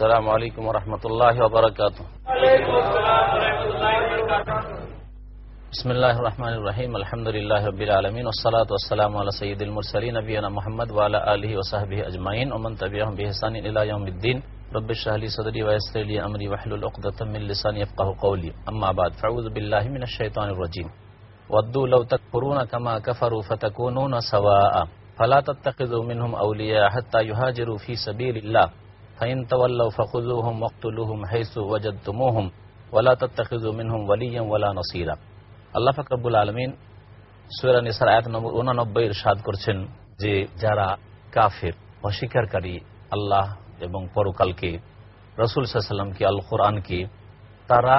السلام علیکم ورحمۃ اللہ وبرکاتہ۔ بسم اللہ الرحمن الرحیم الحمد للہ رب العالمین، والصلاة والسلام علی سید المرسلین، نبینا محمد وعلى آلہ وصحبہ اجمعین، ومن تبعہم بحسان الى یوم الدین۔ رب اشرح لی صدری ویسر لی امری وحل عقدۃ من لسانی یفقهوا قولی۔ اما بعد فعوذ باللہ من الشیطان الرجیم۔ ودو لو تکفرون کما کفروا فتکونون سواء۔ فلا تتخذوا منهم اولیاء حتى يهاجروا في سبيل اللہ۔ فإن تولوا فخذوهم واقتلوهم حيث وجدتموهم ولا تتخذوا منهم وليا ولا نصيرا আল্লাহ ফাকরবুল আলমিন সুরা নিসার আয়াত নম্বর উনানব্বই সাদ করছেন যে যারা কাফের অস্বীকারী আল্লাহ এবং পরকালকে রসুল সাল্লামকে আল কোরআনকে তারা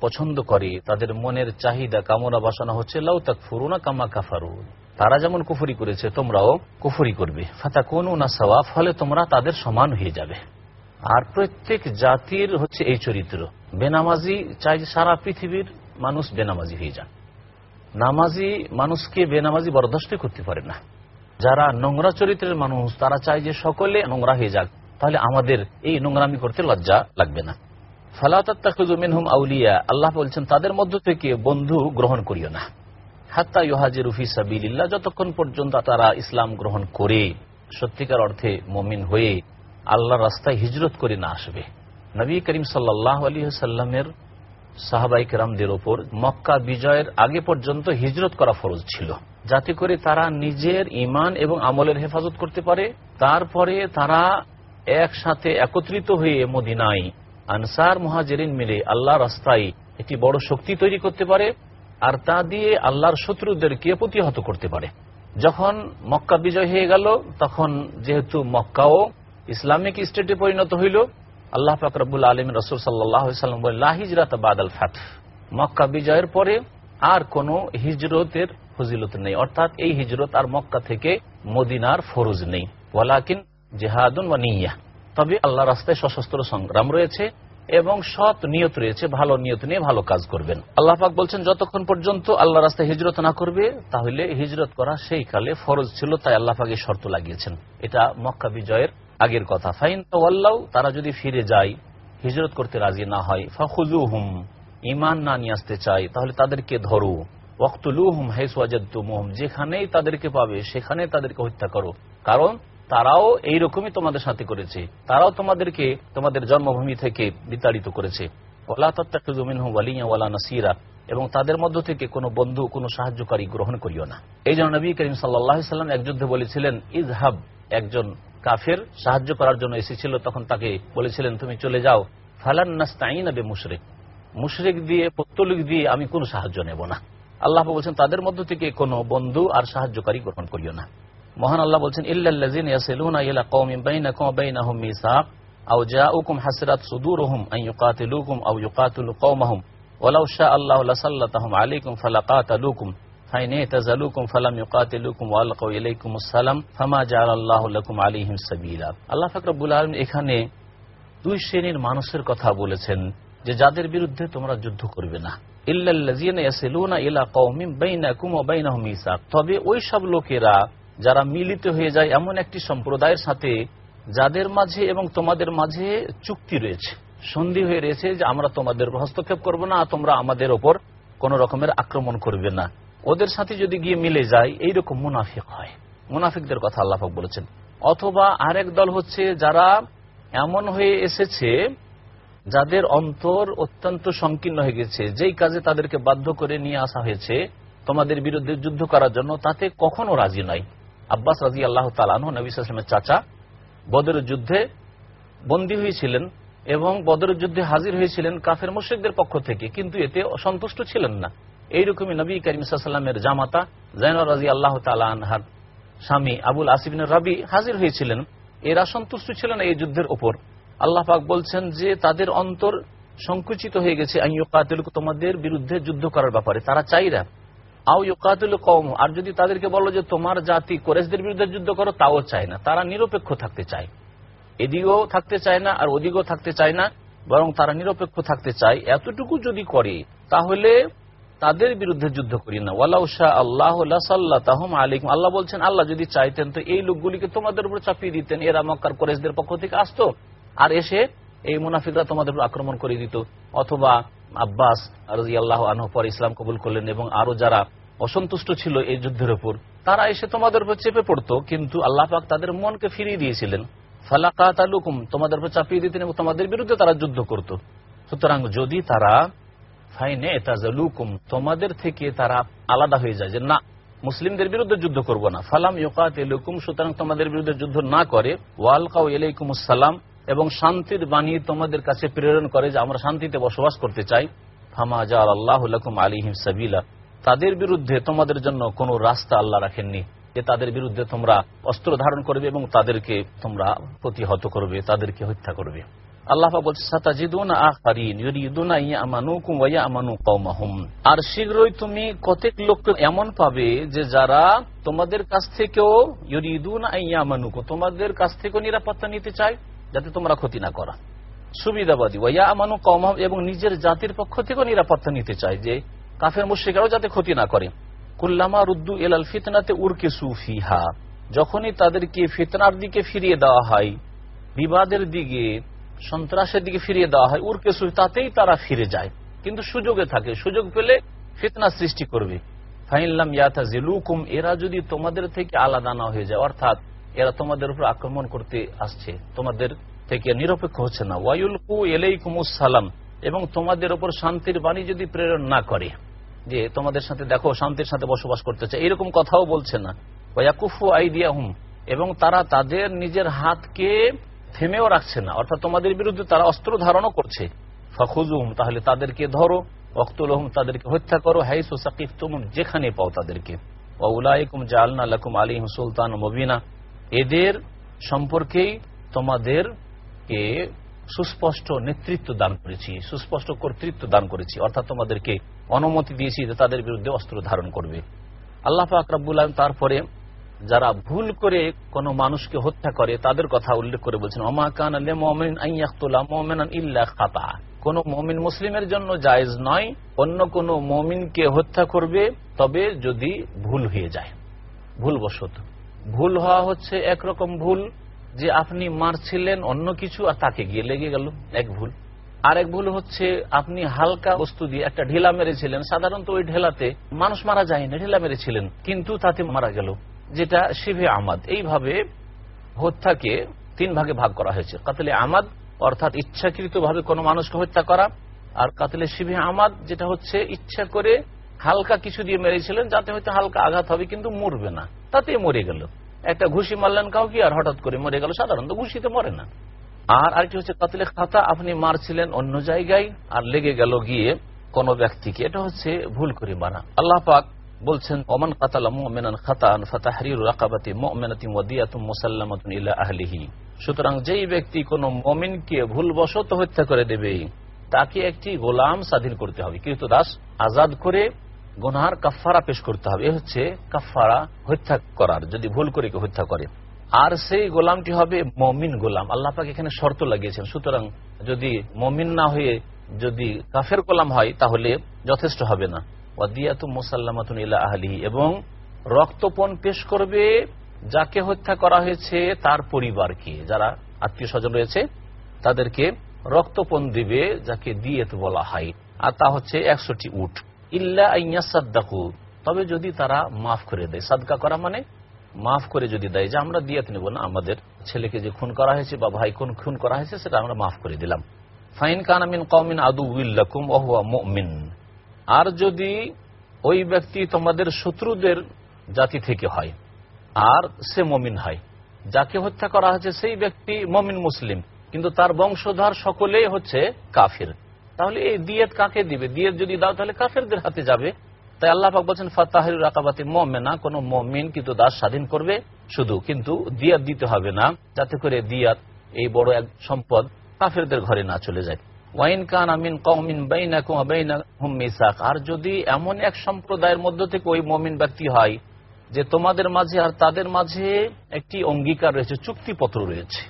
পছন্দ করে তাদের মনের চাহিদা কামনা বাসনা হচ্ছে লাউ তাক ফুরুনা কামা কাফারু তারা যেমন কুফরি করেছে তোমরাও কুফরি করবে ফাতা কোন না সওয়া ফলে তোমরা তাদের সমান হয়ে যাবে আর প্রত্যেক জাতির হচ্ছে এই চরিত্র। বেনামাজি চাই সারা পৃথিবীর মানুষ বেনামাজি হয়ে যান নামাজি মানুষকে বেনামাজি বরদাস্ত করতে পারে না। যারা নোংরা চরিত্রের মানুষ, তারা চায় যে সকলে নোংরা হয়ে যাক। তাহলে আমাদের এই নোংরামি করতে লজ্জা লাগবে না। ফালাতাহুম আউলিয়া, আল্লাহ বলছেন, তাদের মধ্য থেকে বন্ধু গ্রহণ করিও না। হাত্তা ইহাজের রুফি সাবিল্লাহ যতক্ষণ পর্যন্ত তারা ইসলাম গ্রহণ করে, সত্যিকার অর্থে মমিন হয়ে আল্লাহ রাস্তায় হিজরত করে না আসবে। নবী করিম সাল্লাহ আলী সাল্লামের সাহাবাই কেরামদের ওপর মক্কা বিজয়ের আগে পর্যন্ত হিজরত করা ফরজ ছিল। যাতে করে তারা নিজের ইমান এবং আমলের হেফাজত করতে পারে। তারপরে তারা একসাথে একত্রিত হয়ে মদিনায় আনসার মহাজেরিন মিলে আল্লাহ রাস্তায় একটি বড় শক্তি তৈরি করতে পারে আর তা দিয়ে আল্লাহর শত্রুদেরকে প্রতিহত করতে পারে। যখন মক্কা বিজয় হয়ে গেল, তখন যেহেতু মক্কাও ইসলামিক স্টেটে পরিণত হইল। আল্লাহ ফাকরাবুল আলম রসুল সাল্লাম হিজরাত বাদাল ফাত মক্কা বিজয়ের পরে আর কোন হিজরতের ফজিলত নেই। অর্থাৎ এই হিজরত আর মক্কা থেকে মদিনার ফরজ নেই। ওয়ালাকিন জেহাদুন ওয়া নিয়া তবে আল্লাহ রাস্তায় সশস্ত্র সংগ্রাম রয়েছে এবং সৎ নিয়ত রয়েছে, ভালো নিয়ত নিয়ে ভালো কাজ করবেন। আল্লাহ পাক বলছেন, যতক্ষণ পর্যন্ত আল্লাহ রাস্তায় হিজরত না করবে, তাহলে হিজরত করা সেই কালে ফরজ ছিল, তাই আল্লাহ পাক এই শর্ত লাগিয়েছেন। এটা মক্কা বিজয়ের আগের কথা। ফাইন তোয়াল্লাও তারা যদি ফিরে যায়, হিজরত করতে রাজি না হয় ফাখুজু হুম ইমান না নিয়ে আসতে চায়, তাহলে তাদেরকে ধরো। ওয়াক্তুলু হুম হেসওয়াজুম যেখানেই তাদেরকে পাবে সেখানে তাদেরকে হত্যা করো। কারণ তারাও এইরকমই তোমাদের সাথে করেছে। তারাও তোমাদেরকে, তোমাদের জন্মভূমি থেকে বিতাড়িত করেছে। এবং তাদের মধ্য থেকে কোনো বন্ধু, কোনো সাহায্যকারী গ্রহণ করিও না। এই জন্য নবী করিম সাল্লাম এক যুদ্ধে বলেছিলেন ইজহাব একজন কাফের সাহায্য করার জন্য এসেছিল, তখন তাকে বলেছিলেন, তুমি চলে যাও। ফালান নাস্তাইন আবে দিয়ে, পত্তলিক দিয়ে আমি কোনো সাহায্য নেব না। আল্লাহ বলছেন, তাদের মধ্য থেকে কোনো বন্ধু আর সাহায্যকারী গ্রহণ করিও না। মহান আল্লাহ বলছেন, ইল্লাল্লাযিনা ইয়াসিলুনা ইলা কওমিন বাইনাকুম ওয়া বাইনাহুম মিসাক, আও জাউকুম হাসরাত সুদুরুহুম আন ইউকাতিলুকুম আও ইউকাতিলু কওমাহুম, ওয়ালাউ শা আল্লাহু লাসাল্লাতাহুম আলাইকুম ফালাকাতালুকুম। ফাইন তাজালুকুম ফালাম ইউকাতিলুকুম ওয়া আলকাউ ইলাইকুমুস সালাম ফামা জাআলাল্লাহু লাকুম আলাইহিম সাবিলা। আল্লাহ পাক রব্বুল আলামিন এখানে দুই শ্রেণির মানুষের কথা বলেছেন যে যাদের বিরুদ্ধে তোমরা যুদ্ধ করবে না। তবে ওই সব লোকেরা যারা মিলিত হয়ে যায় এমন একটি সম্প্রদায়ের সাথে, যাদের মাঝে এবং তোমাদের মাঝে চুক্তি রয়েছে। সন্ধি হয়ে রয়েছে যে আমরা তোমাদের হস্তক্ষেপ করব না, তোমরা আমাদের ওপর কোন রকমের আক্রমণ করবে না। ওদের সাথে যদি গিয়ে মিলে যায়, এইরকম মুনাফিক হয়। মুনাফিকদের কথা আল্লাহাক বলেছেন। অথবা আরেক দল হচ্ছে যারা এমন হয়ে এসেছে, যাদের অন্তর অত্যন্ত সংকীর্ণ হয়ে গেছে, যেই কাজে তাদেরকে বাধ্য করে নিয়ে আসা হয়েছে, তোমাদের বিরুদ্ধে যুদ্ধ করার জন্য, তাতে কখনো রাজি নাই আব্বাস রাজি আল্লাহ তালান নবীলামের চাচা বদর যুদ্ধে বন্দী হয়েছিলেন এবং বদর যুদ্ধে হাজির হয়েছিলেন কাফের মুশ্রিকদের পক্ষ থেকে, কিন্তু এতে অসন্তুষ্ট ছিলেন না। এইরকমই নবী করিম সাল্লামের জামাতা জাইন রাজি আল্লাহ তালানহার স্বামী আবুল আসিবিন রবি হাজির হয়েছিলেন। এরা সন্তুষ্ট ছিলেন এই যুদ্ধের ওপর। আল্লাহ পাক বলছেন যে তাদের অন্তর সংকুচিত হয়ে গেছে তোমাদের বিরুদ্ধে যুদ্ধ করার ব্যাপারে। তারা চাইরা, আও ইউকাতুল কম আর যদি তাদেরকে বলো যে তোমার জাতি কোরেশদের বিরুদ্ধে যুদ্ধ করো, তাও চায় না। তারা নিরপেক্ষ থাকতে চায়। এদিকেও থাকতে চায় না, আর ওদিকেও থাকতে চায় না, বরং তারা নিরপেক্ষ থাকতে চায়। এতটুকু যদি করে, তাহলে তাদের বিরুদ্ধে যুদ্ধ করি না। ওয়ালাউ শাহ আল্লাহ সাল্লাহ তাহম আলিম আল্লাহ বলছেন, আল্লাহ যদি চাইতেন তো এই লোকগুলিকে তোমাদের উপর চাপিয়ে দিতেন। এরা মক্কার কোরেশদের পক্ষ থেকে আসতো আর এসে এই মুনাফিকরা তোমাদের উপর আক্রমণ করে দিত। অথবা আব্বাস আল্লাহ আনহ পর ইসলাম কবুল করলেন এবং আরও যারা অসন্তুষ্ট ছিল এই যুদ্ধের উপর, তারা এসে তোমাদের উপর চেপে পড়তো। কিন্তু আল্লাহ পাক তাদের মনকে ফিরিয়ে দিয়েছিলেন। ফালাকাত আলুকুম তোমাদের উপর চাপিয়ে দিতেন এবং তোমাদের বিরুদ্ধে তারা যুদ্ধ করত। সুতরাং যদি তারা ফাইনে এতাজালুকুম, তোমাদের থেকে তারা আলাদা হয়ে যায় যে, না, মুসলিমদের বিরুদ্ধে যুদ্ধ করব না। ফালাম ইকাত এলুকুম সুতরাং তোমাদের বিরুদ্ধে যুদ্ধ না করে, ওয়ালকাউ এলাইকুম সালাম এবং শান্তির বাণী তোমাদের কাছে প্রেরণ করে যে, আমরা শান্তিতে বসবাস করতে চাই। তাদের বিরুদ্ধে তোমাদের জন্য কোনো রাস্তা আল্লাহ রাখেননি, যে তাদের বিরুদ্ধে তোমরা অস্ত্র ধারণ করবে এবং তাদেরকে তোমরা প্রতিহত করবে, তাদেরকে হত্যা করবে। আল্লাহ বলছে আর শীঘ্রই তুমি কতক লোককে এমন পাবে যে যারা তোমাদের কাছ থেকেও তোমাদের কাছ থেকেও নিরাপত্তা নিতে চায়, যাতে তোমরা ক্ষতি না করা। সুবিধাবাদী, ওয়া আমানু কওমাহুম এবং নিজের জাতির পক্ষ থেকেও নিরাপত্তা নিতে চায় যে কাফের মুশরিকরাও যাতে ক্ষতি না করে। কুল্লামা রুদ্দু এলাল ফিতনাতে উরকে সুফিহা যখনই তাদেরকে ফিতনার দিকে ফিরিয়ে দেওয়া হয়, বিবাদের দিকে সন্ত্রাসের দিকে ফিরিয়ে দেওয়া হয়। উরকে সুফি তাতেই তারা ফিরে যায়। কিন্তু সুযোগে থাকে। সুযোগ পেলে ফিতনা সৃষ্টি করবে। ফাইনলাম জেলুকুম এরা যদি তোমাদের থেকে আলাদা না হয়ে যায়, অর্থাৎ এরা তোমাদের উপর আক্রমণ করতে আসছে, তোমাদের থেকে নিরপেক্ষ হচ্ছে না। ওয়াইউলকু এলাইকুমুস সালাম, এবং তোমাদের উপর শান্তির বাণী যদি প্রেরণ না করে, যে তোমাদের সাথে দেখো, শান্তির সাথে বসবাস করতে চায়, এরকম কথাও বলছে না। ওয়াকুফু আইডিয়া হুম এবং তারা তাদের নিজের হাতকে থেমেও রাখছে না। অর্থাৎ তোমাদের বিরুদ্ধে তারা অস্ত্র ধারণও করছে। ফখুজুম তাহলে তাদেরকে ধরো। অক্তুলহম তাদেরকে হত্যা করো। হাইসু সাকিফ তুম যেখানে পাও তাদেরকে। ওউলাইকুম জালনা লাকুম আলিম সুলতান মবিনা। এদের সম্পর্কেই তোমাদেরকে সুস্পষ্ট নেতৃত্ব দান করেছি, সুস্পষ্ট কর্তৃত্ব দান করেছি। অর্থাৎ তোমাদেরকে অনুমতি দিয়েছি যে তাদের বিরুদ্ধে অস্ত্র ধারণ করবে। আল্লাহ আকরাবুল আলম তারপরে যারা ভুল করে কোন মানুষকে হত্যা করে, তাদের কথা উল্লেখ করে বলছেন অমা কান ইল্লা খাতা। কোন মমিন মুসলিমের জন্য জায়েজ নয়, অন্য কোন মমিনকে হত্যা করবে, তবে যদি ভুল হয়ে যায়। ভুলবশত। ভুল হওয়া হচ্ছে একরকম ভুল যে আপনি মারছিলেন অন্য কিছু আর তাকে গিয়ে লেগে গেল, এক ভুল। আরেক ভুল হচ্ছে আপনি হালকা বস্তু দিয়ে একটা ঢেলা মেরেছিলেন, সাধারণত ওই ঢেলাতে মানুষ মারা যায়নি ঢেলা মেরেছিলেন, কিন্তু তাতে মারা গেল। যেটা শিভে আমাদ, এইভাবে হত্যাকে তিন ভাগে ভাগ করা হয়েছে। কাতলে আমাদ, অর্থাৎ ইচ্ছাকৃত ভাবে কোনো মানুষকে হত্যা করা, আর কাতলে শিভে আমাদ, যেটা হচ্ছে ইচ্ছা করে হালকা কিছু দিয়ে মেরেছিলেন, যাতে হয়তো হালকা আঘাত হবে, কিন্তু মরবে না। তাতে মরে গেল। একটা ঘুষি মারলেন কাউকে, আর হঠাৎ করে মরে গেল। সাধারণত ঘুষিতে মরে না। আর আরেকটি হচ্ছে কাতলে খাতা, আপনি মারছিলেন অন্য জায়গায়, আর লেগে গেল গিয়ে কোন ব্যক্তিকে। এটা হচ্ছে ভুল করে মারা আল্লাহ পাক বলছেন, ওমান কাতালা মুমিনান খাতান ফাতাহরিরু রাকাবাতি মুমিনাতিন ওয়াদিয়াতুম মুসাল্লামাতুন ইলা আহলিহি। সুতরাং যেই ব্যক্তি কোন মুমিনকে ভুলবশত হত্যা করে দেবে, তাকে একটি গোলাম স্বাধীন করতে হবে। কিন্তু দাস, আজাদ করে গোনার কাফারা পেশ করতে হবে। এ হচ্ছে কাফারা হত্যা করার, যদি ভুল করে কেউ হত্যা করে। আর সেই গোলামটি হবে মমিন গোলাম। আল্লাহ পাক এখানে শর্ত লাগিয়েছেন। সুতরাং যদি মমিন না হয়ে যদি কাফের গোলাম হয়, তাহলে যথেষ্ট হবে না। ইলা এবং রক্তপণ পেশ করবে যাকে হত্যা করা হয়েছে তার পরিবারকে। যারা আত্মীয় স্বজন রয়েছে, তাদেরকে রক্তপণ দিবে যাকে দিয়েত বলা হয়। আর তা হচ্ছে একশোটি উঠ ইল্লা তবে যদি তারা মাফ করে দেয়। সাদকা করা মানে মাফ করে যদি দেয়, যে আমরা দিয়াত নেব না, আমাদের ছেলেকে যে খুন করা হয়েছে বা ভাই কোন খুন করা হয়েছে, সেটা আমরা মাফ করে দিলাম। ফাইন কানামিন কমিন আদু উল্লাকুম ওহুয়া মুমিন। আর যদি ওই ব্যক্তি তোমাদের শত্রুদের জাতি থেকে হয়, আর সে মমিন হয়। যাকে হত্যা করা হয়েছে সেই ব্যক্তি মমিন মুসলিম, কিন্তু তার বংশধর সকলেই হচ্ছে কাফির। তাহলে এই দিয়েত কাকে দিবে? দিয়েত যদি দাও, তাহলে কাফেরদের হাতে যাবে। তাই আল্লাহ পাক বলছেন, ফাতাহির রাকাবাতি মমেনা, কোন মমিন কিন্তু দাস স্বাধীন করবে শুধু, কিন্তু দিয়াত দিতে হবে না, যাতে করে দিয়াত এই বড় এক সম্পদ কাফেরদের ঘরে না চলে যায়। ওয়াইন কান আর যদি এমন এক সম্প্রদায়ের মধ্য থেকে ওই মমিন ব্যক্তি হয় যে তোমাদের মাঝে আর তাদের মাঝে একটি অঙ্গীকার রয়েছে, চুক্তিপত্র রয়েছে,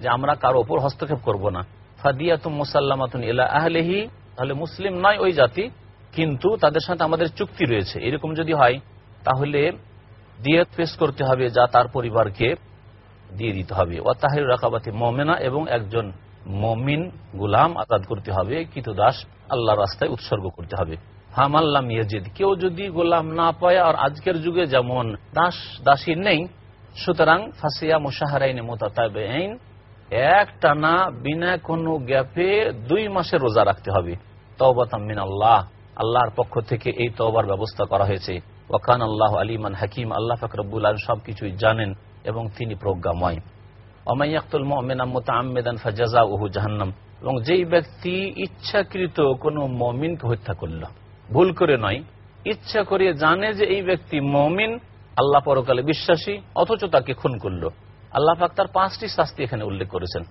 যে আমরা কারও ওপর হস্তক্ষেপ করব না। ফাদিয়াতুম মুসাল্লামাতুন ইলা আহলেহি, তাহলে মুসলিম নয় ওই জাতি, কিন্তু তাদের সাথে আমাদের চুক্তি রয়েছে। এরকম যদি হয়, তাহলে দিয়াত পেশ করতে হবে যা তার পরিবারকে দিয়ে দিতে হবে। ও তাহির রাকাবাতি মমেনা এবং একজন মমিন গুলাম আজাদ করতে হবে কিতু দাস আল্লাহ রাস্তায় উৎসর্গ করতে হবে। হামাল্লাম ইয়াজিদ, কেউ যদি গোলাম না পায়, আর আজকের যুগে যেমন দাস, দাসী নেই, সুতরাং ফাসিয়া মুশাহারাইনে মোতাতাবেইন এক টানা বিনা কোনো গ্যাপে দুই মাসে রোজা রাখতে হবে। তওবাতামিন আল্লাহ আল্লাহর পক্ষ থেকে এই তওবার ব্যবস্থা করা হয়েছে। ওয়াকান আল্লাহ আলিমান হাকিম, আল্লাহ ফাকরবুল আলম সবকিছুই জানেন এবং তিনি প্রজ্ঞাময়। অমাইয়াকুল মমিনা মোতামেদান ফাজাজা ওহু জাহান্নাম। এবং যেই ব্যক্তি ইচ্ছাকৃত কোনো মমিনকে হত্যা করল, ভুল করে নয়, ইচ্ছা করে জানে যে এই ব্যক্তি মমিন, আল্লাহ পরকালে বিশ্বাসী, অথচ তাকে খুন করল। আল্লাহ পাক তার পাঁচটি শাস্তি এখানে উল্লেখ করেছেন।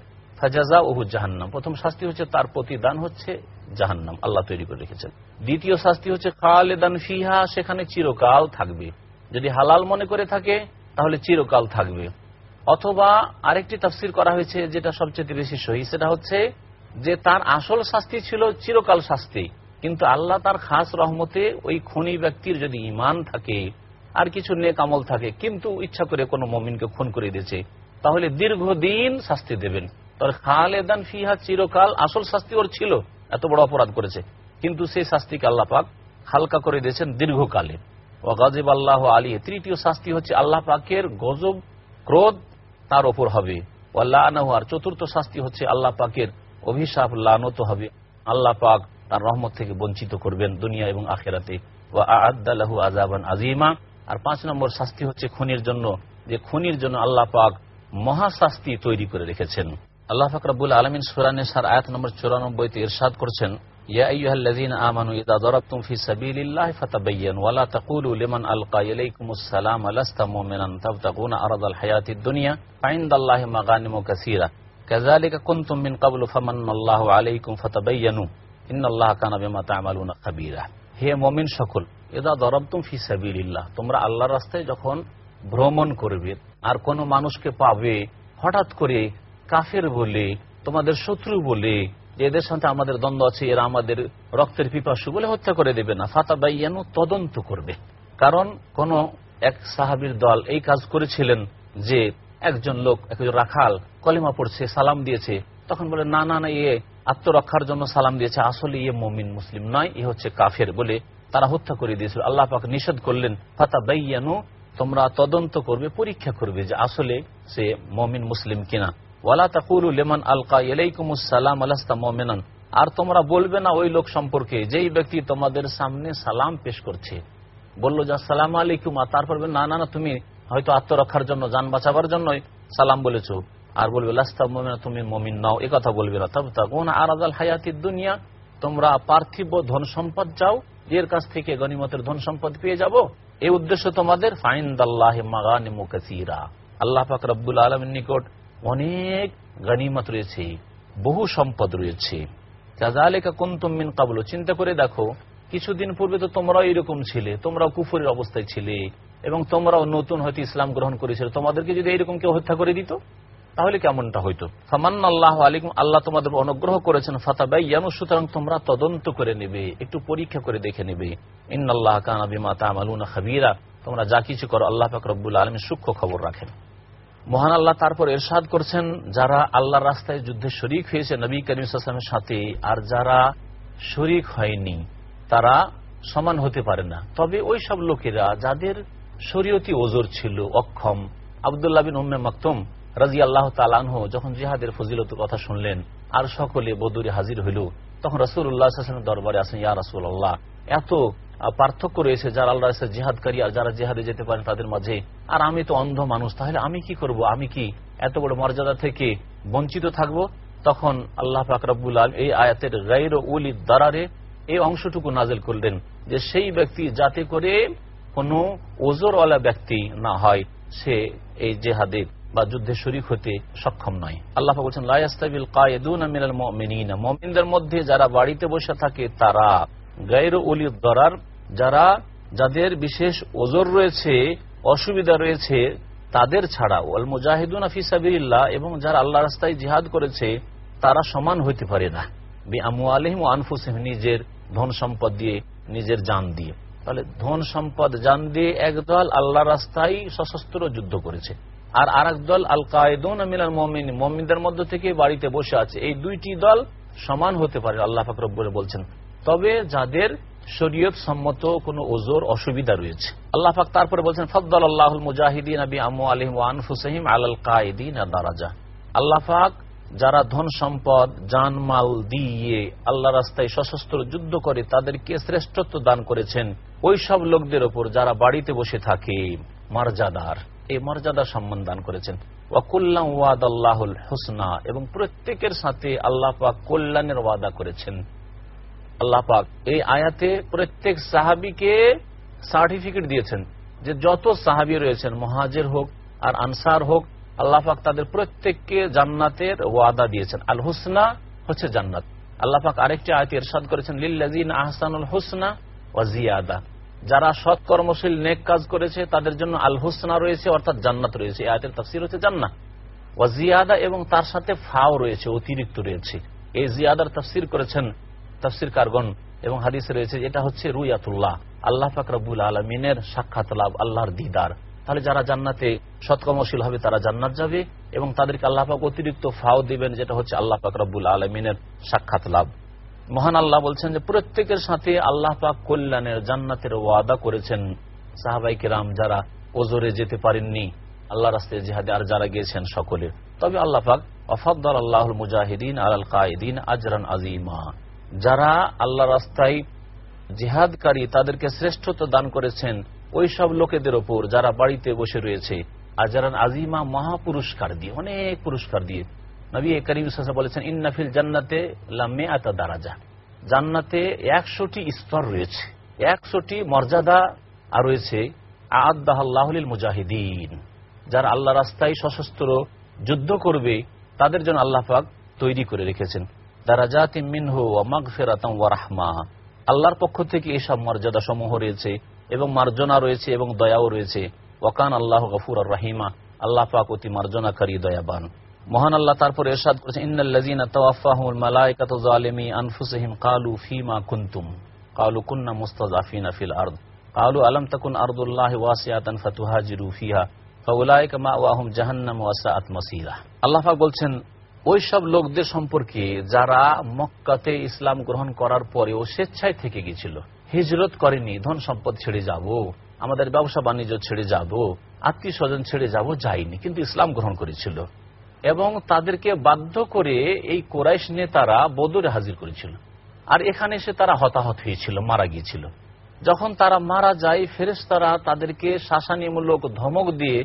ফাজাজা ওহু জাহান্নাম। প্রথম শাস্তি হচ্ছে তার প্রতিদান হচ্ছে জাহান্নাম, আল্লাহ তৈরি করে রেখেছেন। দ্বিতীয় শাস্তি হচ্ছে খালেদান ফিহা, সেখানে চিরকাল থাকবে। যদি হালাল মনে করে থাকে, তাহলে চিরকাল থাকবে। অথবা আরেকটি তাফসির করা হয়েছে যেটা সবচেয়ে বেশি সহি, সেটা হচ্ছে যে তার আসল শাস্তি ছিল চিরকাল শাস্তি। কিন্তু আল্লাহ তার খাস রহমতে ওই খনি ব্যক্তির যদি ইমান থাকে, আর কিছু নেক আমল থাকে, কিন্তু ইচ্ছা করে কোনো মমিনকে খুন করে দিয়েছে, তাহলে দীর্ঘদিন শাস্তি দেবেন। তাহলে খালেদান ফিহা চিরকাল আসল শাস্তি ওর ছিল, এত বড় অপরাধ করেছে। কিন্তু সেই শাস্তিকে আল্লাহ পাক হালকা করে দিয়েছেন দীর্ঘকালে। ও গজব আল্লাহ আলী, তৃতীয় শাস্তি হচ্ছে আল্লাহ পাকের গজব, ক্রোধ তার ওপর হবে। আর চতুর্থ শাস্তি হচ্ছে আল্লাহ পাকের অভিশাপ, লানত হবে। আল্লাহ পাক তার রহমত থেকে বঞ্চিত করবেন দুনিয়া এবং আখেরাতে। ও আদালাহু আজাবান আজিমা আর পাঁচ নম্বর শাস্তি হচ্ছে খুনির জন্য, যে খুনির জন্য আল্লাহ পাক মহাশাস্তি তৈরি করে রেখেছেন। আল্লাহ ফাকরাবুল আলমিন সুরানে সার আয়াত নম্বর চুরানব্বইতে ইরশাদ করছেন يا أيها الذين آمنوا إذا ضربتم في سبيل الله فتبينوا ولا تقولوا لمن ألقى إليكم السلام لست مؤمنا تبتغون أرض الحياة الدنيا فعند الله مغانم كثيرة كذلك كنتم من قبل فمن الله عليكم فتبينوا إن الله كان بما تعملون خبيرا হে মমিন সকল এদা দরবতুম ফি সাবিলিল্লাহ তোমরা আল্লাহর রাস্তায় যখন ভ্রমণ করবে আর কোন মানুষকে পাবে হঠাৎ করে কাফের বলে তোমাদের শত্রু বলে যে এদের সাথে আমাদের দ্বন্দ্ব আছে, এরা আমাদের রক্তের পিপাসু বলে হত্যা করে দেবে না। ফাতা বাইয়ানু তদন্ত করবে। কারণ কোন এক সাহাবির দল এই কাজ করেছিলেন যে একজন লোক, একজন রাখাল কলিমা পড়ছে, সালাম দিয়েছে। তখন বলে, না না না ইয়ে আত্মরক্ষার জন্য সালাম দিয়েছে। আসলে ইয়ে মমিন মুসলিম নয়, এ হচ্ছে কাফের বলে তারা হত্যা করে দিয়েছিল। আল্লাহ পাক নিষেধ করলেন ফাতা বাইয়ানু তোমরা তদন্ত করবে, পরীক্ষা করবে যে আসলে সে মমিন মুসলিম কিনা। ওয়ালা তাকুলু লেমান আলকা এলাইকুমুসালাম আলাস্তা মোমেনান। আর তোমরা বলবে না ওই লোক সম্পর্কে, যেই ব্যক্তি তোমাদের সামনে সালাম পেশ করছে। বলল যে সালাম আলাইকুম। আর তারপর না না না, তুমি হয়তো আত্মরক্ষার জন্য, যান বাঁচাবার জন্যই সালাম বলেছ। আর বলবে, লাস্তা মোমেনা, তুমি মমিন নাও, এ কথা বলবে না। তবে তখন আর আজাল হায়াতি দুনিয়া, তোমরা পার্থিব ধন সম্পদ যাও এর কাছ থেকে গনিমতের ধন সম্পদ পেয়ে যাব। এই উদ্দেশ্য তোমাদের, ফাইন্দাল্লাহ মাগানিমুকাসিরা আল্লাহ পাক রব্বুল আলমের নিকট অনেক গানিমত রয়েছে, বহু সম্পদ রয়েছে। চিন্তা করে দেখো, কিছুদিন পূর্বে তো তোমরাও এরকম ছিলে, তোমরাও কুফুরের অবস্থায় ছিলে, এবং তোমরাও নতুন হয়তো ইসলাম গ্রহণ করেছিল, তোমাদেরকে যদি এরকম কেউ হত্যা করে দিত, তাহলে কেমনটা হইতো? ফামান আল্লাহ আলিকুম আল্লাহ তোমাদের অনুগ্রহ করেছেন ফাতাবাই ইয়ানু সুতরাং তোমরা তদন্ত করে নেবে, একটু পরীক্ষা করে দেখে নেবে। ইন্নআল্লাহ কানাবিমা তামালুনা খাবিরা, তোমরা যা কিছু করো, আল্লাহ পাক রব্বুল আলমী সূক্ষ্ম খবর রাখেন। মহান আল্লাহ তারপর এরশাদ করছেন, যারা আল্লাহর রাস্তায় যুদ্ধে শরিক হয়েছে, নবী করিমের সাথে, আর যারা শরিক হয়নি, তারা সমান হতে পারে না। তবে ওই সব লোকেরা, যাদের শরীয়তি ওজোর ছিল, অক্ষম, আবদুল্লাহ বিন উম্মে মাকতুম রাজি আল্লাহ তালানহ যখন জিহাদের ফজিলতের কথা শুনলেন, আর সকলে বদুরে হাজির হইল, তখন রসুল উল্লাহ দরবারে আসেন ইয়া রসুল আল্লাহ এত পার্থক্য রয়েছে যারা আল্লাহ জিহাদকারী আর যারা জেহাদে যেতে পারেন তাদের মাঝে। আর আমি তো অন্ধ মানুষ, তাহলে আমি কি করব? আমি কি এত বড় মর্যাদা থেকে বঞ্চিত থাকব? তখন আল্লাহ ফাকরাবুল আল এই আয়াতের গাইর উলি দারারে এই অংশটুকু নাজেল করলেন যে সেই ব্যক্তি যাতে করে কোনো ওজোরওয়ালা ব্যক্তি না হয়, সে এই জেহাদে বা যুদ্ধে শরিক হতে সক্ষম নয়। আল্লাহ বলছেন লাইস্তাবিল কায়েদুন মমিনদের মধ্যে যারা বাড়িতে বসে থাকে, তারা গাইর উলি দরার, যারা যাদের বিশেষ ওজোর রয়েছে, অসুবিধা রয়েছে, তাদের ছাড়া, ওয়াল মুজাহিদুন আফিসাবিল্লাহ এবং যারা আল্লাহ রাস্তায় জিহাদ করেছে, তারা সমান হইতে পারে না। বি আমু আলহিম আনফুসিম নিজের ধন সম্পদ দিয়ে, নিজের যান দিয়ে। তাহলে ধন সম্পদ, যান দিয়ে একদল আল্লাহ রাস্তায় সশস্ত্র যুদ্ধ করেছে। আর আর দল আল কায়দুন মিলাল মমিন মমিনদের মধ্য থেকে বাড়িতে বসে আছে। এই দুইটি দল সমান হতে পারে, আল্লাহ ফাকরব্বরে বলছেন। তবে যাদের শরীয়ত সম্মত কোন ওজোর অসুবিধা রয়েছে। আল্লাহ পাক তারপরে বলছেন ফদ্দাল আল্লাহুল মুজাহিদিন আবি আমু আলিম আনফুসহিম আলাল কায়দিন দারাজা। আল্লাহ পাক যারা ধন সম্পদ, জানমাল দিয়ে আল্লাহ রাস্তায় সশস্ত্র যুদ্ধ করে তাদেরকে শ্রেষ্ঠত্ব দান করেছেন, ওই সব লোকদের ওপর যারা বাড়িতে বসে থাকে, মর্যাদার, এই মর্যাদা সম্মান দান করেছেন। ওয়াকুল্লাম ওয়াদ আল্লাহুল হুসনা, এবং প্রত্যেকের সাথে আল্লাহ পাক কল্যাণের ওয়াদা করেছেন। আল্লাহ পাক, এই আয়াতে প্রত্যেক সাহাবিকে সার্টিফিকেট দিয়েছেন যে যত সাহাবি রয়েছেন, মহাজের হোক আর আনসার হোক, আল্লাহ পাক তাদের প্রত্যেককে জান্নাতের ওয়াদা দিয়েছেন। আল হুসনা হচ্ছে জান্নাত। আল্লাহ পাক আরেকটি আয়তে এরশাদ করেছেন লিল্লাজিন আহসানুল হুসনা ওয়াজিয়াদা যারা সৎ কর্মশীল নেক কাজ করেছে, তাদের জন্য আল হুসনা রয়েছে, অর্থাৎ জান্নাত রয়েছে। এই আয়তের তাফসির হচ্ছে জান্নাত। ওয়াজিয়াদা এবং তার সাথে ফাও রয়েছে, অতিরিক্ত রয়েছে। এই জিয়াদার তাফসির করেছেন তাফসির কারগন এবং হাদিসে রয়েছে এটা হচ্ছে রুইয়াতুল্লাহ আল্লাহ ফাকরাবুল আলমিনের সাক্ষাৎ লাভ, আল্লাহর দিদার। তাহলে যারা জান্নাতে সৎকর্মশীল হবে তারা জান্নাত যাবে এবং তাদেরকে আল্লাহ পাক অতিরিক্ত ফাও দিবেন যেটা হচ্ছে আল্লাহ পাক আলমিনের সাক্ষাৎ লাভ। মহান আল্লাহ বলছেন যে প্রত্যেকের সাথে আল্লাহ পাক কল্যাণের জান্নাতের ওয়াদা করেছেন। সাহাবাই রাম যারা ওজোরে যেতে পারেননি আল্লাহ রাস্তায় জেহাদে আর যারা গিয়েছেন সকলে। তবে আল্লাহ পাক অফাদ্দাল আল্লাহুল মুজাহিদিন আল আল কায়দিন আজরান আজিমা যারা আল্লাহ রাস্তায় জিহাদকারী তাদেরকে শ্রেষ্ঠত্ব দান করেছেন, ওই সব লোকেদের ওপর যারা বাড়িতে বসে রয়েছে আজারান আজিমা মহাপুরস্কার দিয়ে, অনেক পুরস্কার দিয়ে, নবী করিম বলেছেন ইন্নাফিল জান্নাতে লামে আতা দারাজা। জান্নাতে একশোটি স্তর রয়েছে, একশোটি মর্যাদা আর রয়েছে আদাহ আল্লাহলিল মুজাহিদিন। যারা আল্লাহ রাস্তায় সশস্ত্র যুদ্ধ করবে, তাদের জন্য আল্লাহ পাক তৈরি করে রেখেছেন। দারাজাতি আল্লাহর পক্ষ থেকে এসব মর্যাদা সমূহ রয়েছে এবং মার্জনা রয়েছে এবং দয়াও রয়েছে। ওয়াকান আল্লাহ গফুর রাহিমা। আল্লাহ পাক অতি মার্জনাকারী, দয়াবান। মহান আল্লাহ তারপর এরশাদ করেছেন ইন্নাল্লাযীনা তাওয়াফাহুমুল মালায়েকাতু যালিমি আনফুসিহিম ক্বালু ফীমা কুনতুম। ক্বালু কুননা মুস্তাযাফিনা ফিল আরদ। ক্বালু আলাম তাকুন আরদুল্লাহি ওয়াসিআতান ফাতুহাজিরু ফিহা। ফাউলাইকা মাওয়াহুম জাহান্নাম ওয়া মাসীরা। আল্লাহ পাক বলছেন ওই সব লোকদের সম্পর্কে যারা মক্কাতে ইসলাম গ্রহণ করার পরেও স্বেচ্ছায় থেকে গেছিল। হিজরত করেনি, ধন সম্পদ ছেড়ে যাব, আমাদের ব্যবসা বাণিজ্য ছেড়ে যাব আত্মীয় স্বজন ছেড়ে যাব যায়নি, কিন্তু ইসলাম গ্রহণ করেছিল। এবং তাদেরকে বাধ্য করে এই কোরাইশ নেতারা বদরে হাজির করেছিল। আর এখানে এসে তারা হতাহত হয়েছিল, মারা গিয়েছিল। যখন তারা মারা যায় ফেরেস তারা তাদেরকে শাসানিমূলক ধমক দিয়ে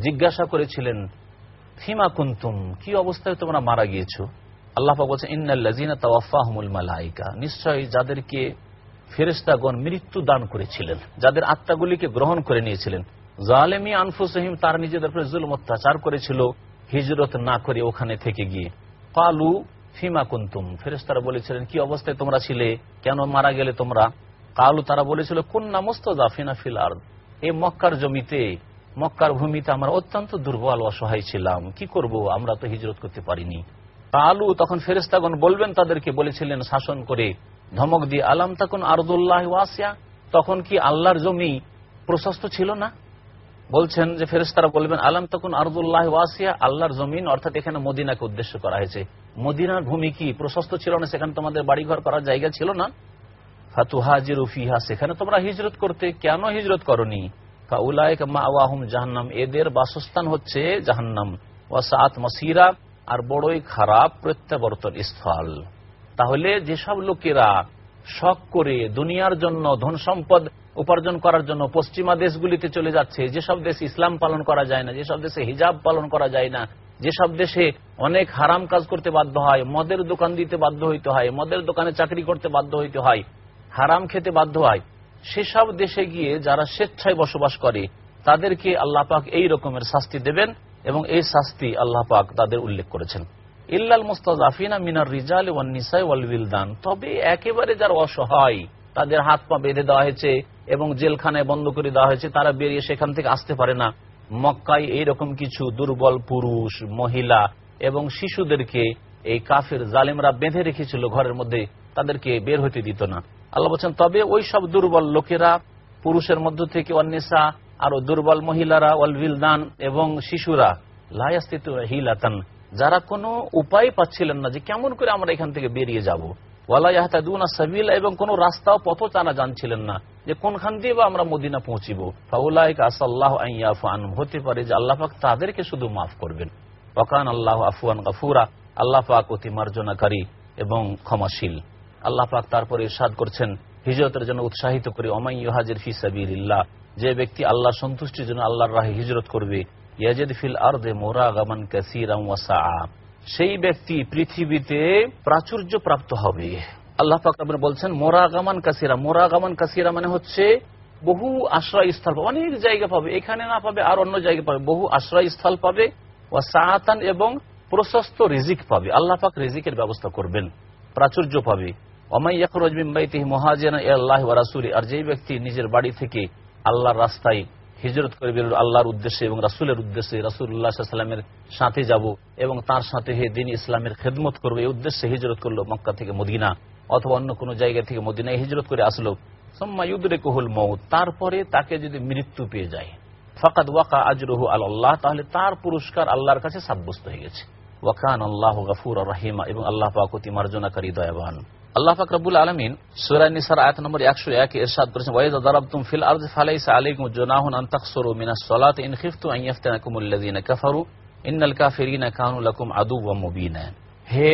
জিজ্ঞাসা করেছিলেন ফিমা কুন্তুম, কি অবস্থায় তোমরা মারা গিয়েছো? আল্লাহ বলছেন ইন্নাল্লাজিনা তাওয়াফাহমুল মালাইকা। নিশ্চয়ই যাদেরকে ফেরেস্তাগণ মৃত্যু দান করেছিলেন, যাদের আত্মাগুলিকে গ্রহণ করে নিয়েছিলেন। জালেমি আনফুসহিম তার নিজেদের উপরে জুলম অত্যাচার করেছিল, হিজরত না করে ওখানে থেকে গিয়ে। কালু ফিমা কুন্তুম ফেরেস্তারা বলেছিলেন, কি অবস্থায় তোমরা ছিলে? কেন মারা গেলে তোমরা? কালু তারা বলেছিল কন্যা মোস্তাফিনা ফিল আর এই মক্কার জমিতে মক্কার ভূমিতে আমরা অত্যন্ত দুর্বল অসহায় ছিলাম। কি করব? আমরা তো হিজরত করতে পারিনি। কালু তখন ফেরেস্তাগণ বলবেন তাদেরকে, বলেছিলেন, শাসন করে ধমক দিয়ে, আলাম তখন আরদুল্লাহ ওয়াসিয়া? তখন কি আল্লাহর জমি প্রশস্ত ছিল না? বলছেন যে ফেরেস্তারা বলবেন, আলাম তখন আরদুল্লাহ ওয়াসিয়া? আল্লাহর জমিন, অর্থাৎ এখানে মদিনাকে উদ্দেশ্য করা হয়েছে। মদিনার ভূমি কি প্রশস্ত ছিল না? সেখানে তোমাদের বাড়িঘর করার জায়গা ছিল না? ফাতুহাজির উফিহা সেখানে তোমরা হিজরত করতে কেন হিজরত করনি? জাহান্নাম। এদের বাসস্থান হচ্ছে জাহান্নাম। ওয়াসাত মাসিরা আর বড়ই খারাপ প্রত্যাবর্তন স্থল। তাহলে যেসব লোকেরা শখ করে দুনিয়ার জন্য ধন সম্পদ উপার্জন করার জন্য পশ্চিমা দেশগুলিতে চলে যাচ্ছে, যেসব দেশে ইসলাম পালন করা যায় না, যেসব দেশে হিজাব পালন করা যায় না, যেসব দেশে অনেক হারাম কাজ করতে বাধ্য হয়, মদের দোকান দিতে বাধ্য হইতে হয়, মদের দোকানে চাকরি করতে বাধ্য হইতে হয়, হারাম খেতে বাধ্য হয় সেসব দেশে গিয়ে যারা স্বেচ্ছায় বসবাস করে, তাদেরকে আল্লাহ পাক এই রকমের শাস্তি দেবেন এবং এই শাস্তি আল্লাহ পাক তাদের উল্লেখ করেছেন। ইল্লাল মুস্তাজাফিনা মিনার রিজাল ওয়ান নিসাই ওয়াল বিলদান তবে একেবারে যারা অসহায়, তাদের হাত পা বেঁধে দেওয়া হয়েছে এবং জেলখানায় বন্ধ করে দেওয়া হয়েছে, তারা বেরিয়ে সেখান থেকে আসতে পারে না। মক্কায় এইরকম কিছু দুর্বল পুরুষ, মহিলা এবং শিশুদেরকে এই কাফের জালেমরা বেঁধে রেখেছিল ঘরের মধ্যে, তাদেরকে বের হতে দিত না। আল্লাহ বলছেন, তবে ওই সব দুর্বল লোকেরা, পুরুষের মধ্য থেকে অন্বেষা আরও দুর্বল মহিলারা, ওয়াল বিলদান, এবং শিশুরা লায়াস্তিত হিলাতান, যারা কোনো উপায় পাচ্ছিলেন না যে কেমন করে আমরা এখান থেকে বেরিয়ে যাব। এবং কোন রাস্তাও পথ চানা জানছিলেন না যে কোনখান দিয়ে বা আমরা মদিনা পৌঁছিব। ফাউলাইক আসাল্লাহ আইয়াফু আন হতে পারে যে আল্লাহ তাদেরকে শুধু মাফ করবেন। ওকান আল্লাহ আফুয়ান গাফুরা, আল্লাহ পাক অতি মার্জনাকারী এবং ক্ষমাশীল। আল্লাহ পাক তারপরে ইরশাদ করছেন, হিজরতের জন্য উৎসাহিত করে অমাই ইহাজের ফি সাবিলিল্লাহ। যে ব্যক্তি আল্লাহ সন্তুষ্টির জন্য আল্লাহর রাহে হিজরত করবে, ইয়াজেদ ফিল আরদে মোরা গামান সেই ব্যক্তি পৃথিবীতে প্রাচুর্য প্রাপ্ত হবে। আল্লাহ পাক বলছেন, মোরাগামান কাসিরা মোরাগামান কাসিরা মানে হচ্ছে বহু আশ্রয় স্থল পাবে, অনেক জায়গা পাবে, এখানে না পাবে, আর অন্য জায়গা পাবে, বহু আশ্রয় স্থল পাবে ও সাহাতান এবং প্রশস্ত রিজিক পাবে। আল্লাহ পাক রিজিকের ব্যবস্থা করবেন, প্রাচুর্য পাবে। আর যেই ব্যক্তি নিজের বাড়ি থেকে আল্লাহর রাস্তায় হিজরত করে বেরোল আল্লাহর উদ্দেশ্যে এবং রাসুলের উদ্দেশ্যে সাথে যাব এবং তার সাথে হে দিন ইসলামের খেদমত করবে, এই উদ্দেশ্যে হিজরত করল মক্কা থেকে মদিনা অথবা অন্য কোনো জায়গা থেকে মদিনায় হিজরত করে আসলো। কহুল তারপরে তাকে যদি মৃত্যু পেয়ে যায়। ফাকাদ ওয়াকা আজরুহু আল্লাহ তাহলে তার পুরস্কার আল্লাহর কাছে সাব্যস্ত হয়ে গেছে। ওয়াকান আল্লাহ গাফুর রাহিমা, এবং আল্লাহ পাকতি মার্জনাকারী, দয়াবান। আল্লাহ ফাকরাবুল আলমিন সুরাই নিসার আয়াত নম্বর একশো এক এরশাদ করেছেন ওয়াইদ দারাবতুম ফিল আরদ ফালাইসা আলাইকুম জুনাহুন আন তাকসুরু মিনাস সালাত ইন খিফতু আন ইয়াফতানাকুম আল্লাযিনা কাফারু, ইন্নাল কাফিরিনা কানু লাকুম মুবিনা. হে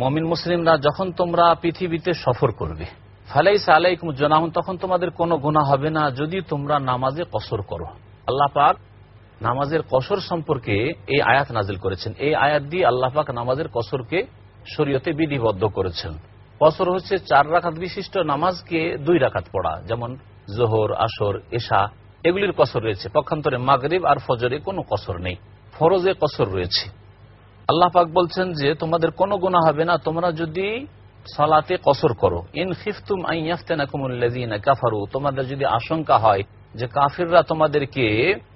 মুমিন মুসলিমরা, যখন তোমরা পৃথিবীতে সফর করবে, ফালাইসা আলাইকুম জুনাহুন তখন তোমাদের কোনো গুনাহ হবে না যদি তোমরা নামাজে কসর করো। আল্লাহ পাক নামাজের কসর সম্পর্কে এই আয়াত নাজিল করেছেন। এই আয়াত দিয়ে আল্লাহ পাক নামাজের কসরকে শরীয়তে বিধিবদ্ধ করেছেন। কসর হচ্ছে চার রাখাত বিশিষ্ট নামাজকে দুই রাখাত পড়া, যেমন জোহর, আসর, এশা, এগুলির কসর রয়েছে। পক্ষান্তরে মাগরিব আর ফজরে কোনো কসর নেই, ফরজে কসর রয়েছে। আল্লাহ পাক বলছেন যে, তোমাদের কোনো গুণা হবে না, তোমরা যদি সালাতে কসর করো। ইন আইয়াফতেনাকুমুল্লাযিনা কাফারু, তোমাদের যদি আশঙ্কা হয় যে কাফিররা তোমাদেরকে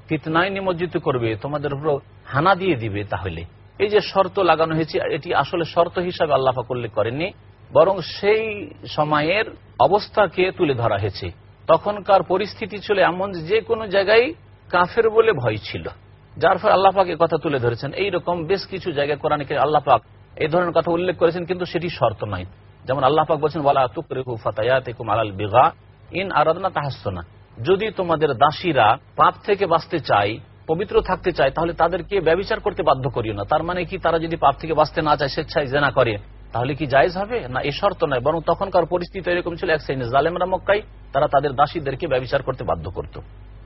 ফিতনায় নিমজ্জিত করবে, তোমাদের উপর হানা দিয়ে দিবে তাহলে। এই যে শর্ত লাগানো হয়েছে, এটি আসলে শর্ত হিসাবে আল্লাহ পাক উল্লেখ করেননি। বরং সেই সময়ের অবস্থাকে তুলে ধরা হয়েছে। তখনকার পরিস্থিতি ছিল এমন যে কোনো জায়গায় কাফের বলে ভয় ছিল। যার ফলে আল্লাহ পাক কথা তুলে ধরেছেন। এই রকম বেশ কিছু জায়গায় কোরআনকে আল্লাহ পাক এই ধরনের কথা উল্লেখ করেছেন, কিন্তু সেটি শর্ত নয়। যেমন আল্লাহ পাক বলছেন, ওয়ালা তুকরিহু ফাতায়াতিকুম আলাল বিগা ইন আরাদনা তাহাসনা। যদি তোমাদের দাসীরা পাপ থেকে বাঁচতে চায়, পবিত্র থাকতে চায়, তাহলে তাদেরকে ব্যবচার করতে বাধ্য করিও না। তার মানে কি? তারা যদি পাপ থেকে বাঁচতে না চায়, স্বেচ্ছায় জেনা করে। তাহলে কি জায়জ হবে? না, এ শর্ত নয়। বরং তখনকার পরিস্থিতি এরকম ছিল, এক শ্রেণি জালেমরা মক্কাই তারা তাদের দাসীদেরকে ব্যবচার করতে বাধ্য করত।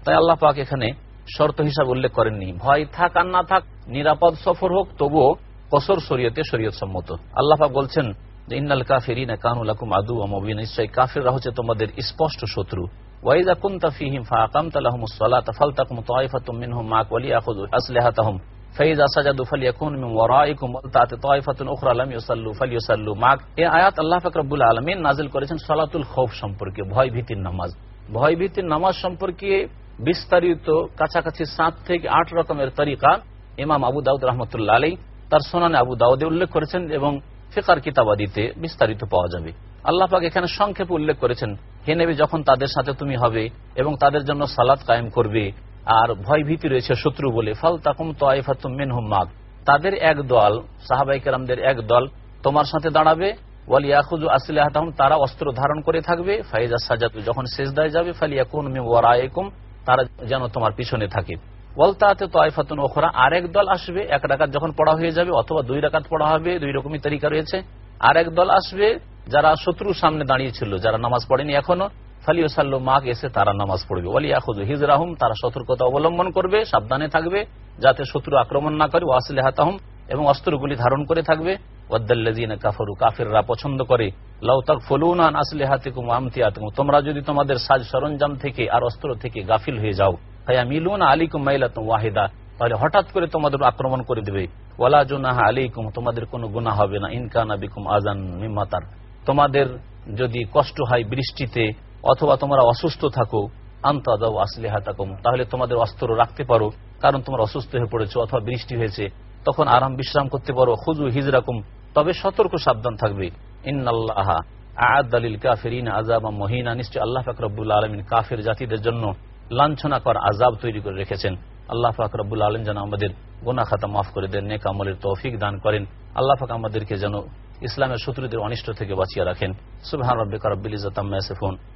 তাই আল্লাহ পাক এখানে শর্ত হিসাবে উল্লেখ করেননি। ভয় থাক আর না থাক, নিরাপদ সফর হোক, তবুও কসর শরীয়তে শরীয়ত সম্মত আল্লাহ পাক বলছেন ইন্নাল কাফিরিনা কানুল আকুম আদু অমবিন নিশ্চয় কাফিররা হচ্ছে তোমাদের স্পষ্ট শত্রু। ওয়াইদা কুনতা ফিহিম ফাআকামতা লাহুমুস সালাতা ফালতাকুম তায়ফাতুম মিনহুম মাক ওয়ালিয়াখুযু আসলিহাতাহুম। এই আয়াত আল্লাহ পাক রব্বুল আলামিন করেছেন সালাতুল খৌফ সম্পর্কে ভয় ভীতির নামাজ। ভয় ভীতির নামাজ সম্পর্কে বিস্তারিত কাছাকাছি সাত থেকে আট রকমের তরিকা ইমাম আবু দাউদ রহমতুল্লাহ আলী তার সোনানে আবু দাউদে উল্লেখ করেছেন এবং ফিকার কিতাবাদিতে বিস্তারিত পাওয়া যাবে। আল্লাহ পাক এখানে সংক্ষেপে উল্লেখ করেছেন, হে নেবে যখন তাদের সাথে তুমি হবে এবং তাদের জন্য সালাদ কায়েম করবে আর ভয় ভীতি রয়েছে শত্রু বলে। ফল তাকুম তোয়াইফাতুম মিনহুম মাগ। তাদের এক দল, সাহাবাই কেরামদের এক দল, তোমার সাথে দাঁড়াবে। ওয়ালিয়াখুজু আসলে হাতাহম তারা অস্ত্র ধারণ করে থাকবে। ফাইজা সাজাতু, যখন শেষ দায় যাবে, ফালিয়াকুন মিম ওয়ারাইকুম, তারা যেন তোমার পিছনে থাকে। ওয়ালতাতে তোয়াইফাতুন ওখরা আরেক দল আসবে, এক রাকাত যখন পড়া হয়ে যাবে, অথবা দুই রাকাত পড়া হবে, দুই রকমই তরিকা রয়েছে। আরেক দল আসবে, যারা শত্রুর সামনে দাঁড়িয়েছিল যারা নামাজ পড়েনি এখনও ফালিও মাক এসে তারা নামাজ পড়বে। ওয়ালি আখুজু তারা সতর্কতা অবলম্বন করবে, সাবধানে থাকবে, যাতে শত্রু আক্রমণ না করে ওয়াসলে হাতাহুম এবং অস্ত্রগুলি ধারণ করে থাকবে। পছন্দ করে, লাউ তাকফুলুনা আন আসলিহাতিকুম ওয়া আমতিয়াতিকুম, তোমরা যদি তোমাদের সাজ সরঞ্জাম থেকে আর অস্ত্র থেকে গাফিল হয়ে যাও, ফায়ামিলুনা আলাইকুম মাইলাতুম ওয়াহিদা, তাহলে হঠাৎ করে তোমাদের আক্রমণ করে দেবে। ওয়ালা জুনাহা আলাইকুম, তোমাদের কোনো গুনাহ হবে না। ইনকানা আজান তোমাদের যদি কষ্ট হয় বৃষ্টিতে অথবা তোমরা অসুস্থ থাকো আন্তাদাও আসলে হাতাকুম তাহলে তোমাদের অস্ত্র রাখতে পারো। কারণ তোমরা অসুস্থ হয়ে পড়েছো অথবা বৃষ্টি হয়েছে, তখন আরাম বিশ্রাম করতে পারো। খুজু হিজরাকুম, তবে সতর্ক সাবধান থাকবে। কাফেরিন মহিনা, নিশ্চয় আল্লাহ ফাকরবুল আলমিন কাফের জাতিদের জন্য আজাব তৈরি করে রেখেছেন। আল্লাহ পাক রব্বুল আলম যেন আমাদের গোনা খাতা মাফ করে দেন, নেক আমলের তৌফিক দান করেন। আল্লাহ পাক আমাদেরকে যেন ইসলামের শত্রুদের অনিষ্ট থেকে বাঁচিয়ে রাখেন। সুবহান রব্বিক রব্বিল ইয়াসিফুন।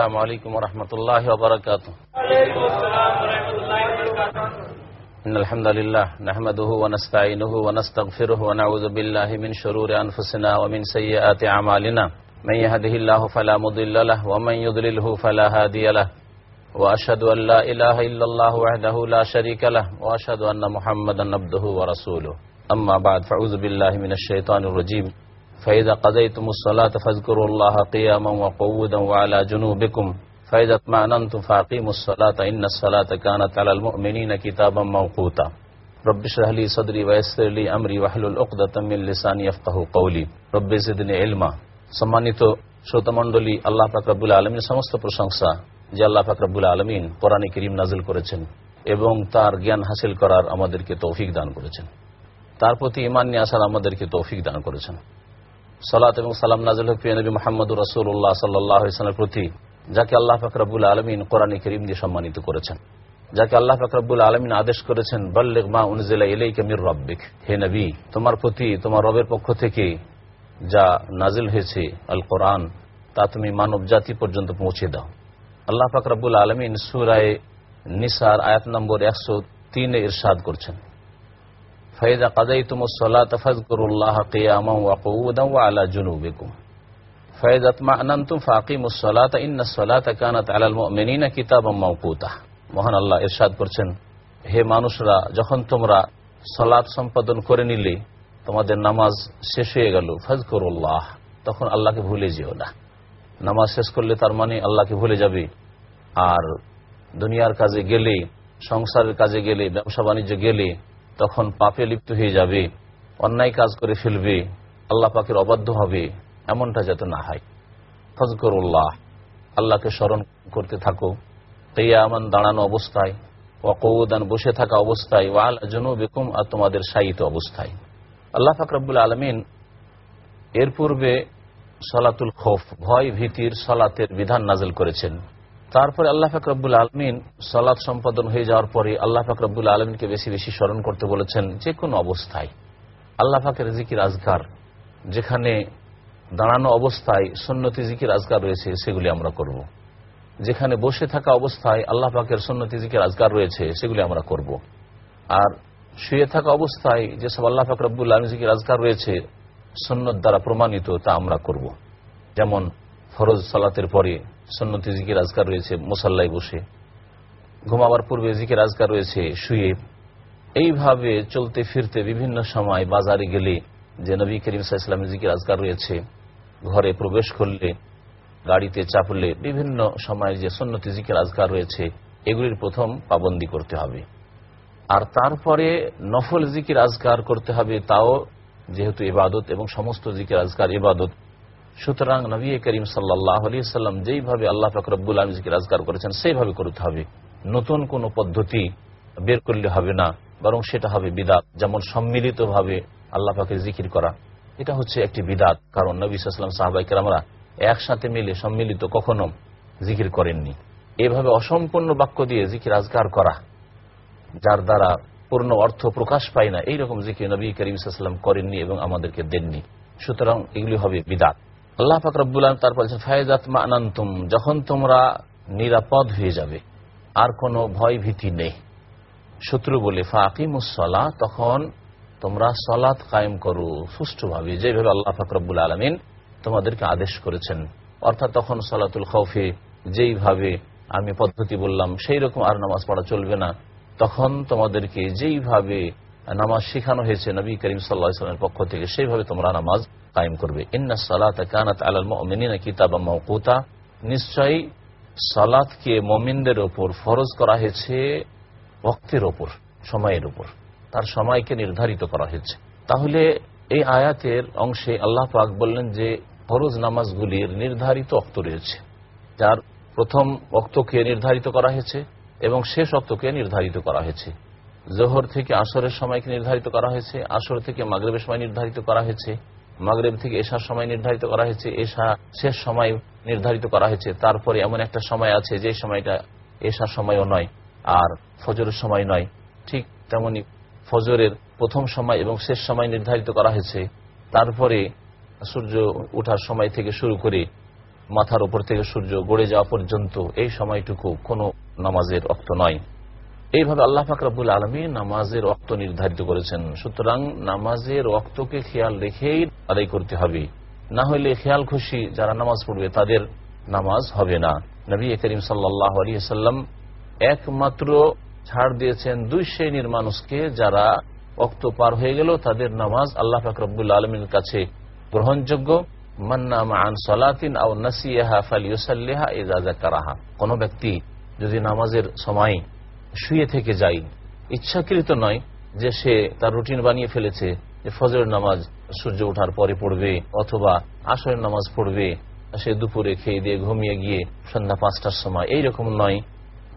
السلام عليكم ورحمة الله وبركاته إن الحمد لله نحمده ونستعينه ونستغفره ونعوذ بالله من شرور أنفسنا ومن سيئات أعمالنا من يهده الله فلا مضل له ومن يضلله فلا هادي له۔ وأشهد أن لا إله إلا الله وحده لا شريك له وأشهد أن محمدا عبده ورسوله أما بعد فأعوذ بالله من الشيطان الرجيم فإذا قضيتم الصلاة فاذكروا الله قياما وقعودا وعلى جنوبكم فإذا اطمأننتم فأقيموا الصلاة إن الصلاة كانت على المؤمنين كتابا موقوتا رب اشرح لي صدري ويسر لي أمري واحلل عقدة من لساني يفقه قولي رب زدني علما সম্মানিত শ্রোতামণ্ডলী আল্লাহ ফাকরাবুল আলমীর সমস্ত প্রশংসা যে আল্লাহ ফাকরাবুল আলমিন কোরআনে করিম নাজিল করেছেন এবং তার জ্ঞান হাসিল করার আমাদেরকে তৌফিক দান করেছেন তার প্রতি ইমান নিয়ে আসার আমাদেরকে তৌফিক দান করেছেন সালাত এবং সালাম নাজিল হক নবী মোহাম্মদ রসুল্লাহ সাল্লাহ ইসলামের প্রতি, যাকে আল্লাহ ফাকরাবুল আলমিন কোরআন করিম দিয়ে সম্মানিত করেছেন। যাকে আল্লাহ ফাকরাবুল আলমিন আদেশ করেছেন, বল্লেগ মা উনজিলা ইলাই কামির রব্বিক, হে নবী, তোমার প্রতি, তোমার রবের পক্ষ থেকে যা নাজিল হয়েছে আল কোরআন তা তুমি মানব জাতি পর্যন্ত পৌঁছে দাও। আল্লাহ ফাকরাবুল আলমিন সুরায় নিসার আয়াত নম্বর একশো তিনে ইরশাদ করছেন। فإذا قضيتم الصلاة فاذكروا الله قياما وقعودا وعلى جنوبكم فإذا اطمأننتم فأقيموا الصلاة إن الصلاة كانت على المؤمنين كتابا موقوتا মহান আল্লাহ ইরশাদ করছেন হে মানুষরা যখন তোমরা সলাৎ সম্পাদন করে নিলে তোমাদের নামাজ শেষ হয়ে গেল ফাজকরুল্লাহ তখন আল্লাহকে ভুলে যেও না নামাজ শেষ করলে তার মানে আল্লাহকে ভুলে যাবে আর দুনিয়ার কাজে গেলে সংসারের কাজে গেলে ব্যবসা বাণিজ্য গেলে তখন পাপে লিপ্ত হয়ে যাবে, অন্যায় কাজ করে ফেলবে, আল্লাহ পাকের অবাধ্য হবে, এমনটা যাতে না হয়। ফজকরুল্লাহ, আল্লাহকে স্মরণ করতে থাকো। কেয়ামান দাঁড়ানো অবস্থায় ও কৌদান বসে থাকা অবস্থায় ওয়াল জনু বেকুম আর তোমাদের সাহিত অবস্থায়। আল্লাহ ফাকরাবুল আলমিন এর পূর্বে সলাতুল খোফ, ভয় ভীতির সলাতের বিধান নাজল করেছেন। তারপরে আল্লাহ ফাকরাবুল আলমিন সলাৎ সম্পাদন হয়ে যাওয়ার পরে আল্লাহ ফাকরাবুল আলমিনকে বেশি বেশি স্মরণ করতে বলেছেন যে কোনো অবস্থায় আল্লাহ ফাকের জিকির আজগার, যেখানে দাঁড়ানো অবস্থায় সন্ন্যতি জিকির আজগার রয়েছে, সেগুলি আমরা করব। যেখানে বসে থাকা অবস্থায় আল্লাহ পাকের সন্ন্যতি জিকির আজগার রয়েছে, সেগুলি আমরা করব। আর শুয়ে থাকা অবস্থায় যেসব আল্লাহ ফাকরাবুল আলম জিকির আজগার রয়েছে সন্ন্যত দ্বারা প্রমাণিত তা আমরা করব। যেমন ফরজ সালাতের পরে সন্ন্যতি জিকির আজকার রয়েছে, মুসাল্লায় বসে। ঘুমাবার পূর্বে জিকির আজকার রয়েছে, শুয়ে। এইভাবে চলতে ফিরতে বিভিন্ন সময় বাজারে গেলে যে নবী করিম সাহা জিকির আজকার রয়েছে, ঘরে প্রবেশ করলে, গাড়িতে চাপলে বিভিন্ন সময় যে সন্ন্যতি জিকির আজকার রয়েছে, এগুলির প্রথম পাবন্দি করতে হবে। আর তারপরে নফল জিকির আজকার করতে হবে, তাও যেহেতু ইবাদত এবং সমস্ত জিকির আজকার ইবাদত সুতরাং নবী করিম সাল্লাহ আলী সাল্লাম যেইভাবে আল্লাহ ফাকরবুল আলমকে রাজগার করেছেন, সেইভাবে করতে হবে। নতুন কোন পদ্ধতি বের করলে হবে না, বরং সেটা হবে বিদাত, যেমন সম্মিলিতভাবে আল্লাহ পাকের জিকির করা। এটা হচ্ছে একটি বিদাত, কারণ নবী সাল্লাম সাহাবাইকে আমরা একসাথে মিলে সম্মিলিত কখনো জিকির করেননি। এভাবে অসম্পূর্ণ বাক্য দিয়ে জিকির আজগার করা, যার দ্বারা পূর্ণ অর্থ প্রকাশ পায় না, এইরকম জিকির নবী করিম সাল্লাম করেননি এবং আমাদেরকে দেননি। সুতরাং এগুলি হবে বিদাত। আল্লাহ ফাকরাবুল তারপর ফায়জাত মানান্তুম যখন তোমরা নিরাপদ হয়ে যাবে, আর কোনো ভয় ভীতি নেই। শত্রু বলে ফাকিমুসলা তখন তোমরা সলাৎ কায়েম করো সুষ্ঠুভাবে, যেভাবে আল্লাহ ফাকরাবুল আলমিন তোমাদেরকে আদেশ করেছেন। অর্থাৎ তখন সলাতুল খৌফে যেইভাবে আমি পদ্ধতি বললাম সেই রকম আর নামাজ পড়া চলবে না। তখন তোমাদেরকে যেইভাবে নামাজ শেখানো হয়েছে নবী করিম সাল্লাহামের পক্ষ থেকে, সেইভাবে তোমরা নামাজ কায়েম করবে। ইন্না সালাত কানাত আলাল মিনা কিতাব মৌকুতা নিশ্চয়ই সালাতকে মমিনদের ওপর ফরজ করা হয়েছে ভক্তের ওপর, সময়ের উপর তার সময়কে নির্ধারিত করা হয়েছে। তাহলে এই আয়াতের অংশে আল্লাহ পাক বললেন যে, ফরজ নামাজগুলির নির্ধারিত অক্ত রয়েছে, যার প্রথম অক্তকে নির্ধারিত করা হয়েছে এবং শেষ অক্তকে নির্ধারিত করা হয়েছে। জোহর থেকে আসরের সময়কে নির্ধারিত করা হয়েছে, আসর থেকে মাগরেবের সময় নির্ধারিত করা হয়েছে, মাগরেব থেকে এশার সময় নির্ধারিত করা হয়েছে, এশা শেষ সময় নির্ধারিত করা হয়েছে। তারপরে এমন একটা সময় আছে যে সময়টা এশার সময়ও নয়, আর ফজরের সময় নয়। ঠিক তেমনি ফজরের প্রথম সময় এবং শেষ সময় নির্ধারিত করা হয়েছে। তারপরে সূর্য উঠার সময় থেকে শুরু করে মাথার উপর থেকে সূর্য গড়ে যাওয়া পর্যন্ত এই সময়টুকু কোনো নামাজের অক্ত নয়। এইভাবে আল্লাহ ফাকরাবুল আলমী নামাজের অক্ত নির্ধারিত করেছেন। সুতরাং নামাজের অক্তকে খেয়াল রেখেই আদায় করতে হবে। না হলে খেয়াল খুশি যারা নামাজ পড়বে তাদের নামাজ হবে না। নবী করিম সাল্লাহ আলিয়াল্লাম একমাত্র ছাড় দিয়েছেন দুই শ্রেণির মানুষকে যারা অক্ত পার হয়ে গেল, তাদের নামাজ আল্লাহ ফাকরবুল আলমীর কাছে গ্রহণযোগ্য। মান্না কোন ব্যক্তি যদি নামাজের সময় শুয়ে থেকে যায়। ইচ্ছাকৃত নয় যে সে তার রুটিন বানিয়ে ফেলেছে যে ফজরের নামাজ সূর্য ওঠার পরে পড়বে অথবা আসরের নামাজ পড়বে। সে দুপুরে খেয়ে দিয়ে ঘুমিয়ে গিয়ে সন্ধ্যা পাঁচটার সময় এইরকম নয়।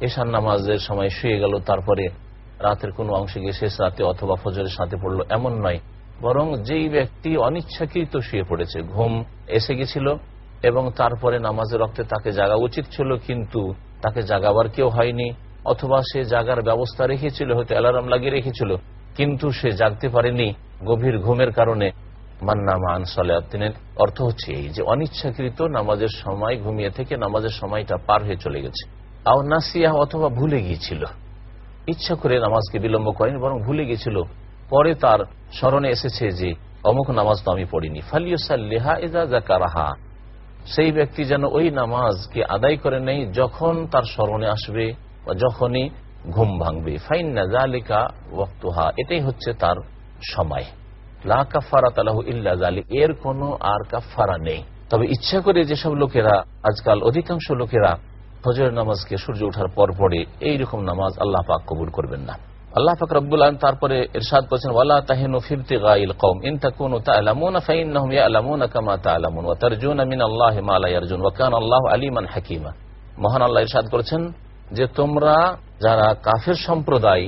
এশার নামাজের সময় শুয়ে গেল, তারপরে রাতের কোনো অংশে গিয়ে শেষ রাতে অথবা ফজরের সাথে পড়ল এমন নয়। বরং যেই ব্যক্তি অনিচ্ছাকৃত শুয়ে পড়েছে, ঘুম এসে গেছিল এবং তারপরে নামাজের রক্তে তাকে জাগা উচিত ছিল, কিন্তু তাকে জাগাবার কেউ হয়নি। অথবা সে জাগার ব্যবস্থা রেখেছিল, হয়তো অ্যালার্ম লাগিয়ে রেখেছিল, কিন্তু সে জাগতে পারেনি গভীর ঘুমের কারণে। মান্না মান সালাতিনের অর্থ হচ্ছে এই যে, অনিচ্ছাকৃত নামাজের সময় ঘুমিয়ে থেকে নামাজের সময়টা পার হয়ে চলে গেছে। আও নাসিয়া অথবা ভুলে গিয়েছিল। ইচ্ছা করে নামাজকে বিলম্ব করেনি, বরং ভুলে গিয়েছিল। পরে তার স্মরণে এসেছে যে, অমুক নামাজ তো আমি পড়িনি। ফালিউসাল্লিহা এজা জাকারাহা সেই ব্যক্তি যেন ওই নামাজকে আদায় করে নেই যখন তার স্মরণে আসবে। যখনই ঘুম ভাঙবে ওয়াক্তুহা, এটাই হচ্ছে তার সময়। ইল্লা এর কোনো আর কাফারা নেই। তবে ইচ্ছা করে যেসব লোকেরা, আজকাল অধিকাংশ লোকেরা নামাজকে সূর্য ওঠার পর পরে এইরকম নামাজ আল্লাহ পাক কবুল করবেন না। আল্লাহ পাক তারপরে ইরশাদ করেছেন ওয়ালা তাহিনু ফিরতি গাইল ইন তাকুনু ইয়ালামুনা কামা ওয়া তারজুনা মা লা ইয়ারজুন, ওয়া কানা আলিমান হাকীমা। মহান আল্লাহ ইরশাদ করেছেন যে তোমরা যারা কাফের সম্প্রদায়,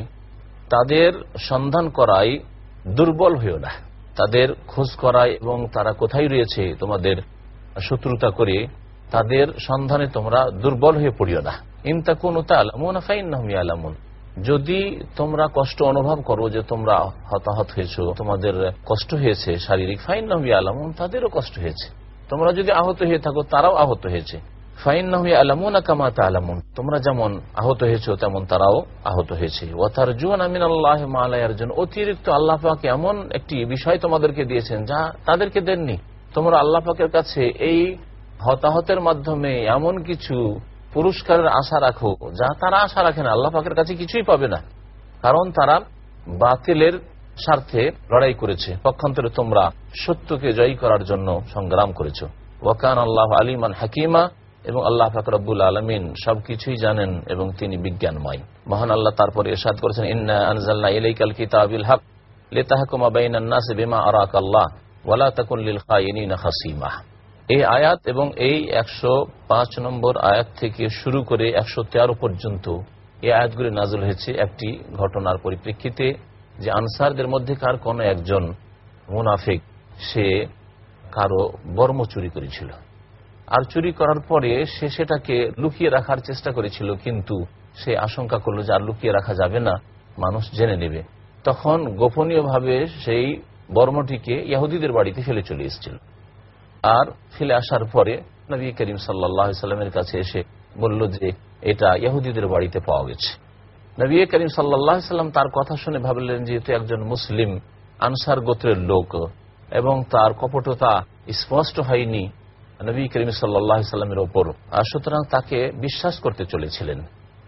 তাদের সন্ধান করাই দুর্বল হইও না। তাদের খোঁজ করায় এবং তারা কোথায় রয়েছে, তোমাদের শত্রুতা করে তাদের সন্ধানে তোমরা দুর্বল হয়ে পড়িও না। ইনতা কোন আলামুন যদি তোমরা কষ্ট অনুভব করো যে তোমরা হতাহত হয়েছ, তোমাদের কষ্ট হয়েছে শারীরিক ফাইন নহমি আলামুন তাদেরও কষ্ট হয়েছে। তোমরা যদি আহত হয়ে থাকো, তারাও আহত হয়েছে। তোমরা যেমন আহত হয়েছ, তেমন তারাও আহত হয়েছে। আমিন আল্লাহ অতিরিক্ত আল্লাহ পাক এমন একটি বিষয় তোমাদেরকে দিয়েছেন যা তাদেরকে দেননি। তোমরা আল্লাহ পাকের কাছে এই হতাহতের মাধ্যমে এমন কিছু পুরস্কারের আশা রাখো যা তারা আশা রাখে না। আল্লাহ পাকের কাছে কিছুই পাবে না। কারণ তারা বাতিলের স্বার্থে লড়াই করেছে। পক্ষান্তরে তোমরা সত্যকে জয়ী করার জন্য সংগ্রাম করেছ। ওয়াকান আল্লাহ আলিমান হাকিমা। এবং আল্লাহ ফাকরাবুল আলমিন সবকিছুই জানেন এবং তিনি বিজ্ঞানময়। মহান আল্লাহ তারপরে এরশাদ করেছেন, ইন্না আনজাল্লাহ ইলাইকাল কিতাবিল হক লিতাহকুমা বাইনান নাস বিমা আরাক আল্লাহ ওয়ালা তাকুন লিল খায়িনিনা খাসিমা। এই আয়াত এবং এই একশো পাঁচ নম্বর আয়াত থেকে শুরু করে একশো তেরো পর্যন্ত এই আয়াতগুলি নাজল হয়েছে একটি ঘটনার পরিপ্রেক্ষিতে যে আনসারদের মধ্যে কার কোন একজন মুনাফিক, সে কারও বর্ম চুরি করেছিল। আর চুরি করার পরে সে সেটাকে লুকিয়ে রাখার চেষ্টা করেছিল, কিন্তু সে আশঙ্কা করল যে আর লুকিয়ে রাখা যাবে না, মানুষ জেনে নেবে। তখন গোপনীয়ভাবে সেই বর্মটিকে ইয়াহুদিদের বাড়িতে ফেলে চলে এসেছিল। আর ফেলে আসার পরে নবী করিম সাল্লামের কাছে এসে বলল যে, এটা ইয়াহুদিদের বাড়িতে পাওয়া গেছে। নবী করিম সাল্লাহ সাল্লাম তার কথা শুনে ভাবলেন যে, এটা একজন মুসলিম আনসার গোত্রের লোক এবং তার কপটতা স্পষ্ট হয়নি। নবী করিম সাল্লাহ সাল্লামের ওপর। সুতরাং তাকে বিশ্বাস করতে চলেছিলেন।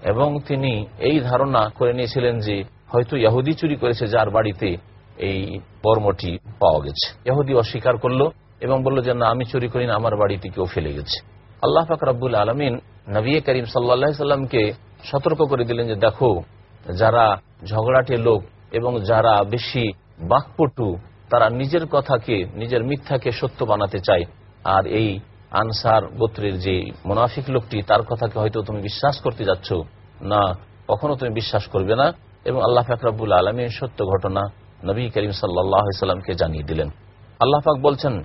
এবং তিনি এই ধারণা করে নিয়েছিলেন যে, হয়তো ইয়াহুদি চুরি করেছে যার বাড়িতে এই বর্মটি পাওয়া গেছে। ইয়াহুদি অস্বীকার করল এবং বলল যে, না, আমি চুরি করি না আমার বাড়িতে কেউ ফেলে গেছে। আল্লাহ পাক রাব্বুল আলমিন নবী করিম সাল্লা সাল্লামকে সতর্ক করে দিলেন যে, দেখো, যারা ঝগড়াটে লোক এবং যারা বেশি বাকপটু, তারা নিজের কথাকে, নিজের মিথ্যাকে সত্য বানাতে চায়। আর এই আনসার গোত্রের যে মোনাফিক লোকটি, তার কথাকে হয়তো তুমি বিশ্বাস করতে যাচ্ছ। না, কখনো তুমি বিশ্বাস করবে না। এবং আল্লাহ ফাকরাবুল আলমীর সত্য ঘটনা নবী করিম সাল্লামকে জানিয়ে দিলেন। আল্লাহ পাক বলছেন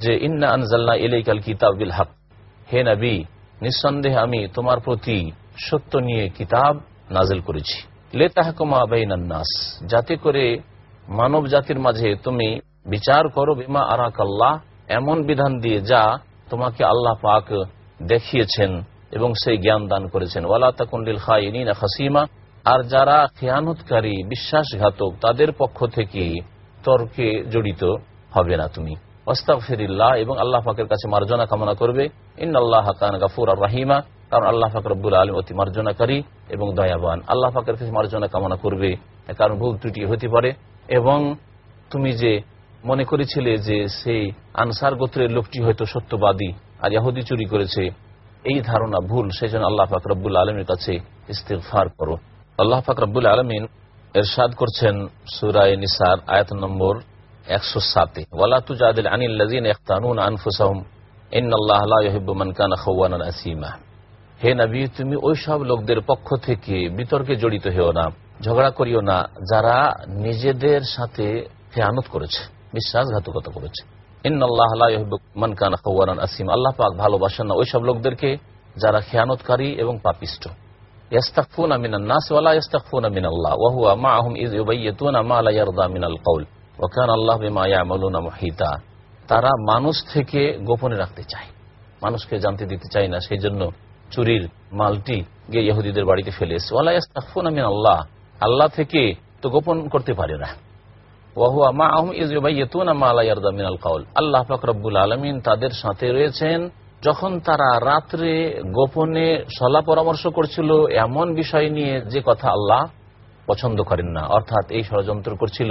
যে, ইন্না আনজাল্লা ইলাইকাল কিতাব বিল হক। হে নবী, নিঃসন্দেহে আমি তোমার প্রতি সত্য নিয়ে কিতাব নাজেল করেছি। লে তাহকুমা নাস, যাতে করে মানব জাতির মাঝে তুমি বিচার করো, বিমা আরাক আল্লাহ এমন বিধান দিয়ে যা তোমাকে আল্লাহ পাক দেখিয়েছেন এবং সেই জ্ঞান দান করেছেন। ওয়ালা তাকুন্ডিল খাইনিনা খাসিমা। আর যারা খেয়ানতকারী, বিশ্বাসঘাতক, তাদের পক্ষ থেকে তর্কে জড়িত হবে না তুমি। ওস্তাক ফিরিল্লাহ এবং আল্লাহ পাকের কাছে মার্জনা কামনা করবে। ইন আল্লাহ হাকান গাফুর আর রাহিমা। কারণ আল্লাহ ফাকর রব্বুল আলম অতি মার্জনাকারী এবং দয়াবান। আল্লাহ পাকের কাছে মার্জনা কামনা করবে। কারণ ভুল ত্রুটি হতে পারে। এবং তুমি যে মনে করেছিলে যে সেই আনসার গোত্রের লোকটি হয়তো সত্যবাদী আর ইয়াহুদি চুরি করেছে। এই ধারণা ভুল সেই জন্য আল্লাহ ফাকরবুল আলমের কাছে ইস্তেফার করো। আল্লাহ ফাকরবুল আলমিন এরশাদ করছেন সুরায় নিসার, আয়াত নম্বর একশো সাতে। ওয়ালা তুজাদিল আনিল্লাজিন ইখতানুন আনফুসাহুম, ইন্নাল্লাহ লা ইউহিব্বু মান কানা আসিমা। হে নবী, তুমি ওই সব লোকদের পক্ষ থেকে বিতর্কে জড়িত হেও না, ঝগড়া করিও না, যারা নিজেদের সাথে খেয়ানত করেছে। বিশ্বাসঘাতকতা করেছে। আল্লাহ পাক ভালোবাসেন না ওই সব লোকদেরকে যারা খেয়ানতকারী এবং পাপিষ্ট। আল্লাহু তারা মানুষ থেকে গোপনে রাখতে চায়। মানুষকে জানতে দিতে চায় না। সেই জন্য চুরির মালটি গিয়ে ইহুদিদের বাড়িতে ফেলে ওয়ালা মিনাল্লাহ। আল্লাহ থেকে তো গোপন করতে পারে না। ওয়াহুয়া মা আহম কাউল। আল্লাহ পাক রব্বুল আলামিন তাদের সাথে রয়েছেন। যখন তারা রাত্রে গোপনে সলা পরামর্শ করছিল, এমন বিষয় নিয়ে যে কথা আল্লাহ পছন্দ করেন না, অর্থাৎ এই ষড়যন্ত্র করছিল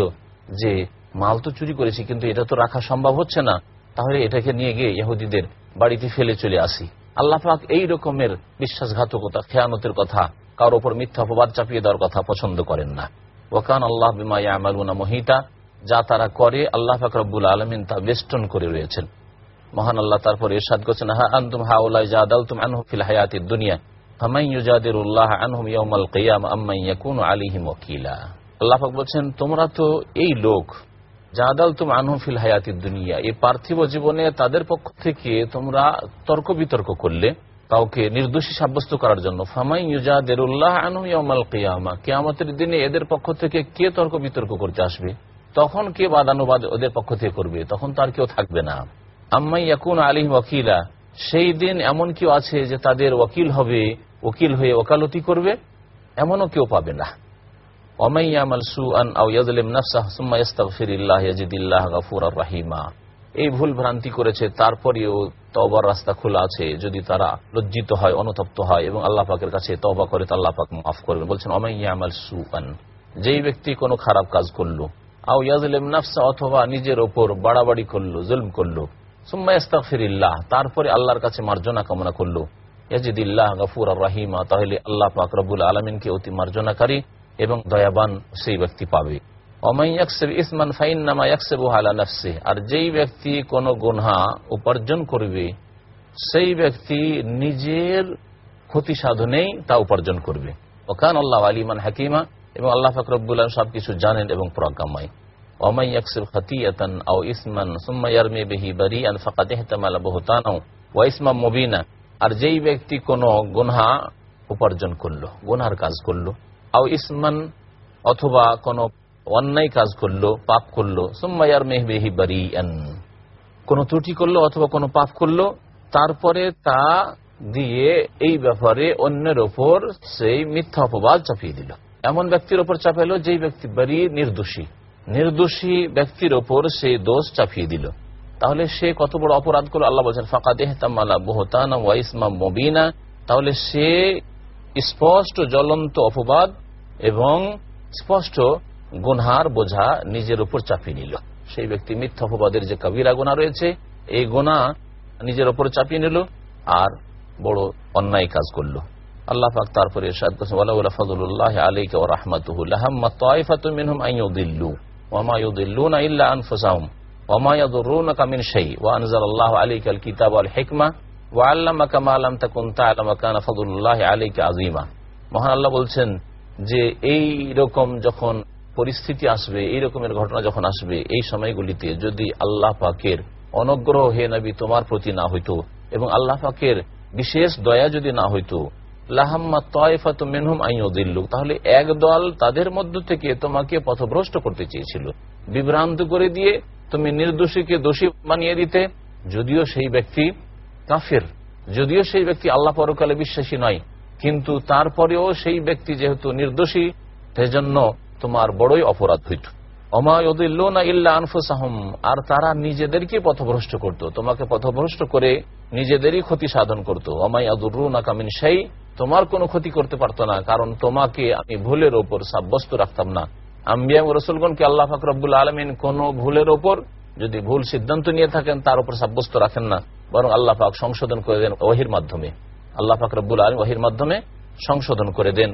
যে, মাল তো চুরি করেছি, কিন্তু এটা তো রাখা সম্ভব হচ্ছে না, তাহলে এটাকে নিয়ে গিয়ে ইহুদিদের বাড়িতে ফেলে চলে আসি। আল্লাহ পাক এই রকমের বিশ্বাসঘাতকতা, খেয়ানতের কথা, কারোর ওপর মিথ্যা অপবাদ চাপিয়ে দেওয়ার কথা পছন্দ করেন না। ওকান আল্লাহ বিমা ইয়ামালুনা মহিতা যা তারা করে, আল্লাহ ফাকরবুল আলমিন তা বেষ্টন করে রয়েছেন। মহান আল্লাহ তারপর ইরশাদ করছেন, হা আনতুম হাউলাই জাদালতুম আনহু ফিল হায়াতিদ দুনিয়া, ফামান ইউজাদিরুল্লাহ আনহুম ইয়াউমাল কিয়াম আম্মান ইয়াকুনু আলাইহিম ওয়াকিলা আল্লাহ পাক বলছেন, তোমরা তো এই লোক জাদালতুম আনহু ফিল হায়াতিদ দুনিয়া, এই পার্থিব জীবনে তাদের পক্ষ থেকে তোমরা তর্ক বিতর্ক করলে, কাউকে নির্দোষী সাব্যস্ত করার জন্য ফামাই ইউজাদিরুল্লাহ আনহু ইয়াউমাল কিয়ামা, কিয়ামতের দিনে এদের পক্ষ থেকে কে তর্ক বিতর্ক করতে আসবে? তখন কে বাদানুবাদ ওদের পক্ষ থেকে করবে? তখন তার কেউ থাকবে না। আম্মাই ইয়াকুন আলিম ওকিলা সেই দিন এমন কেউ আছে যে তাদের ওকিল হবে, ওকিল হয়ে ওকালতি করবে, এমনও কেউ পাবে না। এই ভুল ভ্রান্তি করেছে, তারপরেও তবার রাস্তা খোলা আছে। যদি তারা লজ্জিত হয়, অনুতপ্ত হয় এবং আল্লাহ পাকের কাছে তবা করে আল্লাহ পাক মাফ করবেন। বলছেন অমাইয়া আমাল সুআন, যেই ব্যক্তি কোনো খারাপ কাজ করল অথবা নিজের ওপর বাড়াবাড়ি করল, জুলম করল। সুম্মা তারপরে আল্লাহর কাছে মার্জনা কামনা করল। ইয়াজিদিল্লাহ গফুর আর রাহিমা, তাহলে আল্লাহ পাক রব্বুল আলমিনকে অতি মার্জনাকারী এবং দয়াবান সেই ব্যক্তি পাবে। আর যেই ব্যক্তি কোনো গুনহা উপার্জন করবে, সেই ব্যক্তি নিজের ক্ষতি সাধনেই তা উপার্জন করবে। ওখান আল্লাহ আলিমান হাকিমা এবং আল্লাহ ফাকরবুল্লাহ সবকিছু জানেন এবং প্রজ্ঞাময়। ওমাই ইয়াকসিব খাতিয়াতান আও ইসমান, সুম্মা ইয়ারমি বিহি বারিআন, ফাকাদ ইহতামালা বুহতানাও, ওয়া ইসমা মুবিনা। আর যেই ব্যক্তি কোনো গুনহা উপার্জন করল, গুনহার কাজ করল, আও ইসমান অথবা কোনো অন্যায় কাজ করল, পাপ করল, সুম্মা ইয়ারমি বিহি বারিআন। কোন ত্রুটি করল অথবা কোনো পাপ করল, তারপরে তা দিয়ে এই ব্যাপারে অন্যের ওপর সেই মিথ্যা অপবাদ চাপিয়ে দিল। এমন ব্যক্তির ওপর চাপাইলো যেই ব্যক্তি বাড়ি নির্দোষী। নির্দোষী ব্যক্তির ওপর সে দোষ চাপিয়ে দিল। তাহলে সে কত বড় অপরাধ করল? আল্লাহ বলছেন ফাঁকা দেহতামালা বহতান ওয়াইসমা মবিনা। তাহলে সে স্পষ্ট জ্বলন্ত অপবাদ এবং স্পষ্ট গুনহার বোঝা নিজের উপর চাপিয়ে নিল। সেই ব্যক্তি মিথ্যা অপবাদের যে কবিরা গোনা রয়েছে, এই গোনা নিজের ওপর চাপিয়ে নিল আর বড় অন্যায় কাজ করল। আল্লাহ পাক তারপরে ইরশাদ করেছেন ওয়ালা ফজলুল্লাহ আলাইকা ওয়া রাহমাতুহু লাহাম্মা তাইফাতুম মিনহুম আন ইউদিল্লু ওয়া মা ইউদিল্লুনা ইল্লা আনফুসাহুম ওয়া মা ইয়াদুররুনাকা মিন শাই ওয়া আনজালাল্লাহু আলাইকাল কিতাবা ওয়াল হিকমা ওয়া আল্লামাকা মা লাম তাকুন তা'লাম কানা ফজলুল্লাহ আলাইকা আযীমা। মহান আল্লাহ বলছেন যে, এই রকম যখন পরিস্থিতি আসবে, এই রকমের ঘটনা যখন আসবে, এই সময়গুলিতে যদি আল্লাহ পাকের অনগ্রহ হে নবী তোমার প্রতি না হইতো এবং আল্লাহ পাকের বিশেষ দয়া যদি না হইতো তাহলে এক দল তাদের মধ্য থেকে তোমাকে পথভ্রষ্ট করতে চেয়েছিল। বিভ্রান্ত করে দিয়ে তুমি নির্দোষীকে দোষী বানিয়ে দিতে। যদিও সেই ব্যক্তি কাফের, যদিও সেই ব্যক্তি আল্লাহ পরকালে বিশ্বাসী নয়, কিন্তু তারপরেও সেই ব্যক্তি যেহেতু নির্দোষী, সেজন্য তোমার বড়ই অপরাধ হইত। আর তারা নিজেদেরকে পথভ্রষ্ট করত। তোমাকে পথভ্রষ্ট করে নিজেদেরই ক্ষতি সাধন করতো। অমাই আদুরুনা কামিন সেই তোমার কোনো ক্ষতি করতে পারতো না, কারণ তোমাকে আমি ভুলের ওপর সাব্যস্ত রাখতাম না। আম্বিয়া রসুলগনকে আল্লাহ ফাকরবুল আলমিন কোন ভুলের ওপর যদি ভুল সিদ্ধান্ত নিয়ে থাকেন, তার উপর সাব্যস্ত রাখেন না, বরং আল্লাহ পাক সংশোধন করে দেন ওহির মাধ্যমে। আল্লাহ ফাকরবুল আলম ওহির মাধ্যমে সংশোধন করে দেন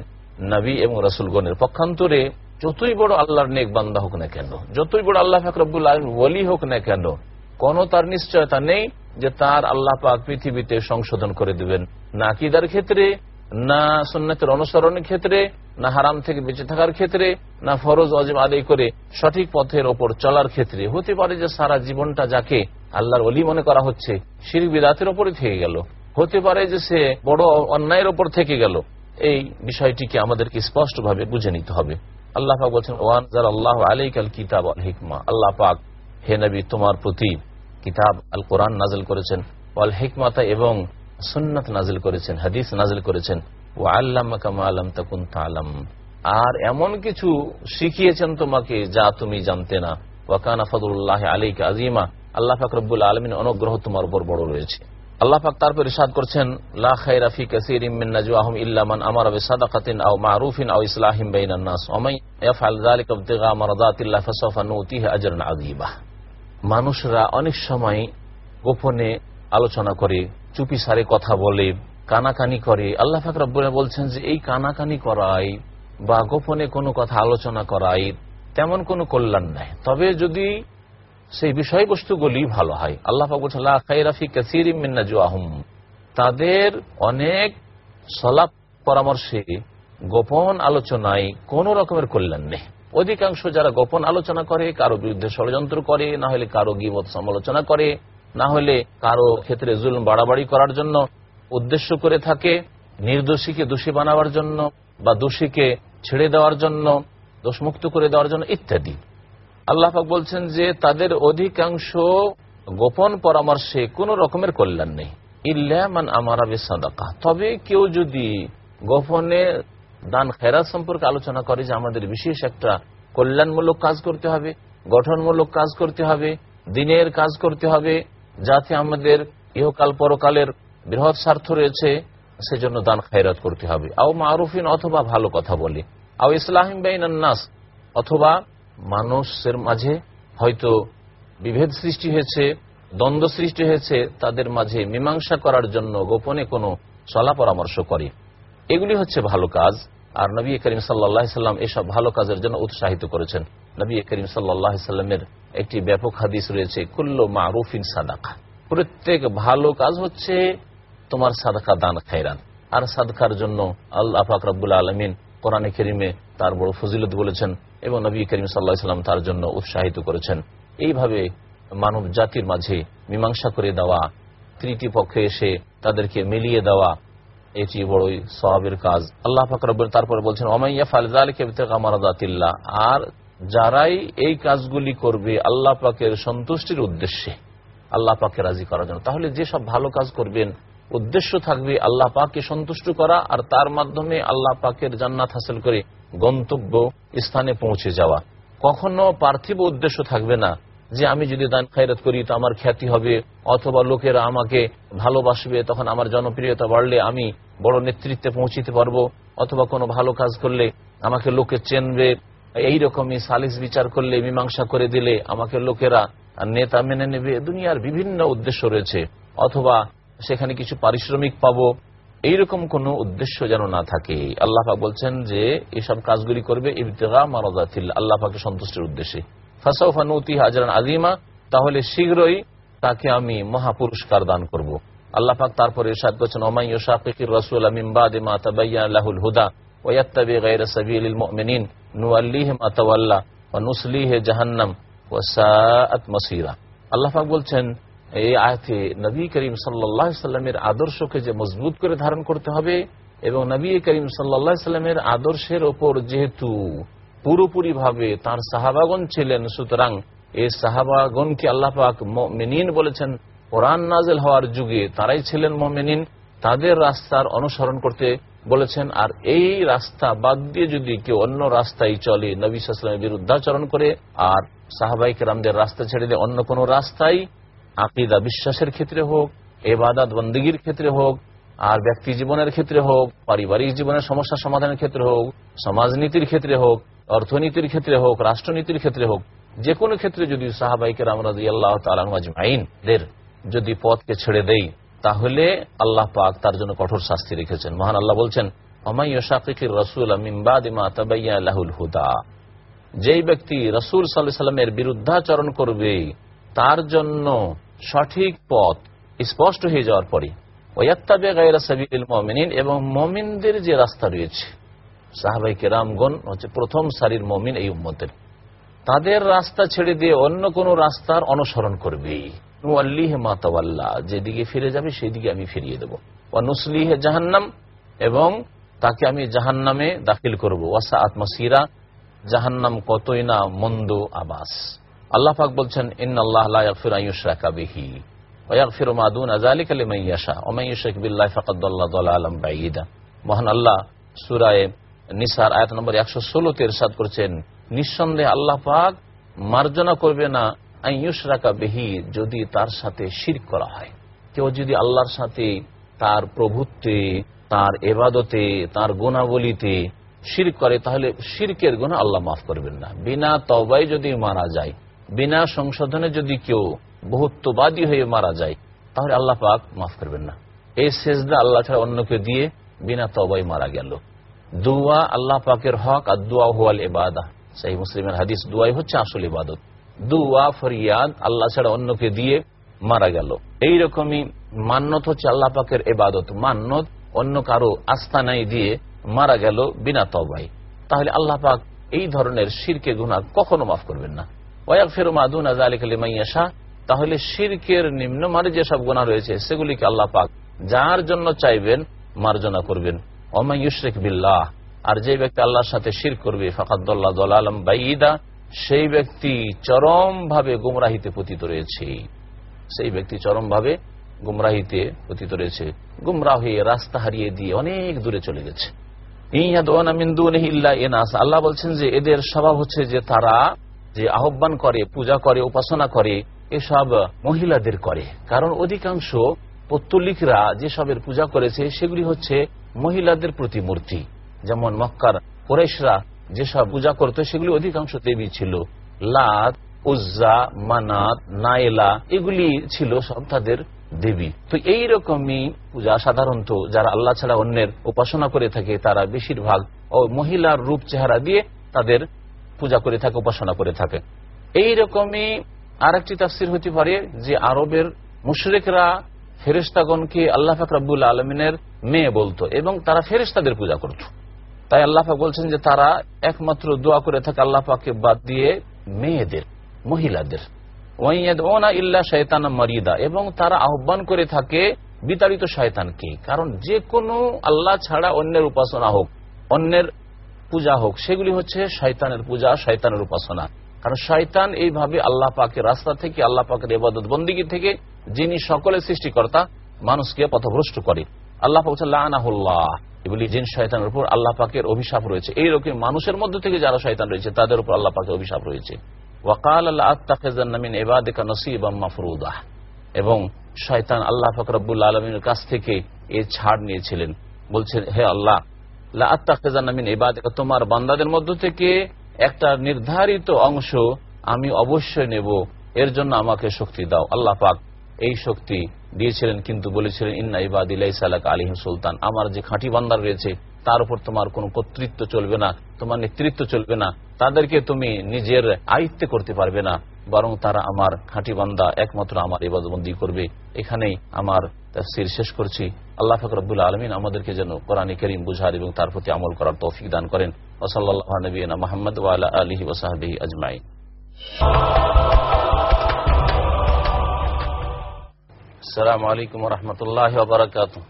নবী এবং রসুলগণের। পক্ষান্তরে যতই বড় আল্লাহর নেক বান্দা হোক না কেন, যতই বড় আল্লাহ ফাকরবুল আলম ওলি হোক না কেন, কোন তার নিশ্চয়তা নেই যে তার আল্লাহ পাক পৃথিবীতে সংশোধন করে দিবেন। নাকিদার ক্ষেত্রে না সন্ন্যতের অনুসরণের ক্ষেত্রে, না হারাম থেকে বেঁচে থাকার ক্ষেত্রে, না ফরজ অজিম আদায় করে সঠিক পথের ওপর চলার ক্ষেত্রে। হতে পারে যে সারা জীবনটা যাকে আল্লাহর অলি মনে করা হচ্ছে শির বিদাতের ওপরে থেকে গেল। হতে পারে যে সে বড় অন্যায়ের ওপর থেকে গেল। এই বিষয়টিকে আমাদেরকে স্পষ্টভাবে বুঝে নিতে হবে। আল্লাহ পাক বলছেন ওয়ান জার আল্লাহ আলাইকাল কিতাব আল হিকমা। আল্লাহ পাক, হে নবী, তোমার প্রতি কিতাব আল কোরআন নাজল করেছেন। ওয়াল হিকমাতা এবং সুন্নাত নাজিল করেছেন, হাদিস নাজিল করেছেন। ও আল্লাহ তাকুন তালাম আর এমন কিছু শিখিয়েছেন তোমাকে যা তুমি জানতে না। ওয়াকানা ফদুল্লাহ আজিমা আল্লাহ ফাকরবুল আলমিন অনুগ্রহ তোমার উপর বড় রয়েছে। আল্লাহ পাক তারপর করছেন, লা মিন নাজওয়াহুম ইল্লা মান আমারা বিসাদাকাতিন আও মারুফিন আও ইসলাহিম বাইনান নাস। ওয়া মান ইয়াফআল যালিকা ইবতিগা ফাসাফা নুতিহি আজরান আযীবা। মানুষরা অনেক সময় গোপনে আলোচনা করে চুপি সারে কথা বলে, কানাকানি করে। আল্লাহ ফাকর বলছেন যে, এই কানাকানি করাই বা গোপনে কোনো কথা আলোচনা করাই তেমন কোনো কল্যাণ নাই। তবে যদি সেই বিষয়বস্তুগুলি ভালো হয়, আল্লাহ বলছেন তাদের অনেক সলাপ পরামর্শে গোপন আলোচনায় কোন রকমের কল্যাণ নেই। অধিকাংশ যারা গোপন আলোচনা করে, কারও বিরুদ্ধে ষড়যন্ত্র করে, না হলে কারও গিবত সমালোচনা করে না হলে কারও ক্ষেত্রে জুলুম বাড়াবাড়ি করার জন্য উদ্দেশ্য করে থাকে নির্দোষীকে দোষী বানাবার জন্য বা দোষীকে ছেড়ে দেওয়ার জন্য, দোষমুক্ত করে দেওয়ার জন্য ইত্যাদি। আল্লাহাক বলছেন যে তাদের অধিকাংশ গোপন পরামর্শে কোন রকমের কল্যাণ নেই। ইল্লামান আমার সাদাকা তবে কেউ যদি গোপনে দান খেরাত সম্পর্কে আলোচনা করে যে আমাদের বিশেষ একটা কল্যাণমূলক কাজ করতে হবে, গঠনমূলক কাজ করতে হবে, দিনের কাজ করতে হবে যাতে আমাদের ইহকাল পরকালের বৃহৎ স্বার্থ রয়েছে, সেজন্য দান খায়রাত করতে হবে। আও মারুফিন অথবা ভালো কথা বলে। আও ইসলাহিম নাস, অথবা মানুষের মাঝে হয়তো বিভেদ সৃষ্টি হয়েছে, দ্বন্দ্ব সৃষ্টি হয়েছে, তাদের মাঝে মীমাংসা করার জন্য গোপনে কোনো সলা পরামর্শ করে। এগুলি হচ্ছে ভালো কাজ, আর নবী করিম সাল্লা সাল্লাম এসব ভালো কাজের জন্য উৎসাহিত করেছেন। নবী করিম সাল্লাহ সাল্লামের একটি ব্যাপক হাদিস রয়েছে, কুল্লো মারুফিন সাদাকা। প্রত্যেক ভালো কাজ হচ্ছে তোমার সাদাকা দান খাইরান আর সাদকার জন্য আল্লাহ ফাকরাবুল আলমিন কোরআনে করিমে তার বড় ফজিলত বলেছেন এবং নবী করিম সাল্লাহ সাল্লাম তার জন্য উৎসাহিত করেছেন। এইভাবে মানব জাতির মাঝে মীমাংসা করে দেওয়া তৃতীয় পক্ষে এসে তাদেরকে মিলিয়ে দেওয়া, এটি বড়ই সবাবের কাজ। আল্লাহ ফাকরাবুল তারপরে বলছেন অমাইয়া ফালজালকে আমারাদাতিল্লাহ আর যারাই এই কাজগুলি করবে, আল্লাহ পাকের সন্তুষ্টির উদ্দেশ্যে, আল্লাহ পাককে রাজি করার জন্য। তাহলে যেসব ভালো কাজ করবেন, উদ্দেশ্য থাকবে আল্লাহ পাককে সন্তুষ্ট করা আর তার মাধ্যমে আল্লাহ পাকের জান্নাত হাসিল করে গন্তব্য স্থানে পৌঁছে যাওয়া। কখনো পার্থিব উদ্দেশ্য থাকবে না যে আমি যদি দান খায়রাত করি তো আমার খ্যাতি হবে, অথবা লোকেরা আমাকে ভালোবাসবে তখন আমার জনপ্রিয়তা বাড়লে আমি বড় নেতৃত্বে পৌঁছিতে পারব, অথবা কোনো ভালো কাজ করলে আমাকে লোকে চেনবে। এইরকমই সালিস বিচার করলে, মীমাংসা করে দিলে আমাকে লোকেরা নেতা মেনে নেবে। দুনিয়ার বিভিন্ন উদ্দেশ্য রয়েছে। অথবা সেখানে কিছু পারিশ্রমিক পাবো। এইরকম কোন উদ্দেশ্য যেন না থাকে। আল্লাহ পাক বলছেন যে, এসব কাজগুলি করবে ইবতেগা মারাদাতিল, আল্লাহ পাকে সন্তুষ্টের উদ্দেশ্যে। ফাসাউফানুতি হাজরান আজিমা তাহলে শীঘ্রই তাকে আমি মহাপুরস্কার দান করব। আল্লাহ পাক তারপরে ইরশাদ করছেন ওমাইয়া শাকির রসুল মিমবাদ মা তাবাইয়া লাহুল হুদা। ওয়াত্তাবি গায়রা সাবিলিল মুমিনিন নুআল্লিহি মা তাওয়াল্লা ওয়া নুসলিহি জাহান্নাম ওয়া সাআত মাসীরা আল্লাহ পাক বলছেন, এই আয়াতে নবী করিম সাল্লাহ সাল্লামের আদর্শকে যে মজবুত করে ধারণ করতে হবে এবং নবী করিম সাল্লাহ সাল্লামের আদর্শের ওপর যেহেতু পুরোপুরি ভাবে তার সাহাবাগন ছিলেন, সুতরাং এই সাহাবাগনকে আল্লাহ পাক মেনিন বলেছেন। কোরআন নাজেল হওয়ার যুগে তারাই ছিলেন মমেনিন। তাদের রাস্তার অনুসরণ করতে বলেছেন, আর এই রাস্তা বাদ দিয়ে যদি কেউ অন্য রাস্তায় চলে, নবী সাল্লামের বিরুদ্ধাচরণ করে, আর সাহাবাইক রামদের রাস্তা ছেড়ে দিয়ে অন্য কোনো রাস্তায়, আকিদা বিশ্বাসের ক্ষেত্রে হোক এবাদাত বন্দীগীর ক্ষেত্রে হোক, আর ব্যক্তি জীবনের ক্ষেত্রে হোক, পারিবারিক জীবনের সমস্যা সমাধানের ক্ষেত্রে হোক, সমাজনীতির ক্ষেত্রে হোক, অর্থনীতির ক্ষেত্রে হোক, রাষ্ট্রনীতির ক্ষেত্রে হোক, যে কোনো ক্ষেত্রে যদি সাহাবাইকে রামরাজি আল্লাহ তালাজমাইনদের যদি পথকে ছেড়ে দেই তাহলে আল্লাহ পাক তার জন্য কঠোর শাস্তি রেখেছেন। মহান আল্লাহ বলছেন অমাইয়াকির রসুল মিমবাদিমা লাহুল হুদা। যেই ব্যক্তি রসুল সাল্লাহ সাল্লামের বিরুদ্ধাচরণ করবে, তার জন্য সঠিক পথ স্পষ্ট হয়ে যাওয়ার পরে, ওয়াত্তাবে গায়রা সাবিল মমিনিন, এবং মমিনদের যে রাস্তা রয়েছে সাহাবাই কেরামগণ হচ্ছে প্রথম সারির মমিন এই উম্মতের। তাদের রাস্তা ছেড়ে দিয়ে অন্য কোন রাস্তার অনুসরণ করবে নুয়াল্লিহে মাতাওয়াল্লা যেদিকে ফিরে যাবে সেই দিকে আমি ফিরিয়ে দেবো। ও নুসলিহে জাহান্নাম, এবং তাকে আমি জাহান্নামে দাখিল করব। ওয়াসা আত্মসিরা জাহান্নাম কতই না মন্দ আবাস। আল্লাহ পাক বলছেন ইন আল্লাহ লাফির আয়ুষরাকা বিহি ওয়াগফির মাদুন আজালিক লিমাইয়াশা ওমাইয়ুশরিক বিল্লাহি ফাকাদ দাল্লা দালালাম মহান আল্লাহ সূরা নিসার আয়াত নম্বর 116 তে ইরশাদ করেছেন, নিঃসন্দেহে আল্লাহ পাক মার্জনা করবে না বিহি, যদি তার সাথে শির করা হয়। কেউ যদি আল্লাহর সাথে তার প্রভুত্বে, তার এবাদতে, তার গুণাবলিতে শির করে, তাহলে শিরকের গুণা আল্লাহ মাফ করবেন না। বিনা তবাই যদি মারা যায়, বিনা সংশোধনে যদি কেউ বহুত্ববাদী হয়ে মারা যায়, তাহলে আল্লাহ পাক মাফ করবেন না। এই সেজদা আল্লাহ ছাড়া অন্যকে দিয়ে বিনা তবাই মারা গেল। দুয়া আল্লাহ পাকের হক আর দুয়া হুয়াল এবাদা সেই মুসলিমের হাদিস, দুয়াই হচ্ছে আসল ইবাদত। দুয়া, ফরিয়াদ, আল্লাহ ছাড়া অন্যকে দিয়ে মারা গেল। এইরকমই মান্নত হচ্ছে আল্লাহ পাকের এবাদত। মান্নত অন্য কারও আস্থানাই দিয়ে মারা গেল বিনা তবাই তাহলে আল্লাহ পাক এই ধরনের শিরকে গুণা কখনো মাফ করবেন না। ওয়াক ফের মাদুন আজালিকালিমাইয়াশা তাহলে শিরকের নিম্নমানে যেসব গুণা রয়েছে, সেগুলিকে আল্লাহ পাক যার জন্য চাইবেন মার্জনা করবেন। অমাইয়ুশরেক বিল্লাহ। আর যে ব্যক্তি আল্লাহর সাথে শির করবে ফাকাদ্দুল্লাহ দলালম বাইদা সেই ব্যক্তি চরম ভাবে গুমরাহিতে পতিত রয়েছে। সেই ব্যক্তি চরম ভাবে গুমরাহিতে পতিত রয়েছে। গুমরাহ হয়ে রাস্তা হারিয়ে দিয়ে অনেক দূরে চলে গেছে। আল্লাহ বলছেন যে, এদের স্বভাব হচ্ছে যে তারা যে আহ্বান করে, পূজা করে, উপাসনা করে, এসব মহিলাদের করে। কারণ অধিকাংশ পত্তলিকরা যেসবের পূজা করেছে, সেগুলি হচ্ছে মহিলাদের প্রতিমূর্তি যেমন মক্কার কোরেশরা যেসব পূজা করত সেগুলি অধিকাংশ দেবী ছিল। লাত, উজ্জা, মানাত, নাইলা, এগুলি ছিল সব তাদের দেবী। তো এইরকমই পূজা সাধারণত যারা আল্লাহ ছাড়া অন্যের উপাসনা করে থাকে, তারা বেশিরভাগ ও মহিলার রূপ চেহারা দিয়ে তাদের পূজা করে থাকে, উপাসনা করে থাকে। এই রকমই আর একটি তাফসির হতে পারে যে আরবের মুশরেকরা ফেরেস্তাগণকে আল্লাহ ফাকরাবুল আলমিনের মেয়ে বলতো এবং তারা ফেরেস্তাদের পূজা করত। তাই আল্লাহ পাক বলছেন যে তারা একমাত্র দোয়া করে থাকে আল্লাহ পাককে বাদ দিয়ে মেয়েদের, মহিলাদের। ইল্লা শয়তান মারিদা। এবং তারা আহ্বান করে থাকে বিতাড়িত শয়তানকে। কারণ যে কোনো আল্লাহ ছাড়া অন্যের উপাসনা হোক, অন্যের পূজা হোক, সেগুলি হচ্ছে শয়তানের পূজা, শয়তানের উপাসনা। কারণ শয়তান এইভাবে আল্লাহ পাকের রাস্তা থেকে, আল্লাহ পাকের এবাদত বন্দিগি থেকে যিনি সকলের সৃষ্টিকর্তা, মানুষকে পথভ্রষ্ট করে। আল্লাহ পাক আনাহুল্লাহ এগুলি জিন শয়তানের উপর আল্লাহ পাকের অভিশাপ রয়েছে। এইরকম মানুষের মধ্য থেকে যারা শয়তান রয়েছে, তাদের উপর আল্লাহ পাকের অভিশাপ রয়েছে। ওয়াকাল আল্লাহ আত্তাফেজান্নামিন এবাদিকা নসিব মাফরুদাহ এবং শয়তান আল্লাহ ফকরাবুল আলমীর কাছ থেকে এ ছাড় নিয়েছিলেন। বলছেন, হে আল্লাহ আত্তাফেজান্নামিন এবাদিকা তোমার বান্দাদের মধ্য থেকে একটা নির্ধারিত অংশ আমি অবশ্যই নেব। এর জন্য আমাকে শক্তি দাও। আল্লাহ পাক এই শক্তি দিয়েছিলেন কিন্তু বলেছিলেন, ইন্না ইবাদ ইলাইসালাক আলিম সুলতান। আমার যে খাঁটি বান্দার রয়েছে, তার উপর তোমার কোন কর্তৃত্ব চলবে না, তোমার নেতৃত্ব চলবে না, তাদেরকে তুমি নিজের আয়ত্তে করতে পারবে না, বরং তারা আমার খাঁটি বান্দা একমাত্র আমার ইবাদবন্দি করবে। এখানেই আমার তাফসির শেষ করছি। আল্লাহ ফকরবুল আলমিন আমাদেরকে যেন কোরআনী করিম বুঝার এবং তার প্রতি আমল করার তৌফিক দান করেন। ওসল্লাহ নবীনা মোহাম্মদ ওয়ালা আলহি ওসাহাবি আজমাই السلام عليكم ورحمة الله وبركاته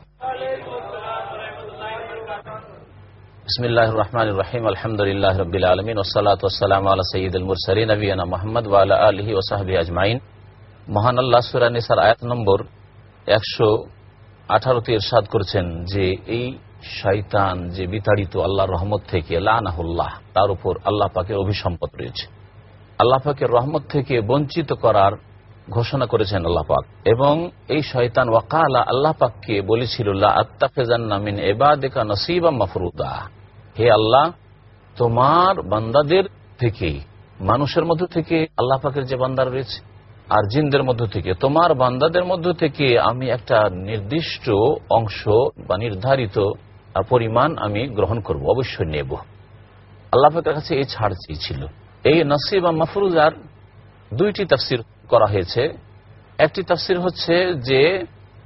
بسم الله الرحمن الرحيم الحمد لله رب العالمين والصلاة والسلام على سيد المرسلين نبينا محمد وعلى آله وصحبه أجمعين মহান আল্লাহ সুরা নিসার আয়াত নম্বর একশো আঠারোতে ইরশাদ করছেন যে এই শয়তান যে বিতাড়িত আল্লাহর রহমত থেকে লানাহুল্লাহ তার উপর আল্লাহ পাকের অভিসম্পদ রয়েছে আল্লাহ পাকের রহমত থেকে বঞ্চিত করার ঘোষণা করেছেন আল্লাহ পাক। এবং এই শয়তান ওয়াকালা আল্লাহ পাককে বলেছিল হে আল্লাহ, তোমার বান্দাদের থেকে, মানুষের মধ্য থেকে আল্লাহ পাকের যে বান্দার রয়েছে, আর জিনদের মধ্য থেকে, তোমার বান্দাদের মধ্য থেকে আমি একটা নির্দিষ্ট অংশ বা নির্ধারিত পরিমাণ আমি গ্রহণ করব, অবশ্যই নেব। আল্লাহ পাকের কাছে এই ছাড় চেয়েছিল এই নসিবা মাফরুজার দুইটি তফসির করা হয়েছে। একটি তফসির হচ্ছে যে,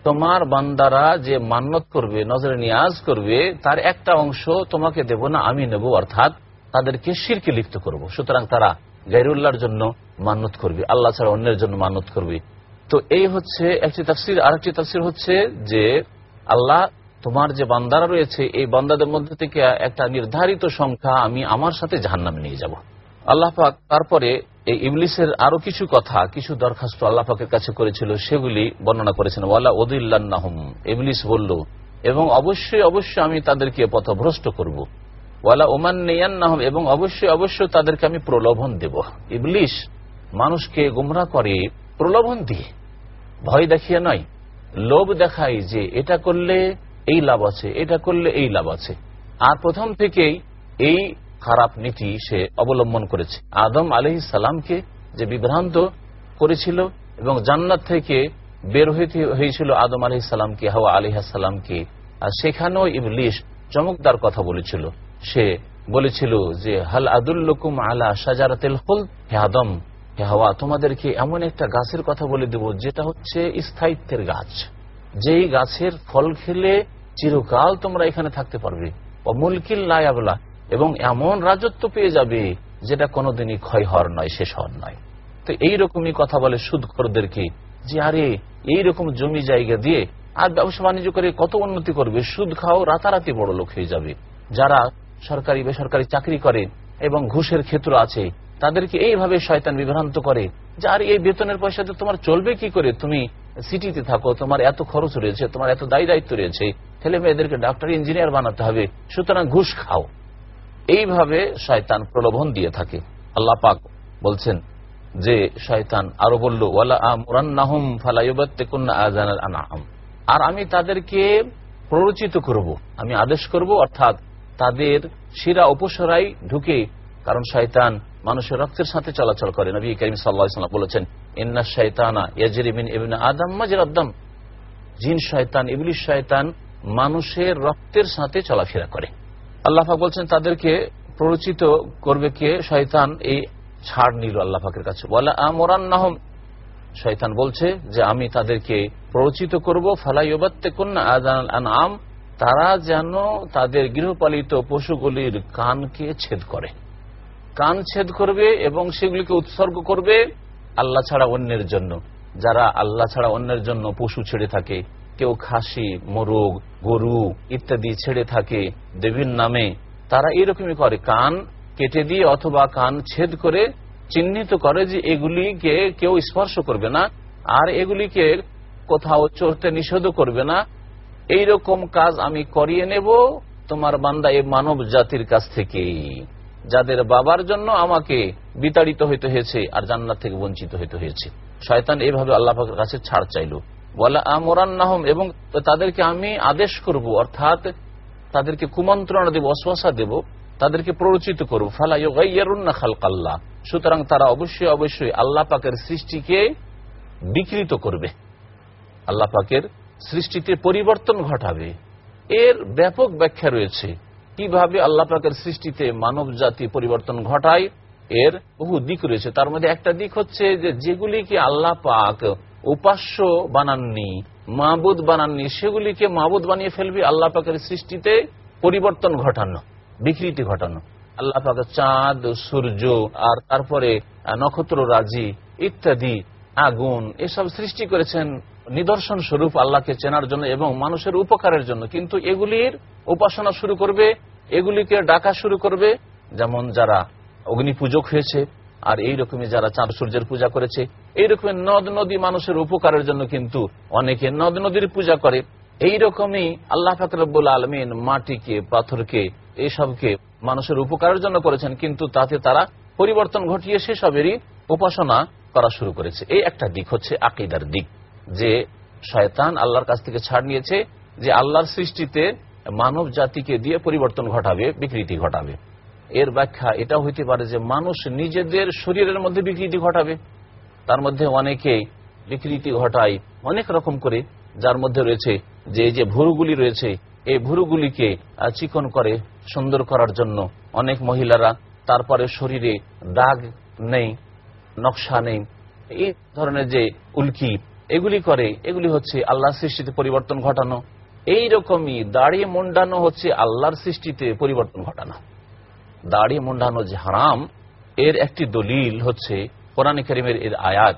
তোমার বান্দারা যে মান্নত করবে, নজরে নিয়াজ করবে, তার একটা অংশ তোমাকে দেব না, আমি নেব, অর্থাৎ তাদেরকে শিরকে লিপ্ত করব। সুতরাং তারা গাইরুল্লাহর জন্য মান্নত করবে, আল্লাহ ছাড়া অন্যের জন্য মান্নত করবে। তো এই হচ্ছে একটি তাফসির। আর একটি তাফসির হচ্ছে যে, আল্লাহ, তোমার যে বান্দারা রয়েছে, এই বান্দাদের মধ্যে থেকে একটা নির্ধারিত সংখ্যা আমি আমার সাথে জাহান্নামে নিয়ে যাব। আল্লাহ পাক তারপরে এই ইবলিসের আরও কিছু কথা, কিছু দরখাস্ত আল্লাহ পাকের কাছে করেছিল, সেগুলি বর্ণনা করেছেন, ওয়ালা ওদুল্লাহম ইবলিস বলল, এবং অবশ্যই অবশ্যই আমি তাদেরকে পথভ্রষ্ট করব। ওয়ালা ওমান নেয়ান্নাহম এবং অবশ্যই অবশ্যই তাদেরকে আমি প্রলোভন দেব। ইবলিশ মানুষকে গুমরা করে প্রলোভন দিয়ে, ভয় দেখিয়ে নয়, লোভ দেখায় যে এটা করলে এই লাভ আছে, এটা করলে এই লাভ আছে। আর প্রথম থেকেই এই খারাপ নীতি সে অবলম্বন করেছে। আদম আলহি সালামকে যে বিভ্রান্ত করেছিল এবং জান্নাত থেকে বের হইতে হয়েছিল আদম আলহি সালামকে, হাওয়া আলিহাসালামকে আর সেখানেও ইবলিশ চমকদার কথা বলেছিল। সে বলেছিল যে, হাল আদুল্লকুম আলা সাজারাতেল হল হে আদম, হে হাওয়া, তোমাদেরকে এমন একটা গাছের কথা বলে দেব, যেটা হচ্ছে স্থায়িত্বের গাছ। যেই গাছের ফল খেলে চিরকাল তোমরা এখানে থাকতে পারবে। অমুলকিল লায়াবলা এবং এমন রাজত্ব পেয়ে যাবে যেটা কোনোদিনই ক্ষয় হওয়ার নয়, শেষ হওয়ার নয়। তো এইরকমই কথা বলে সুদখোরদেরকে যে আরে, এইরকম জমি জায়গা দিয়ে আর ব্যবসা বাণিজ্য করে কত উন্নতি করবে? সুদ খাও, রাতারাতি বড় লোক হয়ে যাবে। যারা সরকারি, বেসরকারি চাকরি করে এবং ঘুষের ক্ষেত্র আছে, তাদেরকে এইভাবে শয়তান বিভ্রান্ত করে যে, আর, এই বেতনের পয়সাতে তোমার চলবে কি করে? তুমি সিটিতে থাকো, তোমার এত খরচ রয়েছে, তোমার এত দায়ী দায়িত্ব রয়েছে। ছেলে মেয়েদেরকে ডাক্তার, ইঞ্জিনিয়ার বানাতে হবে, সুতরাং ঘুষ খাও। এইভাবে শয়তান প্রলোভন দিয়ে থাকে। আল্লাহ পাক বলছেন যে, শয়তান আরও বলল, ওয়ালা আর আমি তাদেরকে প্ররোচিত করব, আমি আদেশ করব, অর্থাৎ তাদের শিরা উপসরাই ঢুকে, কারণ শয়তান মানুষের রক্তের সাথে চলাচল করে। নবী করিম সাল্লাহ বলেছেন, ইন্না শৈতানা ইয়াজরিমিন ইবনে আদম জিন শয়তান, ইবলিশ শয়তান মানুষের রক্তের সাথে চলাফেরা করে। আল্লাহ বলছেন, তাদেরকে প্ররোচিত করবে কে? শয়তান এই ছাড় নিল আল্লাহ পাকের কাছে। বলে আমরান্নাহম। শয়তান বলছে যে, আমি তাদেরকে প্ররোচিত করব। ফালাইবাত্তে কন্যা আজান আম তারা যেন তাদের গৃহপালিত পশুগুলির কানকে ছেদ করে। কান ছেদ করবে এবং সেগুলিকে উৎসর্গ করবে আল্লাহ ছাড়া অন্যের জন্য। যারা আল্লাহ ছাড়া অন্যের জন্য পশু ছেড়ে থাকে কেউ খাসি, মোরগ, গরু ইত্যাদি ছেড়ে থাকে দেবীর নামে। তারা এরকমই করে, কান কেটে দিয়ে অথবা কান ছেদ করে চিহ্নিত করে যে এগুলিকে কেউ স্পর্শ করবে না, আর এগুলিকে কোথাও চড়তে নিষেধ করবে না। এই রকম কাজ আমি করিয়ে নেব তোমার বান্দা এই মানব জাতির কাছ থেকে যাদের বাবার জন্য আমাকে বিতাড়িত হইতে হয়েছে আর জান্নাত থেকে বঞ্চিত হইতে হয়েছে। শয়তান এভাবে আল্লাহ কাছে ছাড় চাইল। এবং তাদেরকে আমি আদেশ করব, অর্থাৎ তাদেরকে কুমন্ত্রণা দেব, অশ্বাসা দেব, তাদেরকে প্ররোচিত করব। ফালা ইয়োগাইয়ারুন্না খালকাল্লা সুতরাং তারা অবশ্যই অবশ্যই আল্লাহ পাকের সৃষ্টিকে বিকৃত করবে। আল্লাহ পাকের সৃষ্টিতে পরিবর্তন ঘটাবে। এর ব্যাপক ব্যাখ্যা রয়েছে। কীভাবে আল্লাহ পাকের সৃষ্টিতে মানব জাতি পরিবর্তন ঘটায়, এর বহু দিক রয়েছে। তার মধ্যে একটা দিক হচ্ছে যে, যেগুলিকে আল্লাহ পাক উপাস্য বানাননি, মাবুদ বানাননি, সেগুলিকে মাবুদ বানিয়ে ফেলবে, আল্লাহ পাকের সৃষ্টিতে পরিবর্তন ঘটানো, বিকৃতি ঘটানো। আল্লাহ পাকের চাঁদ, সূর্য আর তারপরে নক্ষত্র, রাজি ইত্যাদি, আগুন, এসব সৃষ্টি করেছেন নিদর্শন স্বরূপ আল্লাহকে চেনার জন্য এবং মানুষের উপকারের জন্য। কিন্তু এগুলির উপাসনা শুরু করবে, এগুলিকে ডাকা শুরু করবে, যেমন যারা অগ্নি পূজক হয়েছে আর এই রকমই যারা চাঁদ সূর্যের পূজা করেছে, এই রকমের নদ নদী মানুষের উপকারের জন্য কিন্তু অনেকে নদ নদীর পূজা করে। এই রকমই আল্লাহ ফাকরবুল আলমিন মাটিকে, পাথরকে এইসবকে মানুষের উপকারের জন্য করেছেন, কিন্তু তাতে তারা পরিবর্তন ঘটিয়ে সেসবেরই উপাসনা করা শুরু করেছে। এই একটা দিক হচ্ছে আকিদার দিক, যে শয়তান আল্লাহর কাছ থেকে ছাড় নিয়েছে যে আল্লাহর সৃষ্টিতে মানব জাতিকে দিয়ে পরিবর্তন ঘটাবে, বিকৃতি ঘটাবে। এর ব্যাখ্যা এটা হইতে পারে যে মানুষ নিজেদের শরীরের মধ্যে বিকৃতি ঘটাবে। তার মধ্যে অনেকে বিকৃতি ঘটায় অনেক রকম করে, যার মধ্যে রয়েছে যে যে ভুরুগুলি রয়েছে, এই ভুরুগুলিকে চিকন করে সুন্দর করার জন্য অনেক মহিলারা তারপরে শরীরে দাগ নেই, নকশা নেই, এই ধরনের যে উল্কি, এগুলি করে, এগুলি হচ্ছে আল্লাহ সৃষ্টিতে পরিবর্তন ঘটানো। এই রকমই দাড়ি মুন্ডানো হচ্ছে আল্লাহর সৃষ্টিতে পরিবর্তন ঘটানো। দাড়ি মুন্ডানো যে হারাম, এর একটি দলিল হচ্ছে কোরআন করিমের এর আয়াত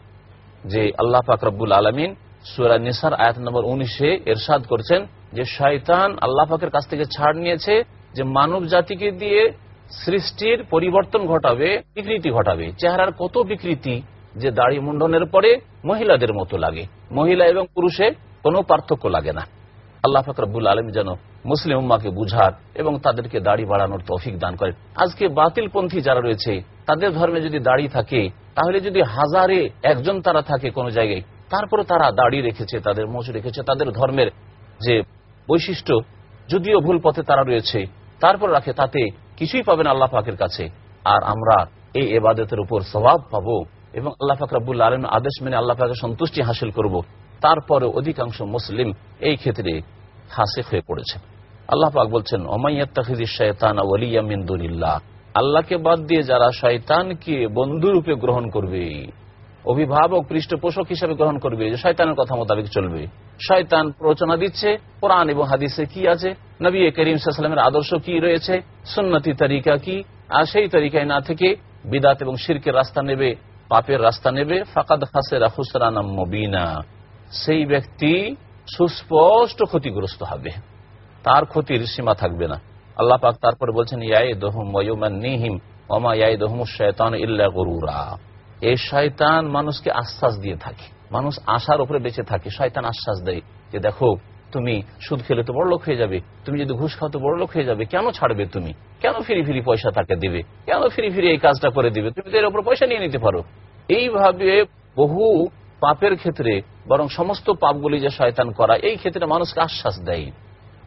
যে আল্লাহ ফাকরবুল আলমিন সুরা নিসার আয়াত নম্বর উনিশে এরশাদ করছেন যে শয়তান আল্লাহ পাকের কাছ থেকে ছাড় নিয়েছে যে মানব জাতিকে দিয়ে সৃষ্টির পরিবর্তন ঘটাবে, বিকৃতি ঘটাবে। চেহারার কত বিকৃতি যে দাড়ি মুন্ডনের পরে মহিলাদের মতো লাগে। মহিলা এবং পুরুষে কোনো পার্থক্য লাগে না। আল্লাহ ফাকরাবুল আলম যেন মুসলিম উম্মাকে বুঝার এবং তাদেরকে দাড়ি বাড়ানোর তৌফিক দান করেন। আজকে বাতিলপন্থী যারা রয়েছে, তাদের ধর্মে যদি দাড়ি থাকে, তাহলে যদি হাজারে একজন তারা থাকে কোনো জায়গায় তারপরে তারা দাড়ি রেখেছে, তাদের মোচ রেখেছে, তাদের ধর্মের যে বৈশিষ্ট্য, যদিও ভুল পথে তারা রয়েছে, তারপর রাখে, তাতে কিছুই পাবেন আল্লাহ পাকের কাছে। আর আমরা এই এবাদতের উপর স্বভাব পাবো এবং আল্লাহ ফাকরাবুল আলম আদেশ মেনে আল্লাহ পাকের সন্তুষ্টি হাসিল করব। তারপরে অধিকাংশ মুসলিম এই ক্ষেত্রে হাসে হয়ে পড়েছে। আল্লাহ পাক বলছেন ওমাইয়াত্তাহিদিল্লাহ আল্লাহকে বাদ দিয়ে যারা শয়তানকে বন্ধুরূপে গ্রহণ করবে, অভিভাবক, পৃষ্ঠপোষক হিসাবে গ্রহণ করবে, যে শয়তানের কথা মোতাবেক চলবে, শয়তান প্রচনা দিচ্ছে, কোরআন এবং হাদিসে কি আছে? নবী করিম সাল্লামের আদর্শ কি রয়েছে? সুন্নতি তরিকা কি? আর সেই তরিকায় না থেকে বিদাত এবং শিরকের রাস্তা নেবে, পাপের রাস্তা নেবে, ফাকাদ হাসেরা হুসরানা মবিনা। সেই ব্যক্তি সুস্পষ্ট ক্ষতিগ্রস্ত হবে। তার ক্ষতির সীমা থাকবে না। আল্লাহ পাক তারপরে বলছেন ইয়াই দহম নিহিম ওমা ইয়াই দহম শয়তান ইল্লা গরুরা। এই শয়তান মানুষকে আশ্বাস দিয়ে থাকে। মানুষ আশার উপরে বেঁচে থাকে। শয়তান আশ্বাস দেয় যে, দেখো, তুমি সুদ খেলে তো বড় লোক হয়ে যাবে। তুমি যদি ঘুষ খাও তো বড় লোক হয়ে যাবে। কেন ছাড়বে তুমি? কেন ফিরি ফিরি পয়সা তাকে দিবে? কেন ফিরি ফিরি এই কাজটা করে দিবে? তুমি তো এর উপর পয়সা নিয়ে নিতে পারো। এইভাবে বহু পাপের ক্ষেত্রে বরং সমস্ত পাপগুলি যে শয়তান করা, এই ক্ষেত্রে মানুষকে আশ্বাস দেয়।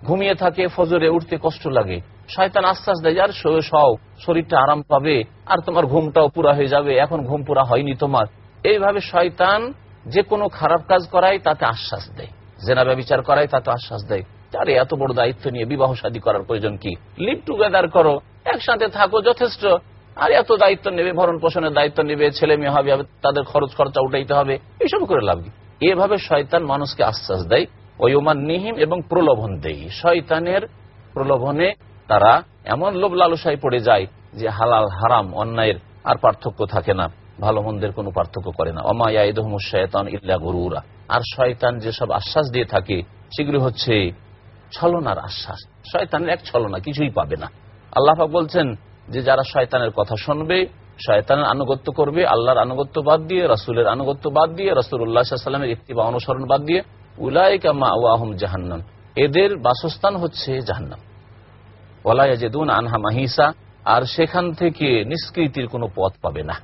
ঘুমিয়ে থাকে, ফজরে উঠতে কষ্ট লাগে। শয়তান আশ্বাস দেয় আর সও শরীরটা আরাম পাবে, আর তোমার ঘুমটাও পুরা হয়ে যাবে, এখন ঘুম পুরা হয়নি তোমার। এইভাবে শয়তান যে কোনো খারাপ কাজ করায় তাতে আশ্বাস দেয়। জেনা ব্যবচার করায় তাতে আশ্বাস দেয়। আরে, এত বড় দায়িত্ব নিয়ে বিবাহ শাদী করার প্রয়োজন কি? লিভ টুগেদার করো, একসাথে থাকো যথেষ্ট। আর এত দায়িত্ব নেবে, ভরণ পোষণের দায়িত্ব নেবে, ছেলে মেয়ে হবে তাদের খরচ খরচা উঠাইতে হবে এইসব করে লাভ? এভাবে শয়তান মানুষকে আশ্বাস দেয়, ওয়মান নিহিম এবং প্রলোভন দেয় শয়তানের প্রলোভনে তারা এমন লোভ লালসায় পড়ে যায় যে হালাল, হারাম, অন্যায়ের আর পার্থক্য থাকে না, ভালো মন্দের কোনো পার্থক্য করে না। অমায়াদহম শয়তান ইল্লা গরুরা। আর শয়তান যেসব আশ্বাস দিয়ে থাকে, সেগুলি হচ্ছে ছলনার আশ্বাস। শয়তানের এক ছলনা কিছুই পাবে না। আল্লাহ বলছেন যে যারা শয়তানের কথা শুনবে, শয়তানের আনুগত্য করবে, আল্লাহর আনুগত্য বাদ দিয়ে, রাসুলের আনুগত্য বাদ দিয়ে রাসুল্লাহামের একটি বা অনুসরণ বাদ দিয়ে, উলাইকা মা ওয়াহম জাহান্নাম। এদের বাসস্থান হচ্ছে জাহান্নাম। ওলাইয়াজেদুন আনহা মাহিসা, আর সেখান থেকে নিষ্কৃতির কোনো পথ পাবে না।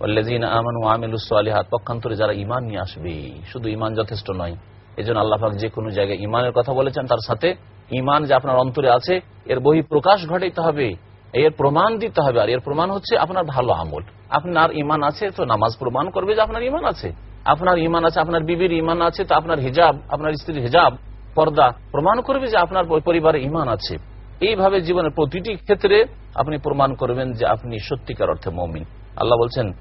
ওল্লাজিন আমানু আমিলুসালিহাত পক্ষান্তরে যারা ইমান নিয়ে আসবে, শুধু ইমান যথেষ্ট নয় এই জন্য আল্লাহাক যে কোনো জায়গায় ইমানের কথা বলেছেন, তার সাথে ইমান যে আপনার অন্তরে আছে, এর বহি প্রকাশ ঘটাইতে হবে। এর প্রমাণ দিতে হবে। আর এর প্রমাণ হচ্ছে আপনার ভালো আমল। আপনার ইমান আছে তো নামাজ প্রমাণ করবে যে আপনার ইমান আছে। আপনার ইমান আছে, আপনার বিবির ইমান আছে তো আপনার হিজাব, আপনার স্ত্রীর হিজাব, পর্দা প্রমাণ করবে যে আপনার পরিবারে ইমান আছে। এইভাবে জীবনের প্রতিটি ক্ষেত্রে আপনি প্রমাণ করবেন যে আপনি সত্যিকার অর্থে মমিন। আল্লাহ বলছেন,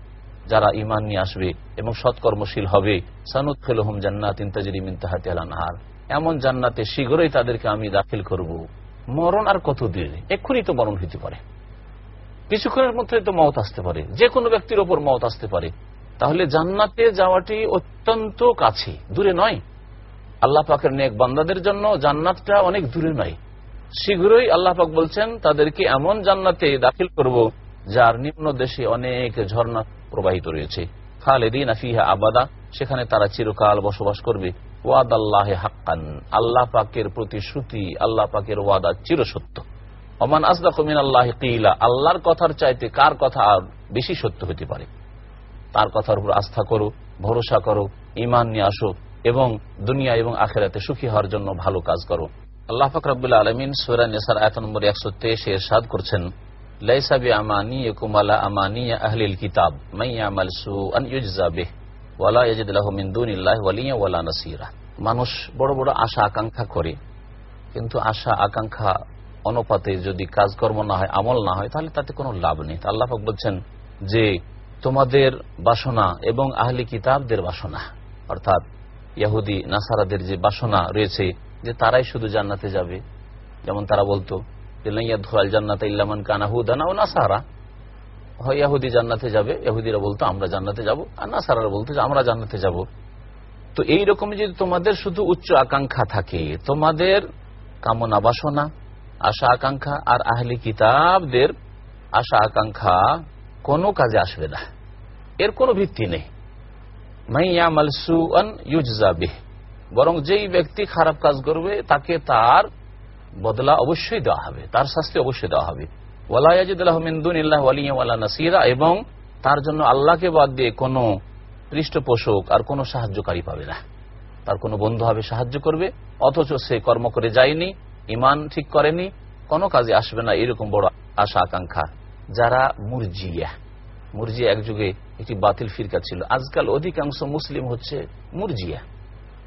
যারা ইমান নিয়ে আসবে এবং সৎকর্মশীল হবে সানুদ ফেলহম জান্নাত ইন্তাজরি মিনতাহাতি আলানহার এমন জান্নাতে শীঘ্রই তাদেরকে আমি দাখিল করব। মরণ আর কত দিনে? এক্ষুনি তো মরণ হইতে পারে। কিছুক্ষণের মধ্যে তো মত আসতে পারে। যে কোনো ব্যক্তির ওপর মত আসতে পারে। তাহলে জান্নাতে যাওয়াটি অত্যন্ত কাছে, দূরে নয়। আল্লাহ পাকের নেক বান্দাদের জন্য জান্নাতটা অনেক দূরে নয়। শীঘ্রই আল্লাহ পাক বলছেন, তাদেরকে এমন জান্নাতে দাখিল করব, যার নিম্ন দেশে অনেক ঝর্ণা প্রবাহিত রয়েছে। খালেদিন আফিহা আবাদা, সেখানে তারা চিরকাল বসবাস করবে। ওয়াদ হাক্কান, আল্লাহ পাকের প্রতিশ্রুতি, আল্লাহ পাকের ওয়াদা চিরসত্য। অমান আল্লাহ কিলা, আল্লাহর কথার চাইতে কার কথা আর বেশি সত্য পারে? তার কথার উপর আস্থা করো, ভরসা করো ইমান নিয়ে আসো এবং দুনিয়া এবং আখেরাতে সুখী হওয়ার জন্য ভালো কাজ করো। আল্লাহ ফাকরাবুল্লাহ আলমিন সুরা নেসার আয়ত নম্বর একশো তেইশে এরশাদ করছেন লাইসাবি আমানি কুমালা আমানি আহলিল কিতাব মাইয়ামাল সু আন ইউজাবিহ ওয়ালা ইয়াজিদ লাহু মিন দুনিল্লাহি ওয়ালিয়া ওয়ালা নাসিরা। মানুষ বড় বড় আশা আকাঙ্ক্ষা করে, কিন্তু আশা আকাঙ্ক্ষা অনুপাতে যদি কাজকর্ম না হয়, আমল না হয়, তাহলে তাতে কোনো লাভ নেই। আল্লাহ বলছেন যে, তোমাদের বাসনা এবং আহলি কিতাবদের বাসনা, অর্থাৎ ইয়াহুদি, নাসারাদের যে বাসনা রয়েছে, যে তারাই শুধু জান্নাতে যাবে। যেমন তারা বলতো যে লাইয়াদুল জান্নাতে ইল্লামান কানাহুদানা ও নাসারা। হয় ইয়াহুদি জান্নাতে যাবে ইহুদিরা বলতো, আমরা জান্নাতে যাব। আর নাসারারা বলতো যে, আমরা জান্নাতে যাব। তো এই রকম যদি তোমাদের শুধু উচ্চ আকাঙ্ক্ষা থাকে, তোমাদের কামনা বাসনা, আশা আকাঙ্ক্ষা আর আহলি কিতাবদের আশা আকাঙ্ক্ষা কোনো কাজে আসবে না। এর কোনো ভিত্তি নেই। বরং যেই ব্যক্তি খারাপ কাজ করবে, তাকে তার বদলা অবশ্যই দেওয়া হবে, তার শাস্তি অবশ্যই দেওয়া হবে। নাসিরা এবং তার জন্য আল্লাহকে বাদ দিয়ে কোনো পৃষ্ঠপোষক আর কোনো সাহায্যকারী পাবে না। তার কোনো বন্ধু হবে সাহায্য করবে, অথচ সে কর্ম করে যায়নি ইমান ঠিক করেনি, কোনো কাজে আসবে না, এরকম বড় আশা, আকাঙ্ক্ষা। যারা মুরজিয়া মুরজিয়া এক যুগে একটি বাতিল ফিরকা ছিল। আজকাল অধিকাংশ মুসলিম হচ্ছে মুরজিয়া।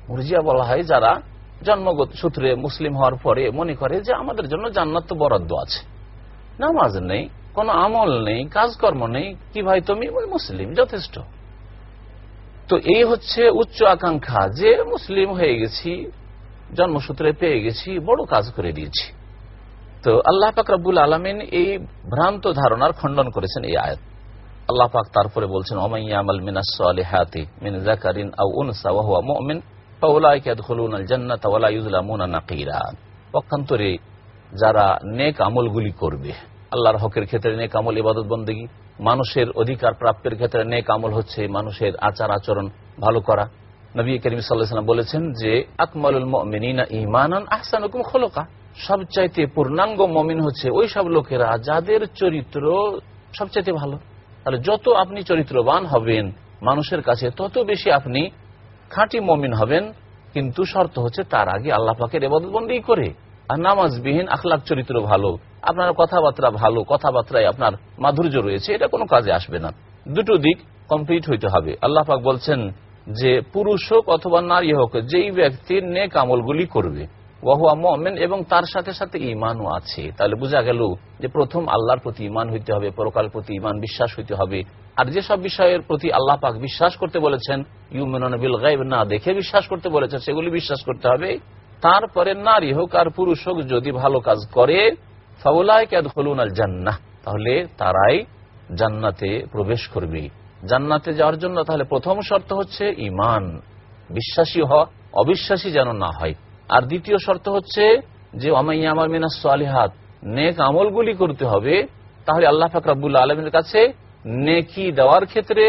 মুরজিয়া বলা হয় যারা জন্মগত সূত্রে মুসলিম হওয়ার পরে মনে করে যে আমাদের জন্য জান্নাত বরাদ্দ আছে। নামাজ নেই, কোনো আমল নেই, কাজকর্ম নেই, কি ভাই তুমি? ওই মুসলিম, যথেষ্ট। তো এই হচ্ছে উচ্চ আকাঙ্ক্ষা যে মুসলিম হয়ে গেছি, জন্মসূত্রে পেয়ে গেছি, বড় কাজ করে দিয়েছি। তো আল্লাহ পাক রব্বুল আলমিন এই ভ্রান্ত ধারণার খণ্ডন করেছেন এই আয়াত। আল্লাহ পাক তারপরে বলছেন ওমাইয়ামাল মিনাস মিন যারা নেক আমলগুলি করবে। আল্লাহর হকের ক্ষেত্রে নেক আমল ইবাদত বন্দেগী। মানুষের অধিকার প্রাপ্যের ক্ষেত্রে নেক আমল হচ্ছে মানুষের আচার আচরণ ভালো করা। নবী করিম সাল্লাম বলেছেন যে, আকমালুল মিনা ইমানান আহসানুকুম খোলকা। সবচাইতে পূর্ণাঙ্গ মমিন হচ্ছে ওই সব লোকেরা যাদের চরিত্র সবচাইতে ভালো। তাহলে যত আপনি চরিত্রবান হবেন, মানুষের কাছে তত বেশি আপনি খাঁটি মমিন হবেন। কিন্তু শর্ত হচ্ছে তার আগে আল্লাহ পাকের এবাদতবন্দি করে। আর নামাজবিহীন আখলাখ চরিত্র ভালো, আপনার কথাবার্তা ভালো, কথাবার্তায় আপনার মাধুর্য রয়েছে, এটা কোনো কাজে আসবে না। দুটো দিক কমপ্লিট হইতে হবে। আল্লাহ পাক বলছেন যে, পুরুষ হোক অথবা নারী হোক, যেই ব্যক্তির নেক আমলগুলি করবে, ওয়াহুয়া মমেন এবং তার সাথে সাথে ইমানও আছে। তাহলে বোঝা গেল যে প্রথম আল্লাহর প্রতি ইমান হইতে হবে পরকাল প্রতি ইমান বিশ্বাস হইতে হবে। আর যেসব বিষয়ের প্রতি আল্লাহ পাক বিশ্বাস করতে বলেছেন ইউমেনবিল গাইব না দেখে বিশ্বাস করতে বলেছেন, সেগুলি বিশ্বাস করতে হবে তারপরে নারী হোক আর পুরুষ হোক যদি ভালো কাজ করে জান্নাহ তাহলে তারাই জান্নাতে প্রবেশ করবে। জান্নাতে যাওয়ার জন্য তাহলে প্রথম শর্ত হচ্ছে ইমান বিশ্বাসী হওয়া, অবিশ্বাসী যেন না হয়। আর দ্বিতীয় শর্ত হচ্ছে যে আমার মিনাস আলিহাত নেক আমলগুলি করতে হবে, তাহলে আল্লাহ ফাকরাবুল্লা আলমের কাছে নেকি দেওয়ার ক্ষেত্রে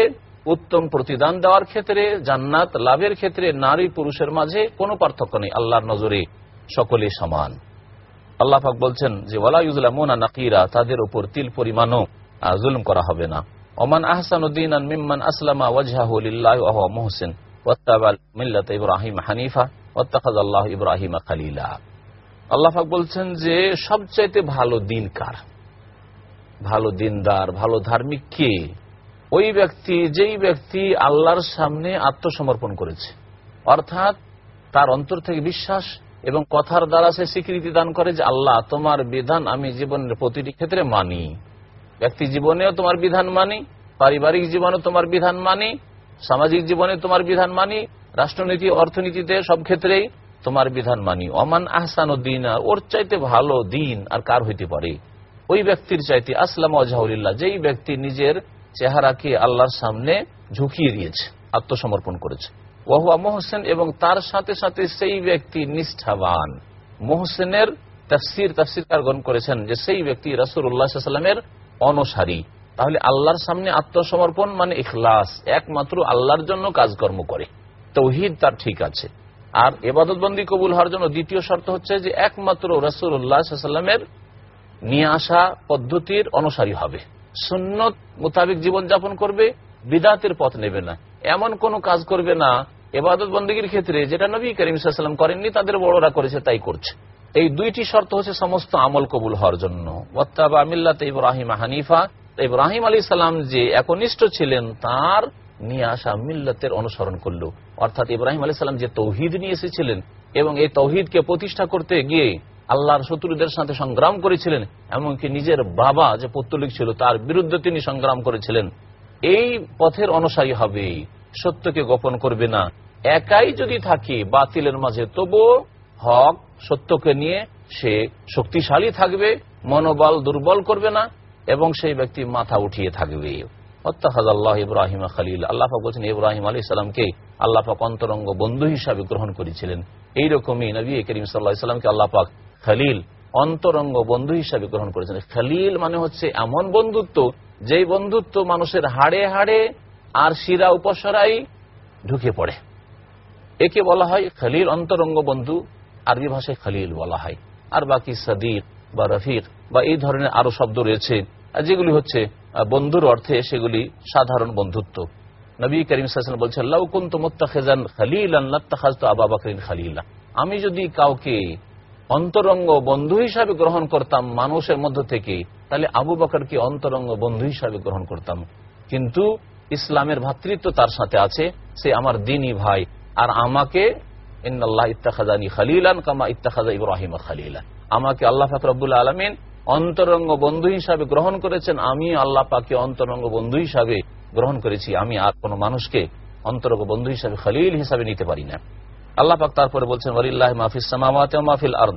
উত্তম প্রতিদান দেওয়ার ক্ষেত্রে, জান্নাত লাভের ক্ষেত্রে নারী পুরুষের মাঝে কোনো পার্থক্য নেই, আল্লাহর নজরে সকলে সমান। আল্লাহ পাক বলছেন যে ওয়ালাইজুল্লামোনা নাকিরা তাদের উপর তিল পরিমাণও জুলুম করা হবে না। ওমান আহসানুদ্দিন মিম্মান আসলামা ওয়াজহাহুল্লাহ মোহসেন ইব্রাহিম হানিফা ওত্তাখাজ আল্লাহ ইব্রাহিম খালিলা আল্লাহাক বলছেন যে, সবচাইতে ভালো দিন কার ভালো দিনদার, ভালো ধার্মিক কে? ওই ব্যক্তি, যেই ব্যক্তি আল্লাহর সামনে আত্মসমর্পণ করেছে, অর্থাৎ তার অন্তর থেকে বিশ্বাস এবং কথার দ্বারা সে স্বীকৃতি দান করে যে, আল্লাহ, তোমার বিধান আমি জীবনের প্রতিটি ক্ষেত্রে মানি। ব্যক্তি জীবনেও তোমার বিধান মানি, পারিবারিক জীবনে তোমার বিধান মানি, সামাজিক জীবনে তোমার বিধান মানি, রাষ্ট্রনীতি, অর্থনীতিতে সব ক্ষেত্রেই তোমার বিধান মানি। অমান আহসান ও উদ্দিন ওর চাইতে ভালো দিন আর কার হইতে পারে? ওই ব্যক্তির চাইতে আসলাম আজহাউল্লাহ যেই ব্যক্তি নিজের চেহারাকে আল্লাহর সামনে ঝুঁকিয়ে দিয়েছে, আত্মসমর্পণ করেছে। ওহুয়া মোহসেন এবং তার সাথে সাথে সেই ব্যক্তি নিষ্ঠাবান। মোহসেনের তফসির তফসির কারগণ করেছেন যে সেই ব্যক্তি রাসুল উল্লাহামের অনসারী। তাহলে আল্লাহর সামনে আত্মসমর্পণ মানে ইখলাস, একমাত্র আল্লাহর জন্য কাজকর্ম করে। তৌহিদ তার ঠিক আছে। আর এবাদতবন্দি কবুল হওয়ার জন্য দ্বিতীয় শর্ত হচ্ছে যে একমাত্র রসুল উল্লাহামের নিয়ে আসা পদ্ধতির অনুসারী হবে। সুন্নত মোতাবিক জীবনযাপন করবে, বিদাতের পথ নেবে না। এমন কোন কাজ করবে না, এবাদত বন্দীগীর ক্ষেত্রে যেটা নবী করিম সাল্লাম করেননি, তাদের বড়রা করেছে, তাই করছে। এই দুইটি শর্ত হচ্ছে সমস্ত আমল কবুল হওয়ার জন্য। ইব্রাহিম হানিফা। ইব্রাহিম আলী সাল্লাম যে একনিষ্ঠ ছিলেন, তার নিয়ে আসা মিল্লাতের অনুসরণ করল। অর্থাৎ ইব্রাহিম আলী সাল্লাম যে তৌহিদ নিয়ে এসেছিলেন এবং এই তৌহিদকে প্রতিষ্ঠা করতে গিয়ে আল্লাহর শত্রুদের সাথে সংগ্রাম করেছিলেন, এমনকি নিজের বাবা যে পত্তলিক ছিল, তার বিরুদ্ধে তিনি সংগ্রাম করেছিলেন। এই পথের অনুসারী হবে, সত্যকে গোপন করবে না। একাই যদি থাকে, বাতিলের মাঝে তবু হক সত্যকে নিয়ে সে শক্তিশালী থাকবে, মনোবল দুর্বল করবে না, এবং সেই ব্যক্তি মাথা উঠিয়ে থাকবে। আল্লাহ ইব্রাহিম খালিল আল্লাহাক বলছেন, ইব্রাহিম আলী সাল্লামকে আল্লাহাক অন্তরঙ্গ বন্ধু হিসাবে গ্রহণ করেছিলেন। এইরকমই নবী করিম সাল্লাহ সাল্লামকে আল্লাহাক খালিল, অন্তরঙ্গ বন্ধু হিসাবে গ্রহণ করেছেন। খালিল মানে হচ্ছে এমন বন্ধুত্ব, যেই বন্ধুত্ব মানুষের হাড়ে হাড়ে আর শিরা উপসরাই ঢুকে পড়ে। একে বলা হয় খালিল অন্তরঙ্গ বন্ধু, আরবি ভাষায় খালিল বলা হয়। আর বাকি সাদিক বা রফিক বা এই ধরনের আরও শব্দ রয়েছে যেগুলি হচ্ছে বন্ধুর অর্থে সেগুলি সাধারণ বন্ধুত্ব। নবী করিম সাহসান বলছেন লাউকুন্ত মোত্তাখেজান খালিল আবা বাকরিন খালিল্লা আমি যদি কাউকে অন্তরঙ্গ বন্ধু হিসাবে গ্রহণ করতাম মানুষের মধ্য থেকে। তাহলে আবু বকরকে অন্তরঙ্গ বন্ধু হিসাবে গ্রহণ করতাম? কিন্তু ইসলামের ভাতৃত্ব তার সাথে আছে, সে আমার দিনই ভাই। আর আমাকে আমাকে আল্লাহ ফাকরাবুল আলমিন অন্তরঙ্গ বন্ধু হিসাবে গ্রহণ করেছেন। আমি আল্লাহ পাকে অন্তরঙ্গ বন্ধু হিসাবে গ্রহণ করেছি। আমি আর কোন মানুষকে অন্তরঙ্গ বন্ধু হিসাবে খালিল হিসাবে নিতে পারি না। আল্লাহ পাক তারপরে বলছেন, ওয়ালিল্লাহ মাহফিস সামাওয়াত মাহফিল আর্দ।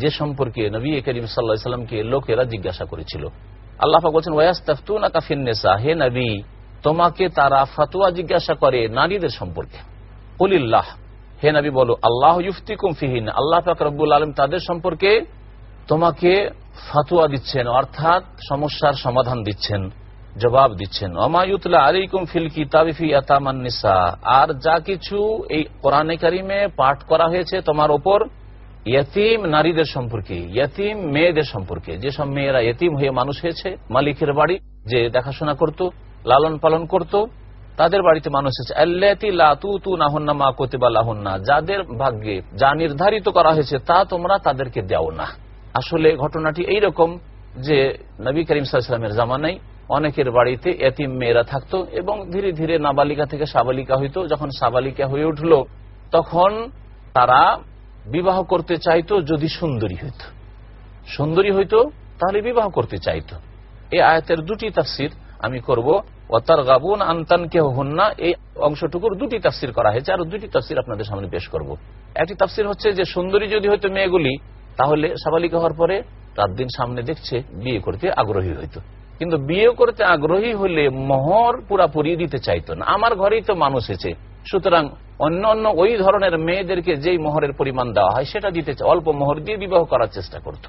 যে সম্পর্কে নবী করিম সাল্লাহ সাল্লামকে লোকেরা জিজ্ঞাসা করেছিল। আল্লাহ বলছেন ওয়াস্তাফতুনা কাফিন্নেসা হে নবী, তোমাকে তারা ফাতুয়া জিজ্ঞাসা করে নারীদের সম্পর্কে। উলিল্লাহ হে নবী বলো, আল্লাহ ইউফতিকুম ফিহিন আল্লাহ পাক রব্বুল আলম তাদের সম্পর্কে তোমাকে ফাতুয়া দিচ্ছেন, অর্থাৎ সমস্যার সমাধান দিচ্ছেন, জবাব দিচ্ছেন। আর যা কিছু এই কোরআনে কারিমে পাঠ করা হয়েছে তোমার ওপর ইয়তিম নারীদের সম্পর্কে, ইয়তিম মেয়েদের সম্পর্কে। যেসব মেয়েরা ইয়তিম হয়ে মানুষ হয়েছে, মালিকের বাড়ি যে দেখাশোনা করত, লালন পালন করত, তাদের বাড়িতে মানুষ হয়েছে। আল্লাতি লাতু তু নাহন্না মা লাহন্না। যাদের ভাগ্যে যা নির্ধারিত করা হয়েছে তা তোমরা তাদেরকে দেও না। আসলে ঘটনাটি এইরকম যে নবী করিম সাল্লামের জামানায় অনেকের বাড়িতে এতিম মেয়েরা থাকতো এবং ধীরে ধীরে নাবালিকা থেকে সাবালিকা হইতো। যখন সাবালিকা হয়ে উঠল, তখন তারা বিবাহ করতে চাইতো যদি সুন্দরী হইত। সুন্দরী হইত, তাহলে বিবাহ করতে চাইতো। এই আয়াতের দুটি তাফসির আমি করব। অতার গাবুন আন্তান কে হন্না এই অংশটুকুর দুটি তাফসির করা হয়েছে আর দুটি তাফসির আপনাদের সামনে পেশ করব। একটি তাফসির হচ্ছে যে, সুন্দরী যদি হইতো মেয়েগুলি, তাহলে সাবালিকা হওয়ার পরে রাত দিন সামনে দেখছে, বিয়ে করতে আগ্রহী হইতো। কিন্তু বিয়ে করতে আগ্রহী হলে মোহর পুরাপুরি দিতে চাইতো না। আমার ঘরেই তো মানুষ এসেছে সুতরাং অন্য অন্য ওই ধরনের মেয়েদেরকে যেই মোহরের পরিমাণ দেওয়া হয়, সেটা দিতে অল্প মোহর দিয়ে বিবাহ করার চেষ্টা করত।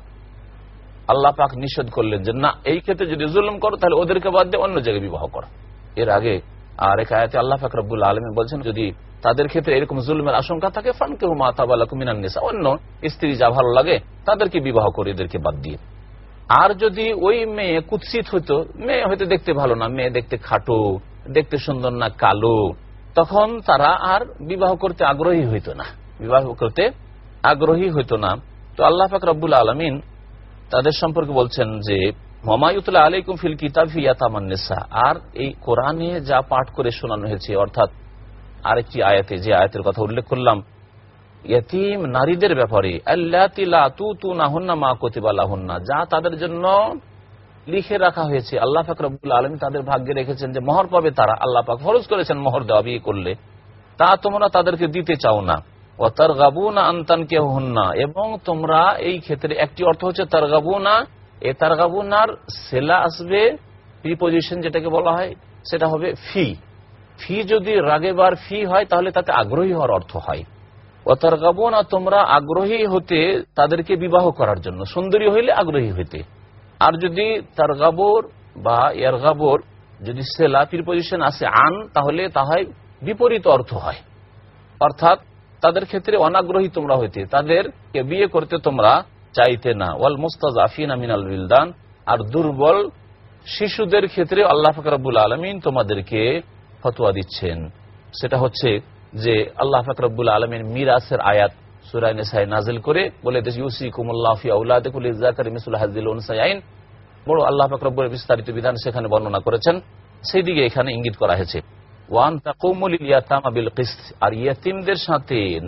আল্লাহ পাক নিষেধ করলেন যে, না, এই ক্ষেত্রে যদি জুলুম করো, তাহলে ওদেরকে বাদ দিয়ে অন্য জায়গায় বিবাহ করো। এর আগে আর এক আয়াতে আল্লাহ পাক রব্বুল আলমী বলছেন, যদি তাদের ক্ষেত্রে এরকম জুলুমের আশঙ্কা থাকে ফানকে মাতাবালাকুমিনান্নেসা অন্য স্ত্রী যা ভালো লাগে, তাদেরকে বিবাহ করে এদেরকে বাদ দিয়ে। আর যদি ওই মেয়ে কুৎসিত হইতো, মেয়ে হয়তো দেখতে ভালো না, মেয়ে দেখতে খাটো, দেখতে সুন্দর না কালো তখন তারা আর বিবাহ করতে আগ্রহী হইত না। বিবাহ করতে আগ্রহী হইত না। তো আল্লাহ পাক রব্বুল আলমিন তাদের সম্পর্কে বলছেন যে মমায়ুতুল্লাহ আলাইকুম ফিল কিতাব ইয়াতামান্নেসা আর এই কোরআনে যা পাঠ করে শোনানো হয়েছে, অর্থাৎ আরেকটি আয়াতে যে আয়াতের কথা উল্লেখ করলাম, ইয়তিম নারীদের ব্যাপারে আল্লাহ তু তু না হন্না মা কতিবা কতিবাল্লাহন্না যা তাদের জন্য লিখে রাখা হয়েছে। আল্লাহ ফাকরুল আলম তাদের ভাগ্যে রেখেছেন যে মহর পাবে তারা। আল্লাহ পাক ফরজ করেছেন মহর দেওয়া বিয়ে করলে। তা তোমরা তাদেরকে দিতে চাও না। ও তার আন্তান কে না এবং তোমরা এই ক্ষেত্রে একটি অর্থ হচ্ছে তার গাবু না এ তার গাবুনার সেলা আসবে প্রিপোজিশন যেটাকে বলা হয়, সেটা হবে ফি। ফি যদি রাগেবার ফি হয়, তাহলে তাতে আগ্রহী হওয়ার অর্থ হয়। অতার না তোমরা আগ্রহী হতে তাদেরকে বিবাহ করার জন্য। সুন্দরী হইলে আগ্রহী হইতে। আর যদি তার গাবর বা ইয়ার গাবর যদি সেলা প্রিপোজিশন আসে আন, তাহলে তা বিপরীত অর্থ হয়। অর্থাৎ তাদের ক্ষেত্রে অনাগ্রহী তোমরা হইতে, তাদেরকে বিয়ে করতে তোমরা চাইতে না। ওয়াল মুস্তাজ আফিন আমিন আল বিলদান, আর দুর্বল শিশুদের ক্ষেত্রে আল্লাহ ফকরাবুল আলমিন তোমাদেরকে ফতোয়া দিচ্ছেন। সেটা হচ্ছে যে আল্লাহ ফকরাবুল আলমিন মিরাসের আয়াত সুরাই নেসাই নাজিল করে বলে বড় আল্লাহ বিস্তারিত বিধান সেখানে বর্ণনা করেছেন। সেই দিকে এখানে ইঙ্গিত করা হয়েছে আর ইয়াতিমদের সাথে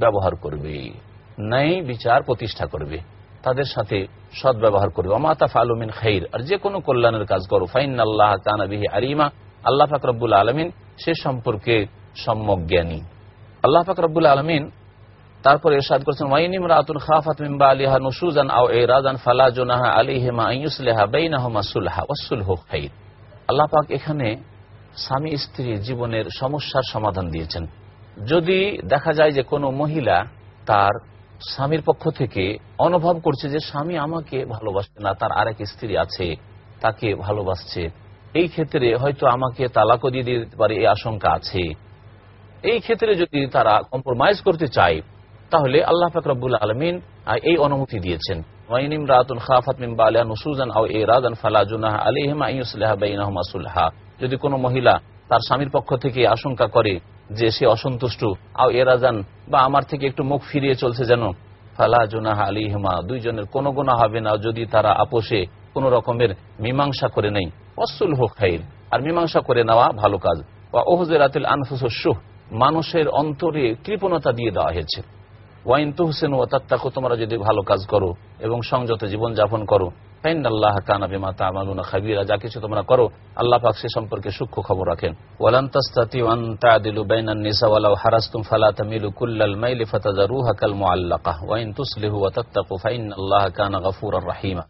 ব্যবহার করবে, ন্যায় বিচার প্রতিষ্ঠা করবে, তাদের সাথে সদ ব্যবহার করবে। অমাতা ফালুমিন খাইর। আর যে কোনো কল্যাণের কাজ করো। ফাইন আল্লাহ কানাবিহি আরিমা আল্লাহ ফাকরাবুল আলমিন সে সম্পর্কে সম্যক জ্ঞানী। আল্লাহ ফাকরাবুল আলমিন তারপরে এরশাদ করছেন ওয়াইনিম রাতুন খাফাত মিম্বা আলিহা নুসুজান আও এরাদান ফালা জুনাহা আলিহিমা আইয়ুসলিহা বাইনাহুমা সুলহা ওয়াসুলহু খাইর। আল্লাহ পাক এখানে স্বামী স্ত্রী জীবনের সমস্যার সমাধান দিয়েছেন। যদি দেখা যায় যে কোনো মহিলা তার স্বামীর পক্ষ থেকে অনুভব করছে যে স্বামী আমাকে ভালোবাসছে না, তার আরেক স্ত্রী আছে, তাকে ভালোবাসছে, এই ক্ষেত্রে হয়তো আমাকে তালাকও দিয়ে দিতে পারে, এই আশঙ্কা আছে। এই ক্ষেত্রে যদি তারা কম্প্রোমাইজ করতে চায় তাহলে আল্লাহ ফাকরাবুল আলমিন এই অনুমতি দিয়েছেন। যদি কোনো মহিলা তার স্বামীর পক্ষ থেকে আশঙ্কা করে যে সে অসন্তুষ্ট, আও এরাজান বা আমার থেকে একটু মুখ ফিরিয়ে চলছে যেন, ফালা জুনাহা আলিহমা দুইজনের কোনো গোনা হবে না যদি তারা আপোষে কোন রকমের মীমাংসা করে নেই অসুল হোক খাইর, আর মীমাংসা করে নেওয়া ভালো কাজ। বা ওহজেরাতিল আনফুসুহ মানুষের অন্তরে কৃপণতা দিয়ে দেওয়া হয়েছে। ওয়াইন তুহসেন ও তাত্তাকু তোমরা যদি ভালো কাজ করো এবং সংযত জীবন যাপন করো ফাইন আল্লাহ কানাবে মাতা আমালুনা খাবিরা যা কিছু তোমরা করো, আল্লাহ পাক সে সম্পর্কে সূক্ষ্ম খবর রাখেন। ওয়ালান তাস্তাতি ওয়ান তাদিলু বাইনান নিসা ওয়ালাউ হারাসতুম ফালা তামিলু কুল্লাল মাইলি ফাতাজারুহা কাল মুআল্লাকা ওয়াইন তুসলিহু ওয়া তাত্তাকু ফাইন আল্লাহ কানা গফুরার রাহিমা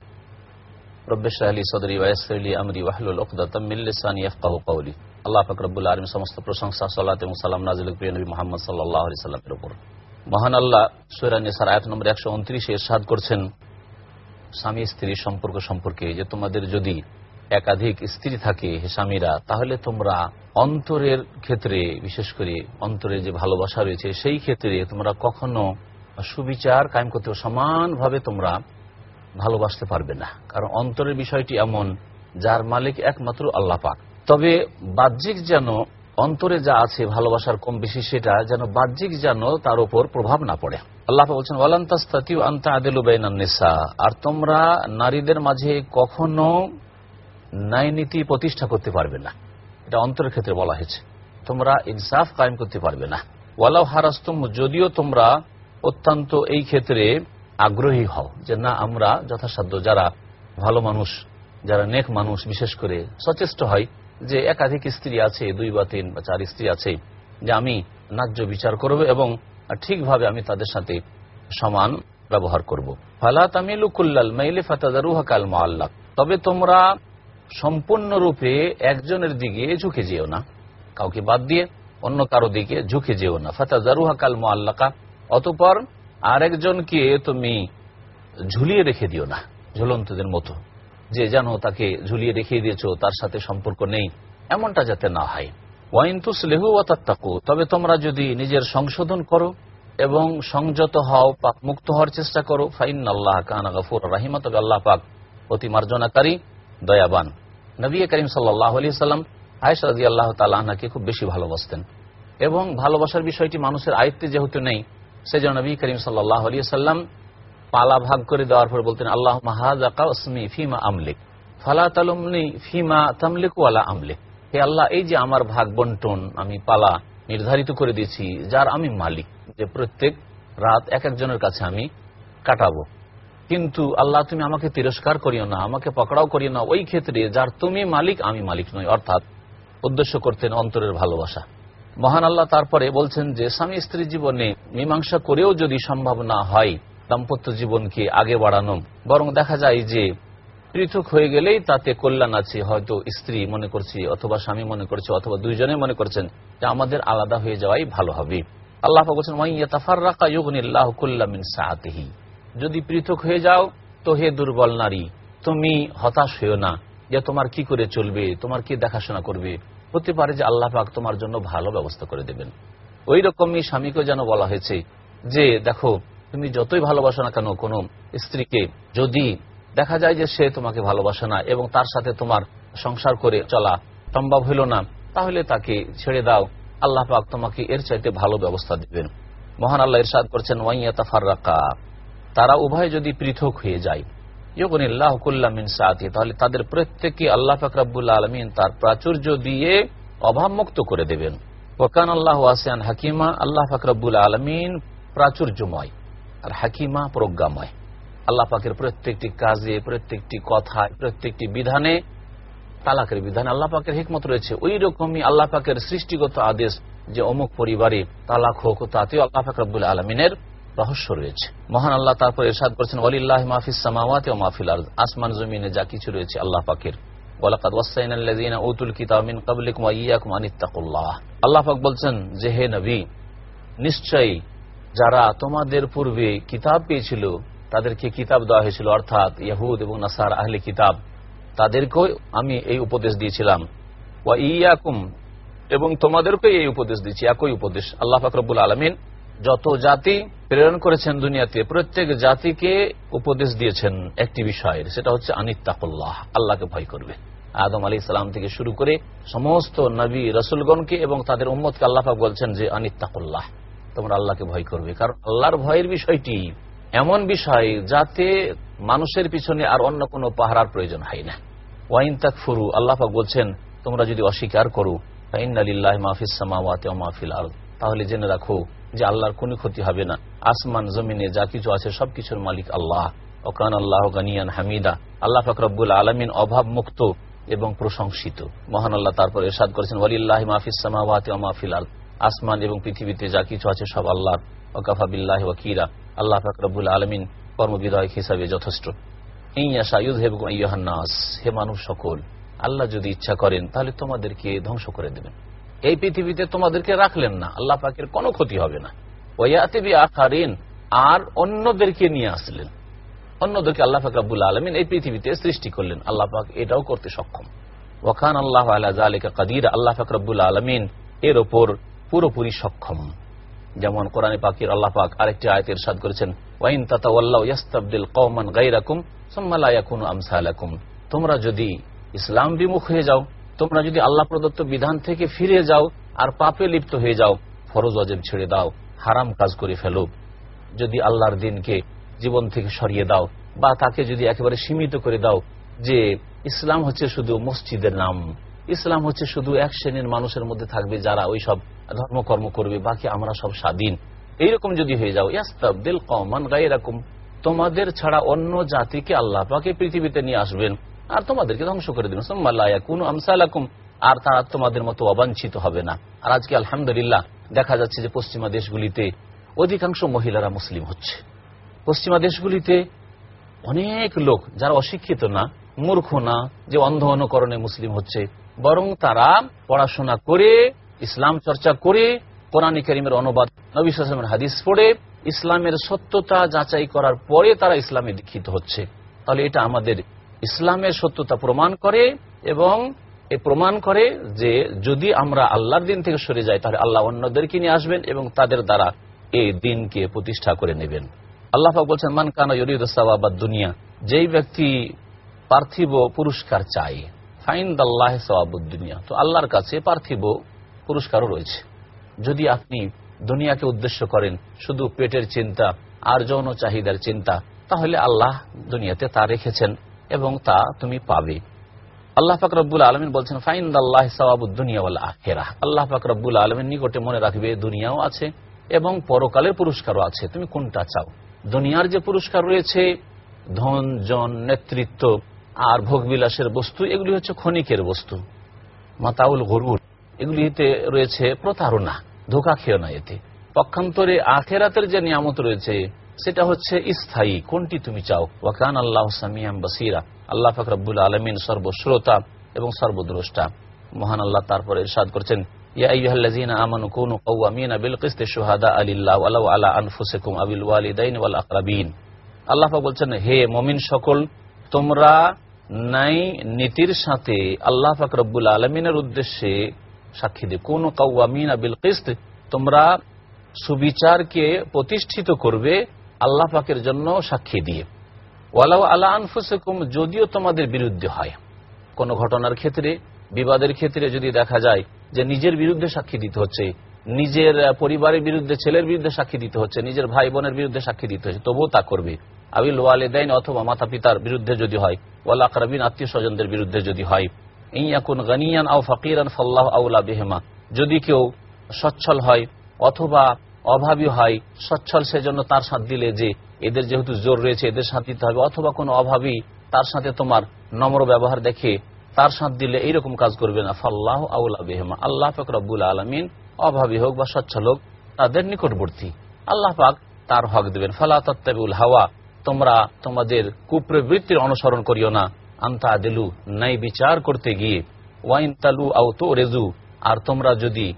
রব্ব ইশরাহ লি সাদরি ওয়া ইয়াসসির লি আমরি ওয়াহলুল উকদাতাম মিন লিসানি ইয়াফকাহু কওলি আল্লাহ পাক রব্বুল আলামিন সমস্ত প্রশংসা, সালাত এবং সালাম নাজিল প্রিয় নবী মুহাম্মদ সাল্লাল্লাহু আলাইহি সাল্লামের উপর। মহান আল্লাহ সূরা নিসার আয়াত নম্বর 129 এ ইরশাদ করছেন, স্বামী স্ত্রী সম্পর্ক সম্পর্কে যে তোমাদের যদি একাধিক স্ত্রী থাকে স্বামীরা, তাহলে তোমরা অন্তরের ক্ষেত্রে, বিশেষ করে অন্তরের যে ভালোবাসা রয়েছে, সেই ক্ষেত্রে তোমরা কখনো সুবিচার কায়েম করতে সমানভাবে তোমরা ভালোবাসতে পারবে না। কারণ অন্তরের বিষয়টি এমন, যার মালিক একমাত্র আল্লাহ পাক। তবে বাহ্যিক যেন অন্তরে যা আছে, ভালোবাসার কম বেশি সেটা যেন বাহ্যিক যেন তার উপর প্রভাব না পড়ে। আল্লাহ বলছেন ওয়ালান্তাস্তাতিউ আন্তা আদেলু বেনান্নেসা আর তোমরা নারীদের মাঝে কখনো ন্যায় নীতি প্রতিষ্ঠা করতে পারবে না। এটা অন্তরের ক্ষেত্রে বলা হয়েছে। তোমরা ইনসাফ কায়েম করতে পারবে না। ওয়ালাউ হারাস্তম, যদিও তোমরা অত্যন্ত এই ক্ষেত্রে আগ্রহী হও যে না, আমরা যথাসাধ্য যারা ভালো মানুষ, যারা নেক মানুষ, বিশেষ করে সচেষ্ট হয় যে একাধিক স্ত্রী আছে, দুই বা তিন বা চার স্ত্রী আছে, যে আমি ন্যায্য বিচার করব এবং ঠিকভাবে আমি তাদের সাথে সমান ব্যবহার করব। ফালা তামিলু কুল্লাল মাইলে ফাতাদারুহা কাল মোয়াল্লাক তবে তোমরা সম্পূর্ণরূপে একজনের দিকে ঝুঁকে যেও না। কাউকে বাদ দিয়ে অন্য কারও দিকে ঝুঁকে যেও না। ফাতাদারুহা কাল মোয়াল্লাকা অতপর আরেকজনকে তুমি ঝুলিয়ে রেখে দিও না, ঝুলন্তদের মতো। যে যেন তাকে ঝুলিয়ে রেখে দিয়েছ, তার সাথে সম্পর্ক নেই, এমনটা যাতে না হয়। ওয়াইন্তুস লেহু ওয়াতাত্তাকু তবে তোমরা যদি নিজের সংশোধন করো এবং সংযত হও, পাক মুক্ত হওয়ার চেষ্টা করো ফাইন আল্লাহ কানা গফুর রাহিমা আল্লাহ পাক অতি মার্জনাকারী, দয়াবান। নবী করিম সাল্লাহ আলি সাল্লাম আয়েশ রাজি আল্লাহ তালাহাকে খুব বেশি ভালোবাসতেন। এবং ভালোবাসার বিষয়টি মানুষের আয়ত্তে যেহেতু নেই, সেজন্য নবী করিম সাল্লাহ আলী সাল্লাম পালা ভাগ করে দেওয়ার পর বলতেন আল্লাহ মাহাজাকাসমি ফিমা আমলিক, ফালা তালুমনি ফিমা তামলিক ওয়ালা আমলিক। হে আল্লাহ, এই যে আমার ভাগ বন্টন আমি পালা নির্ধারিত করে দিয়েছি, যার আমি মালিক, যে প্রত্যেক রাত এক একজনের কাছে আমি কাটাবো। কিন্তু আল্লাহ, তুমি আমাকে তিরস্কার করিও না, আমাকে পকড়াও করিও না। ওই ক্ষেত্রে যার তুমি মালিক, আমি মালিক নই। অর্থাৎ উদ্দেশ্য করতেন অন্তরের ভালোবাসা। মহান আল্লাহ তারপরে বলছেন যে, স্বামী স্ত্রী জীবনে মীমাংসা করেও যদি সম্ভব না হয় দাম্পত্য জীবনকে আগে বাড়ানো। বরং দেখা যায় যে, পৃথক হয়ে গেলেই তাতে কল্যাণ আছে। হয়তো স্ত্রী মনে করছি অথবা স্বামী মনে করছে অথবা দুইজনে মনে করছেন যে, আমাদের আলাদা হয়ে যাওয়াই ভালো হবে। আল্লাহ বলছেন সাহাতেহি যদি পৃথক হয়ে যাও, তো হে দুর্বল নারী, তুমি হতাশ হইও না। যে, তোমার কি করে চলবে? তোমার কি দেখাশোনা করবে? হতে পারে যে, আল্লাহ পাক তোমার জন্য ভালো ব্যবস্থা করে দেবেন। ওই রকমই স্বামীকে যেন বলা হয়েছে যে, দেখো তুমি যতই ভালোবাসো না কেন, কোন স্ত্রীকে যদি দেখা যায় যে সে তোমাকে ভালোবাসে না এবং তার সাথে তোমার সংসার করে চলা সম্ভব হইল না, তাহলে তাকে ছেড়ে দাও। আল্লাহ পাক তোমাকে এর চাইতে ভালো ব্যবস্থা দিবেন। মহান আল্লাহ ইরশাদ করছেন ওয়াইয়া তাফাররাকা তারা উভয় যদি পৃথক হয়ে যায় তাহলে তাদের প্রত্যেকে আল্লাহ ফাকরাবুল্লা আলমিন তার প্রাচুর্য দিয়ে অভাবমুক্ত করে দেবেন। ওকান আল্লাহ আসিয়ান হাকিমা আল্লাহ ফাকরাবুল আলমিন প্রাচুর্যময়। আর হাকিমা প্রজ্ঞাময়। আল্লাহ পাকের প্রত্যেকটি কাজে, প্রত্যেকটি কথায়, প্রত্যেকটি বিধানে তালাকের বিধানে আল্লাহ পাকের হিকমত রয়েছে। ওই রকমই আল্লাহ পাকের সৃষ্টিগত আদেশ যে অমুক পরিবারে তালাক হোক, তাতেও আল্লাহ ফাকরাবুল আলমিনের রহস্য রয়েছে। মহান আল্লাহ তারপর এরশাদ করেছেন, ওয়ালিল্লাহ মাহফিস সামাওয়াত ও মাহফিল আর আসমান, জমিনে যা কিছু রয়েছে আল্লাহ পাকের। ওয়ালাকাদ আল্লাহ পাক বলছেন, যে হে নবী, নিশ্চয়ই যারা তোমাদের পূর্বে কিতাব পেয়েছিল, তাদেরকে কিতাব দেওয়া হয়েছিল, অর্থাৎ ইয়াহুদ এবং নাসার আহলে কিতাব, তাদেরকেও আমি এই উপদেশ দিয়েছিলাম। ওয়া ইয়াকুম, এবং তোমাদেরকে এই উপদেশ দিচ্ছি একই উপদেশ। আল্লাহ ফাকরবুল আলমিন যত জাতি প্রেরণ করেছেন দুনিয়াতে, প্রত্যেক জাতিকে উপদেশ দিয়েছেন একটি বিষয়ের সেটা হচ্ছে আনিত্তাকুল্লাহ, আল্লাহকে ভয় করবে। আদম আলী ইসলাম থেকে শুরু করে সমস্ত নবী, রসুলগণকে এবং তাদের উম্মতকে আল্লাহাক বলছেন যে আনিত্তাকুল্লাহ। তোমরা আল্লাহকে ভয় করবে। কারণ আল্লাহর ভয়ের বিষয়টি এমন বিষয় যাতে মানুষের পিছনে আর অন্য কোনো পাহারার প্রয়োজন হয় না। ওয়াইন তাক ফুরু আল্লাহাক বলছেন, তোমরা যদি অস্বীকার করো তাহলে জেনে রাখো যে আল্লাহর কোনো ক্ষতি হবে না। আসমান, জমিনে যা কিছু আছে সবকিছুর মালিক আল্লাহ। ওকান আল্লাহ গানিয়ান হামিদা, আল্লাহ ফকরবুল আলমিন অভাব মুক্ত এবং প্রশংসিত। মহান আল্লাহ তারপর এরশাদ করেছেন, ওয়ালিল্লাহ মাহফিস সামাওয়াতে মাহফিল আর আসমান এবং পৃথিবীতে যা কিছু আছে সব আল্লাহর। ওকাফা বিল্লাহ ওয়াকিরা আল্লাহ ফকরবুল আলমিন কর্মবিধায়ক হিসাবে যথেষ্ট। হে মানুষ সকল, আল্লাহ যদি ইচ্ছা করেন, তাহলে তোমাদেরকে ধ্বংস করে দেবেন। এই পৃথিবীতে তোমাদেরকে রাখলেন না। আল্লাহ পাকের কোনো ক্ষতি হবে না। আর অন্যদেরকে নিয়ে আসলেন। অন্যদেরকে আল্লাহ পাক রাবুল আলমিন এই পৃথিবীতে সৃষ্টি করলেন। আল্লাহ পাক এটাও করতে সক্ষম। ওখান আল্লাহ আল্লাহ আল্লাহ ফাকরাবুল আলমিন এর ওপর পুরোপুরি সক্ষম। যেমন কোরআনে পাকির আল্লাহ পাক আরেকটি আয়তের সাদ করেছেন, ওয়াইন তাতাওয়াল্লাহ ইয়াস্তাবদিল কওমান গায়রাকুম, সুম্মা আমসালাকুম। তোমরা যদি ইসলাম বিমুখ হয়ে যাও, তোমরা যদি আল্লাহ প্রদত্ত বিধান থেকে ফিরে যাও আর পাপে লিপ্ত হয়ে যাও, ফরজ অজেব ছেড়ে দাও, হারাম কাজ করে ফেলো। যদি আল্লাহর দিনকে জীবন থেকে সরিয়ে দাও বা তাকে যদি একেবারে সীমিত করে দাও, যে ইসলাম হচ্ছে শুধু মসজিদের নাম। ইসলাম হচ্ছে শুধু এক শ্রেণির মানুষের মধ্যে থাকবে যারা ওই সব ধর্মকর্ম করবে, বাকি আমরা সব স্বাধীন। এইরকম যদি হয়ে যাও, ইয়াস্তাবদিল কমান গাইরাকুম তোমাদের ছাড়া অন্য জাতিকে আল্লাহ পাকে পৃথিবীতে নিয়ে আসবেন, আর তোমাদেরকে ধ্বংস করে দিবেন। সোম্মাল্লাহ কোন আমসালাকুম, আর তারা তোমাদের মতো অবাঞ্ছিত হবে না। আর আজকে আলহামদুলিল্লাহ দেখা যাচ্ছে যে পশ্চিমা দেশগুলিতে অধিকাংশ মহিলারা মুসলিম হচ্ছে। পশ্চিমা দেশগুলিতে অনেক লোক যারা অশিক্ষিত না, মূর্খ না, যে অন্ধ অনুকরণে মুসলিম হচ্ছে বরং তারা পড়াশোনা করে, ইসলাম চর্চা করে, কোরআনী করিমের অনুবাদ, নবী হাদিস পড়ে, ইসলামের সত্যতা যাচাই করার পরে তারা ইসলামে দীক্ষিত হচ্ছে। তাহলে এটা আমাদের ইসলামের সত্যতা প্রমাণ করে এবং এ প্রমাণ করে যে যদি আমরা আল্লাহর দিন থেকে সরে যাই, তাহলে আল্লাহ অন্যদেরকে নিয়ে আসবেন এবং তাদের দ্বারা এই দিনকে প্রতিষ্ঠা করে নেবেন। আল্লাহ বলছেন, মান কানা ইউরিদ দুনিয়া যেই ব্যক্তি পার্থিব পুরস্কার চাই ফাইন দাল্লাহ সওয়াবুদ দুনিয়া তো আল্লাহর কাছে পার্থিব পুরস্কারও রয়েছে। যদি আপনি দুনিয়াকে উদ্দেশ্য করেন শুধু পেটের চিন্তা আর যৌন চাহিদার চিন্তা, তাহলে আল্লাহ দুনিয়াতে তা রেখেছেন এবং তা তুমি পাবে। আল্লাহ পাক আলমিন বলছেন ফাইন আল্লাহ সওয়াবুদ দুনিয়া আখেরা। আল্লাহ পাক রব্বুল আলমিন নিকটে মনে রাখবে, দুনিয়াও আছে এবং পরকালের পুরস্কারও আছে। তুমি কোনটা চাও? দুনিয়ার যে পুরস্কার রয়েছে, ধন, জন, নেতৃত্ব আর ভোগবিলাসের বস্তু, এগুলি হচ্ছে ক্ষণিকের বস্তু। মাতাউল গরুর এগুলিতে রয়েছে প্রতারণা, ধোকা খেও না এতে। পক্ষান্তরে আখেরাতের যে নিয়ামত রয়েছে, সেটা হচ্ছে স্থায়ী, কোনটি তুমি চাও? ওয়াকান আল্লাহ সামিয়াম বাসিরা, আল্লাহ ফাকরাবুল আলমিন সর্বশ্রোতা এবং সর্বদ্রষ্টা। মহান আল্লাহ তারপরে ইরশাদ করছেন আল্লাহ বলছেন, হে মুমিন সকল, তোমরা নাই নীতির সাথে আল্লাহ পাক রব্বুল আলমিনের উদ্দেশ্যে সাক্ষী দে কোন কাউমিন বিল কিস্ত, তোমরা সুবিচারকে প্রতিষ্ঠিত করবে, আল্লাহ পাকের জন্য সাক্ষী দিয়ে। ওয়ালাউ আলা আনফুসকুম, যদিও তোমাদের বিরুদ্ধে হয়। কোন ঘটনার ক্ষেত্রে, বিবাদের ক্ষেত্রে যদি দেখা যায় যে নিজের বিরুদ্ধে সাক্ষী দিতে হচ্ছে, নিজের পরিবারের বিরুদ্ধে, ছেলের বিরুদ্ধে সাক্ষী দিতে হচ্ছে, নিজের ভাই বোনের বিরুদ্ধে সাক্ষী দিতে হচ্ছে, তবুও তা করবে। আবিল ওয়ালেদাইন অথবা মাতা পিতার বিরুদ্ধে যদি হয়, ওয়াল আকরাবিন আত্মীয় স্বজনদের বিরুদ্ধে যদি হয় ইয়াকুন গানিয়ান আও ফকিরান ফল্লাহ আউলা বেহেমা। যদি কেউ সচ্ছল হয় অথবা অভাবী হয়, সচ্ছল সেজন্য তার সাথ দিলে যে এদের যেহেতু জোর রয়েছে, এদের সাথ দিতে হবে। অথবা কোনো অভাবী তার সাথে তোমার নম্র ব্যবহার দেখে তার সাথ দিলে এইরকম কাজ করবে না। ফাল্লাহ আউলা বেহেমা। আল্লাহ ফকরাবুল আলমিন অভাবী হোক বা সচ্ছল হোক, তাদের নিকটবর্তী। আল্লাহ পাক তার হক দেবেন। ফালা তত্তাবিউল হাওয়া। তোমরা তোমাদের কুপ্রবৃত্তির অনুসরণ করিও না। আন্তা দিলু নাই বিচার করতে গিয়ে। ওয়াইন তালু আউ তো রেজু, আর তোমরা যদি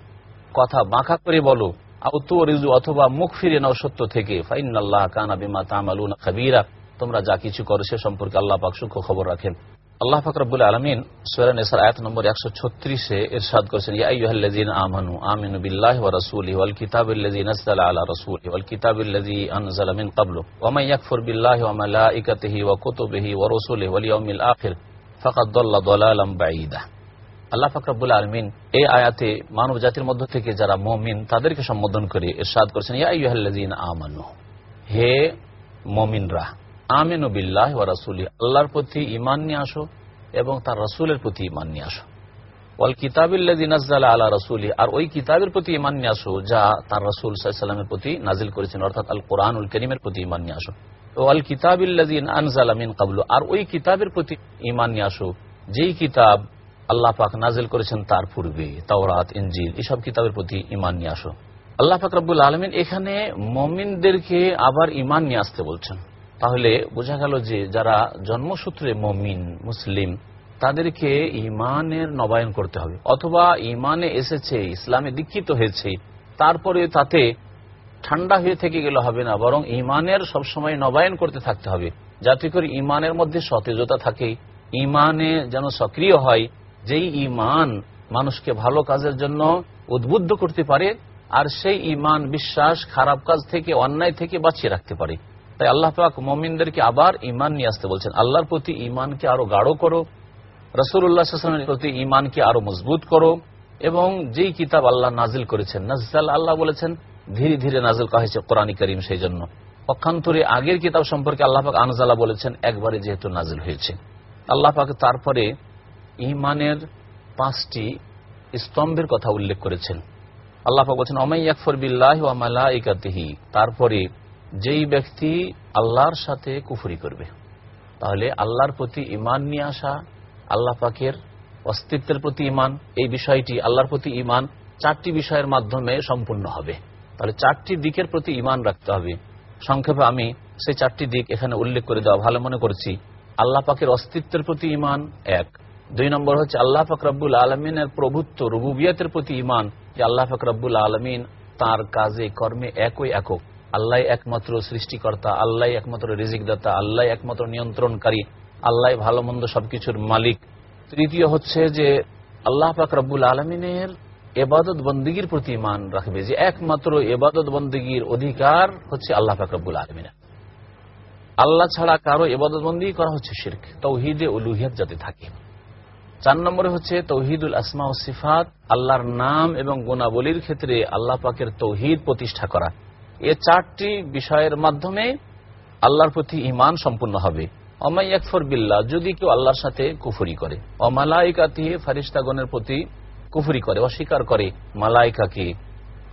কথা বাঁকা করে বলো আউ তো রেজু অথবা মুখ ফিরে নাও সত্য থেকে। ফাইন আল্লাহ কানা বিমা তামালুনা খাবিরা, তোমরা যা কিছু করো সে সম্পর্কে আল্লাহ পাক সূক্ষ্ম খবর রাখেন। আল্লাহ ফাকরাবুল আলমিন এসার আয়াত নম্বর একশো ছত্রিশে এরশাদ করেছেন ইয়াইহাল্লাযীন আমানু আমিনু বিল্লাহি ওয়া রাসূলিহি ওয়াল কিতাবিল্লাযী নাযালা আলা রাসূলিহি ওয়াল কিতাবিল্লাযী আনজালা মিন ক্বাবলু ওয়া মান ইয়াকফুর বিল্লাহি ওয়া মালাইকাতিহি ওয়া ওয়া রাসূলিহি ওয়াল ইয়াউমিল আখির ফাকাদ দাল্লা দালালাম আল্লাহ ফাকরাবুল আলমিন এই আয়াতে মানব জাতির মধ্য থেকে যারা মুমিন, তাদেরকে সম্বোধন করে এরশাদ করেছেন ইয়াইহাল্লাযীন আমানু, হে মুমিনরা আমিনু বিল্লাহ ওয়া রাসূলি, আল্লাহর প্রতি ঈমান নিয়ে আসো এবং তার রাসূলের প্রতি ঈমান নিয়ে আসো। ওয়াল কিতাবিল্লাযী নাযালা আলা রাসূলি, আর ওই কিতাবের প্রতি ইমান নিয়ে আসো যা তার রাসূল সাল্লাল্লাহু প্রতি নাজিল করেছেন, অর্থাৎ আল কোরআনুল কারীমের প্রতি ঈমান নিয়ে আসো। ওয়াল কিতাবিল্লাযী আনজালা মিন ক্বাবলু, আর ওই কিতাবের প্রতি ঈমান নিয়ে আসো, যেই কিতাব আল্লাহ পাক নাজিল করেছেন তার পূর্বে, তাওরাত, ইনজিল, এসব কিতাবের প্রতি ইমান নিয়ে আসো। আল্লাহ পাক রব্বুল আলামিন এখানে মুমিনদেরকে আবার ইমান নিয়ে আসতে বলছেন। তাহলে বোঝা গেল যে যারা জন্মসূত্রে মমিন, মুসলিম, তাদেরকে ইমানের নবায়ন করতে হবে। অথবা ইমানে এসেছে, ইসলামে দীক্ষিত হয়েছে, তারপরে তাতে ঠান্ডা হয়ে থেকে গেলে হবে না, বরং ইমানের সবসময় নবায়ন করতে থাকতে হবে। যাতে করে ইমানের মধ্যে সতেজতা থাকে ইমানে যেন সক্রিয় হয়, যেই ইমান মানুষকে ভালো কাজের জন্য উদ্বুদ্ধ করতে পারে, আর সেই ইমান বিশ্বাস, খারাপ কাজ থেকে, অন্যায় থেকে বাঁচিয়ে রাখতে পারে। তাই আল্লাহ পাক মমিনদেরকে আবার ইমান নিয়ে আসতে বলছেন। আল্লাহর প্রতি ইমানকে আরও গাঢ় করো। রসুল্লাহামের প্রতি ইমানকে আরও মজবুত করো এবং যেই কিতাব আল্লাহ নাজিল করেছেন নাজাল আল্লাহ বলেছেন, ধীরে ধীরে নাজিল করা হয়েছে কোরআন করিম সেই জন্য পক্ষান্তরে আগের কিতাব সম্পর্কে আল্লাহ পাক আনজালা বলেছেন, একবারে যেহেতু নাজিল হয়েছে। আল্লাহ পাক তারপরে ইমানের পাঁচটি স্তম্ভের কথা উল্লেখ করেছেন। আল্লাহ পাক বলছেন অমাই আকফর বিল্লাহ মালাইকাতিহি। তারপরে যেই ব্যক্তি আল্লাহর সাথে কুফরি করবে, তাহলে আল্লাহর প্রতি ইমান নিয়ে আসা, আল্লাহ পাকের অস্তিত্বের প্রতি ইমান এই বিষয়টি আল্লাহর প্রতি ইমান চারটি বিষয়ের মাধ্যমে সম্পূর্ণ হবে। তাহলে চারটি দিকের প্রতি ইমান রাখতে হবে। সংক্ষেপে আমি সেই চারটি দিক এখানে উল্লেখ করে দেওয়া ভালো মনে করছি। আল্লাহ পাকের অস্তিত্বের প্রতি ইমান এক। দুই নম্বর হচ্ছে আল্লাহ পাক রব্বুল আলমিনের প্রভুত্ব, রুবুবিয়াতের প্রতি ইমান যে আল্লাহ পাক রব্বুল আলমিন তার কাজে, কর্মে একই একক। আল্লাহ একমাত্র সৃষ্টিকর্তা আল্লাহ একমাত্র রিজিক দাতা আল্লাহ একমাত্র নিয়ন্ত্রণকারী আল্লাহ ভালো মন্দ সবকিছুর মালিক। তৃতীয় হচ্ছে যে আল্লাহ পাক রব্বুল আলমিনের এবাদত বন্দীগীর প্রতি ইমান রাখবে যে একমাত্র এবাদত বন্দীগীর অধিকার হচ্ছে আল্লাহ পাক রব্বুল আলমিনের আল্লাহ ছাড়া কারও এবাদত বন্দী করা হচ্ছে শির্ক, তৌহিদে উলুহিয়াত যাতে থাকে। চার নম্বরে হচ্ছে তৌহিদুল আসমা ও সিফাত, আল্লাহর নাম এবং গুণাবলীর ক্ষেত্রে আল্লাহ পাকের তৌহিদ প্রতিষ্ঠা করা। এ চারটি বিষয়ের মাধ্যমে আল্লাহর প্রতি ইমান সম্পূর্ণ হবে। অমাই একফর বিল্লাহ, যদি কেউ আল্লাহর সাথে কুফুরি করে। অমালাইকাতিহে ফারিস্তাগণের প্রতি কুফরি করে, অস্বীকার করে। মালাইকাকে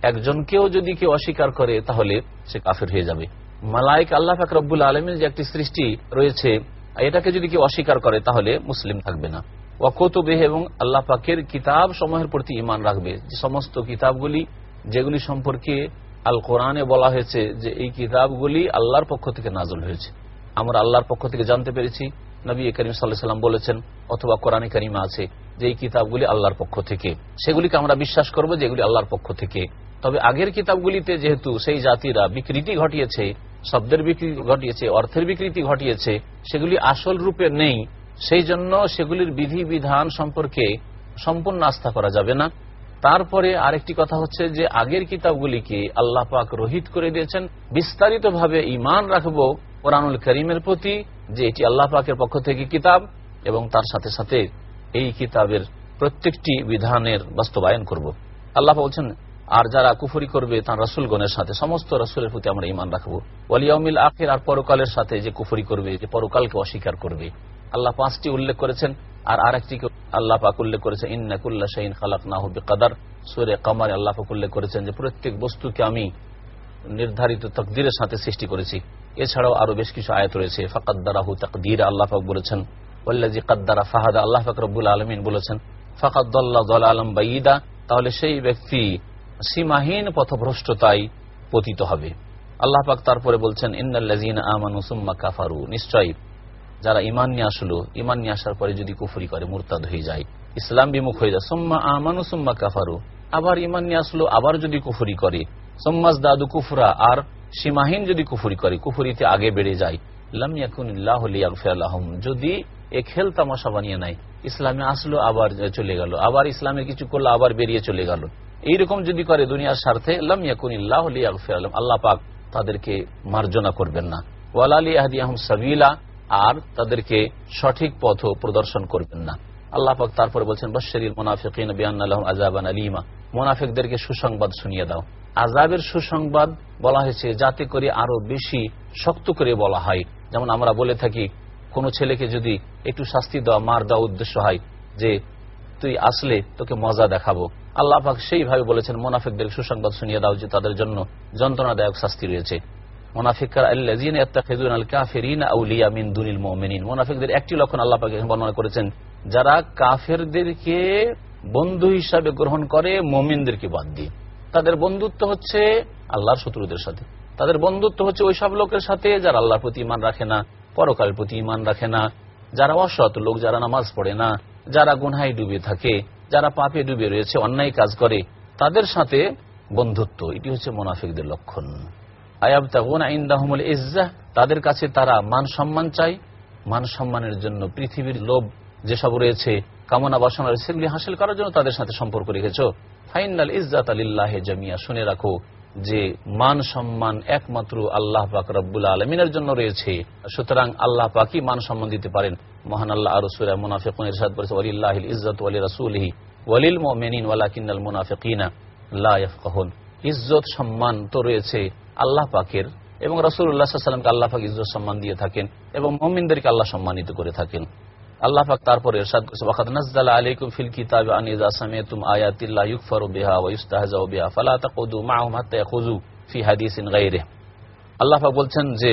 একজনকেও যদি কেউ অস্বীকার করে, তাহলে সে কাফের হয়ে যাবে। মালাইক, আল্লাহ ফাকরবুল আলমের যে একটি সৃষ্টি রয়েছে, এটাকে যদি কেউ অস্বীকার করে, তাহলে মুসলিম থাকবে না। ওয়াকতবেহ এবং আল্লাহ পাকের কিতাব সমূহের প্রতি ইমান রাখবে। যে সমস্ত কিতাবগুলি, যেগুলি সম্পর্কে আল কোরআনে বলা হয়েছে যে এই কিতাবগুলি আল্লাহর পক্ষ থেকে নাজল হয়েছে। আমরা আল্লাহর পক্ষ থেকে জানতে পেরেছি, নবী করিম সাল্লাম বলেছেন, অথবা কোরআনে করিমা আছে যে এই কিতাবগুলি আল্লাহর পক্ষ থেকে। সেগুলিকে আমরা বিশ্বাস করব যে এগুলি আল্লাহর পক্ষ থেকে। তবে আগের কিতাবগুলিতে যেহেতু সেই জাতিরা বিকৃতি ঘটিয়েছে, শব্দের বিকৃতি ঘটিয়েছে, অর্থের বিকৃতি ঘটিয়েছে, সেগুলি আসল রূপে নেই, সেই জন্য সেগুলির বিধি বিধান সম্পর্কে সম্পূর্ণ আস্থা করা যাবে না। তারপরে আরেকটি কথা হচ্ছে যে আগের কিতাবগুলিকে আল্লাহ পাক রোহিত করে দিয়েছেন। বিস্তারিত ভাবে ইমান রাখব কোরআনুল করিমের প্রতি, যে এটি আল্লাহ পাকের পক্ষ থেকে কিতাব এবং তার সাথে সাথে এই কিতাবের প্রত্যেকটি বিধানের বাস্তবায়ন করব। আল্লাহ বলছেন, আর যারা কুফরি করবে তার রসুলগণের সাথে, সমস্ত রসুলের প্রতি আমরা ইমান রাখব। ওয়ালিয়াউমিল আখের, আর পরকালের সাথে যে কুফরি করবে, যে পরকালকে অস্বীকার করবে। আল্লাহ পাঁচটি উল্লেখ করেছেন আর আরেকটিকে আল্লাহ পাক উল্লেখ করেছেন ইন্নাকুল্লা শাহিন খালাক না হবে কাদার সুরে কামারে আল্লাহ পাক উল্লেখ করেছেন যে, প্রত্যেক বস্তুকে আমি নির্ধারিত তকদিরের সাথে সৃষ্টি করেছি। এছাড়াও আরও বেশ কিছু আয়ত রয়েছে। ফাকাদ্দারাহু তাকদির, আল্লাহ পাক বলেছেন। ওল্লাজি কাদ্দারা ফাহাদা, আল্লাহ পাক রব্বুল আলমিন বলেছেন ফাকাদ্দাল্লাহ দল আলম বাইদা তাহলে সেই ব্যক্তি সীমাহীন পথভ্রষ্টতায় পতিত হবে। আল্লাহ পাক তারপরে বলছেন ইন্নাল্লাজিন আমানু সুম্মা কাফারু। নিশ্চয়ই যারা ইমান নিয়ে আসলো ইমান নিয়ে আসার পরে যদি কুফরি করে, মুরতাদ হয়ে যায়, ইসলাম বিমুখ হয়ে যায়। সোম্মা আমানু, সুম্মা কাফারু। আবার ইমান নিয়ে আসলো, আবার যদি কুফরি করে। সোম্মাস দাদু কুফরা, আর সীমাহীন যদি কুফরি করে, কুফরিতে আগে বেড়ে যায়। যদি এ খেল তামাশা বানিয়ে নাই ইসলামে আসলো, আবার চলে গেল। আবার ইসলামের কিছু করল, আবার বেরিয়ে চলে গেল। এইরকম যদি করে দুনিয়ার স্বার্থে আল্লাহ পাক তাদেরকে মার্জনা করবেন না। ওয়ালালি আহদি আহম সাবিলা। আর তাদেরকে সঠিক পথ প্রদর্শন করবেন না। আল্লাহ পাক তারপরে বলছেন বশরিল মোনাফিকিন আলিমা। মোনাফিকদেরকে সুসংবাদ শুনিয়ে দাও। আজাবের সুসংবাদ বলা হয়েছে, যাতে করে আরও বেশি শক্ত করে বলা হয়। যেমন আমরা বলে থাকি, কোন ছেলেকে যদি একটু শাস্তি দেওয়া, মার দেওয়া উদ্দেশ্য হয় যে, তুই আসলে তোকে মজা দেখাবো। আল্লাহ পাক সেইভাবে বলেছেন মোনাফিকদের সুসংবাদ শুনিয়ে দাও যে তাদের জন্য যন্ত্রণাদায়ক শাস্তি রয়েছে। মোনাফিকদের একটি লক্ষণ আল্লাহ বর্ণনা করেছেন, যারা কাফেরদেরকে বন্ধু হিসাবে গ্রহণ করে বাদ দিয়ে। তাদের বন্ধুত্ব হচ্ছে আল্লাহর শত্রুদের সাথে। তাদের বন্ধুত্ব হচ্ছে ওই সব লোকের সাথে যারা আল্লাহর প্রতি ইমান রাখে না, পরকালের প্রতি ইমান রাখে না। যারা অসৎ লোক, যারা নামাজ পড়ে না, যারা গুনহাই ডুবে থাকে, যারা পাপে ডুবে রয়েছে, অন্যায় কাজ করে, তাদের সাথে বন্ধুত্ব, এটি হচ্ছে মোনাফিকদের লক্ষণ। তাদের কাছে তারা মান সম্মান চাই মান সম্মানের জন্য পৃথিবীর লোভ যেসব রয়েছে, কামনা বাসনা সেগুলি হাসিল করার জন্য তাদের সাথে সম্পর্ক রেখেছ। ফাইনাল ইজ্জাত আলিল্লাহ জামিয়া, শুনে রাখো যে মান সম্মান একমাত্র আল্লাহ পাক রব্বুল আলমিনের জন্য রয়েছে। সুতরাং আল্লাহ পাকই মান সম্মান দিতে পারেন। মহান আল্লাহ আরও সুরা মুনাফিকুন ইরশাদ করেছে ওয়ালিল্লাহ ইজ্জত ওয়ালি রাসূলিহি ওয়ালিল মুমিনিন ওয়ালাকিন্নাল মুনাফিকিনা লা ইয়াফকাহুন। ইজ্জত সম্মান তো রয়েছে আল্লাহ পাকের এবং আলাইহি ওয়াসাল্লামকে আল্লাহ পাক ইজ্জত সম্মান দিয়ে থাকেন এবং মুমিনদেরকে আল্লাহ সম্মানিত করে থাকেন। আল্লাহ পাক তারপরে করেছে ওয়াকাদ নাযালা আলাইকুম ফিল কিতাবি আন ইযা সামি'তুম আয়াতিল্লাহ ইউকফারু বিহা ওয়া ইউস্তাহজাউ বিহা ফালা তাকুদু মা'হুম হাত্তা ইয়াখুযু ফি হাদিসিন গায়রিহি। আল্লাহ পাক বলছেন যে,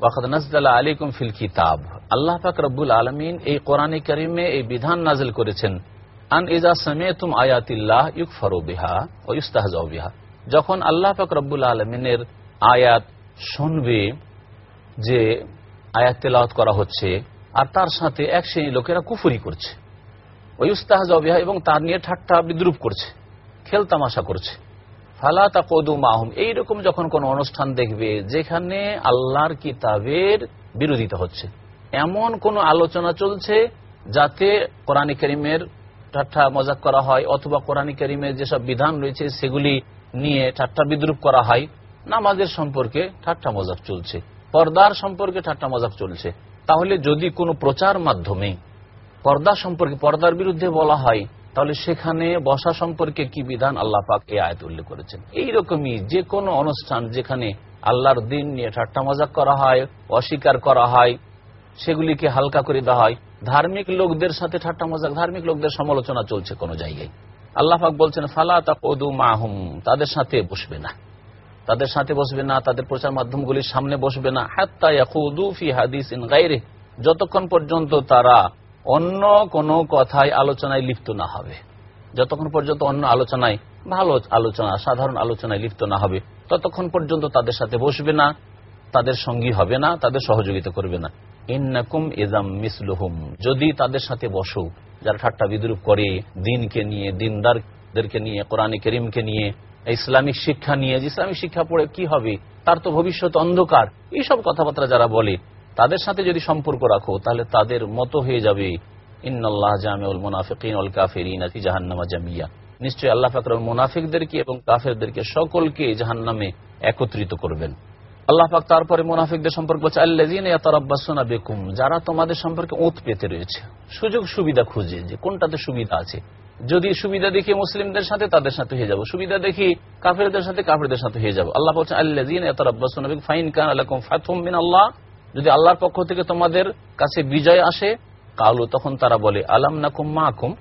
ওয়াকাদ নাযালা আলাইকুম ফিল কিতাব। আল্লাহ পাক রব্বুল আলামিন এই কোরআনে কারীমে এই বিধান নাযিল করেছেন, আন ইযা সামি'তুম আয়াতিল্লাহ ইউকফারু বিহা ওয়া ইউস্তাহজাউ বিহা। যখন আল্লাহ পাক রব্বুল আলামিনের আয়াত শুনবে যে আয়াত তেলাওয়াত করা হচ্ছে, আর তার সাথে এক শ্রেণি লোকেরা কুফুরি করছে। ওই ওয়ুস্তাহজবিহা এবং তার নিয়ে ঠাট্টা বিদ্রুপ করছে, খেল তামাশা করছে। ফালা তা কদু মাহুম, এইরকম যখন কোন অনুষ্ঠান দেখবে যেখানে আল্লাহর কিতাবের বিরোধিতা হচ্ছে। এমন কোন আলোচনা চলছে যাতে কোরআন করিমের ঠাট্টা মজাক করা হয়, অথবা কোরআন করিমের যেসব বিধান রয়েছে সেগুলি নিয়ে ঠাট্টা বিদ্রুপ করা হয়। নামাজের সম্পর্কে ঠাট্টা মজাক চলছে, পর্দার সম্পর্কে ঠাট্টা মজাক চলছে। তাহলে যদি কোনো প্রচার মাধ্যমে পর্দা সম্পর্কে, পর্দার বিরুদ্ধে বলা হয়, তাহলে সেখানে বসা সম্পর্কে কি বিধান আল্লাহ পাক এ আয়ত উল্লেখ করেছেন? এইরকমই যে কোনো অনুষ্ঠান যেখানে আল্লাহর দিন নিয়ে ঠাট্টা মজাক করা হয়, অস্বীকার করা হয়, সেগুলিকে হালকা করে দেওয়া হয়, ধার্মিক লোকদের সাথে ঠাট্টা মজাক, ধার্মিক লোকদের সমালোচনা চলছে কোনো জায়গায়। আল্লাহ পাক বলছেন, ফালা তা কদু মাহুম তাদের সাথে বসবে না। তাদের সাথে বসবে না, তাদের প্রচার মাধ্যমগুলির সামনে বসবে না। হাত্তা ইয়াখুদু ফি হাদিসিন গায়রে যতক্ষণ পর্যন্ত তারা অন্য কোন কথায় আলোচনায় লিপ্ত না হবে, যতক্ষণ পর্যন্ত অন্য আলোচনায় ভালো আলোচনা, সাধারণ আলোচনায় লিপ্ত না হবে, ততক্ষণ পর্যন্ত তাদের সাথে বসবে না, তাদের সঙ্গী হবে না, তাদের সহযোগিতা করবে না। ইন্নাকুম ইজাম মিসলুহুম। যদি তাদের সাথে বসো, যারা ঠাট্টা বিদ্রুপ করে, দিনকে নিয়ে, দিনদারদেরকে নিয়ে, কোরআনে করিমকে নিয়ে ইসলামিক শিক্ষা নিয়ে ইসলামিক শিক্ষা পড়ে কি হবে? তার তো ভবিষ্যৎ অন্ধকার। এইসব কথাবার্তা যারা বলে, তাদের সাথে যদি সম্পর্ক রাখো, তাহলে তাদের মতো হয়ে যাবে। আল্লাহ ফাকর মুনাফিকদেরকে এবং কাফেরদেরকে সকলকে জাহান্নামে একত্রিত করবেন। আল্লাহ পাক তারপরে মুনাফিকদের সম্পর্কে বলছে বেকুম, যারা তোমাদের সম্পর্কে ওঁত পেতে রয়েছে। সুযোগ সুবিধা খুঁজে, যে কোনটাতে সুবিধা আছে। যদি সুবিধা দেখি মুসলিমদের সাথে, তাদের সাথে হয়ে যাব। সুবিধা দেখি কাফেরদের সাথে কাফেরদের সাথে হয়ে যাব। আল্লাহ বলছেন আল্লাহ ফাইন যদি আল্লাহর পক্ষ থেকে তোমাদের কাছে বিজয় আসে, কালু তখন তারা বলে, আলাম নাকুম মা আকুম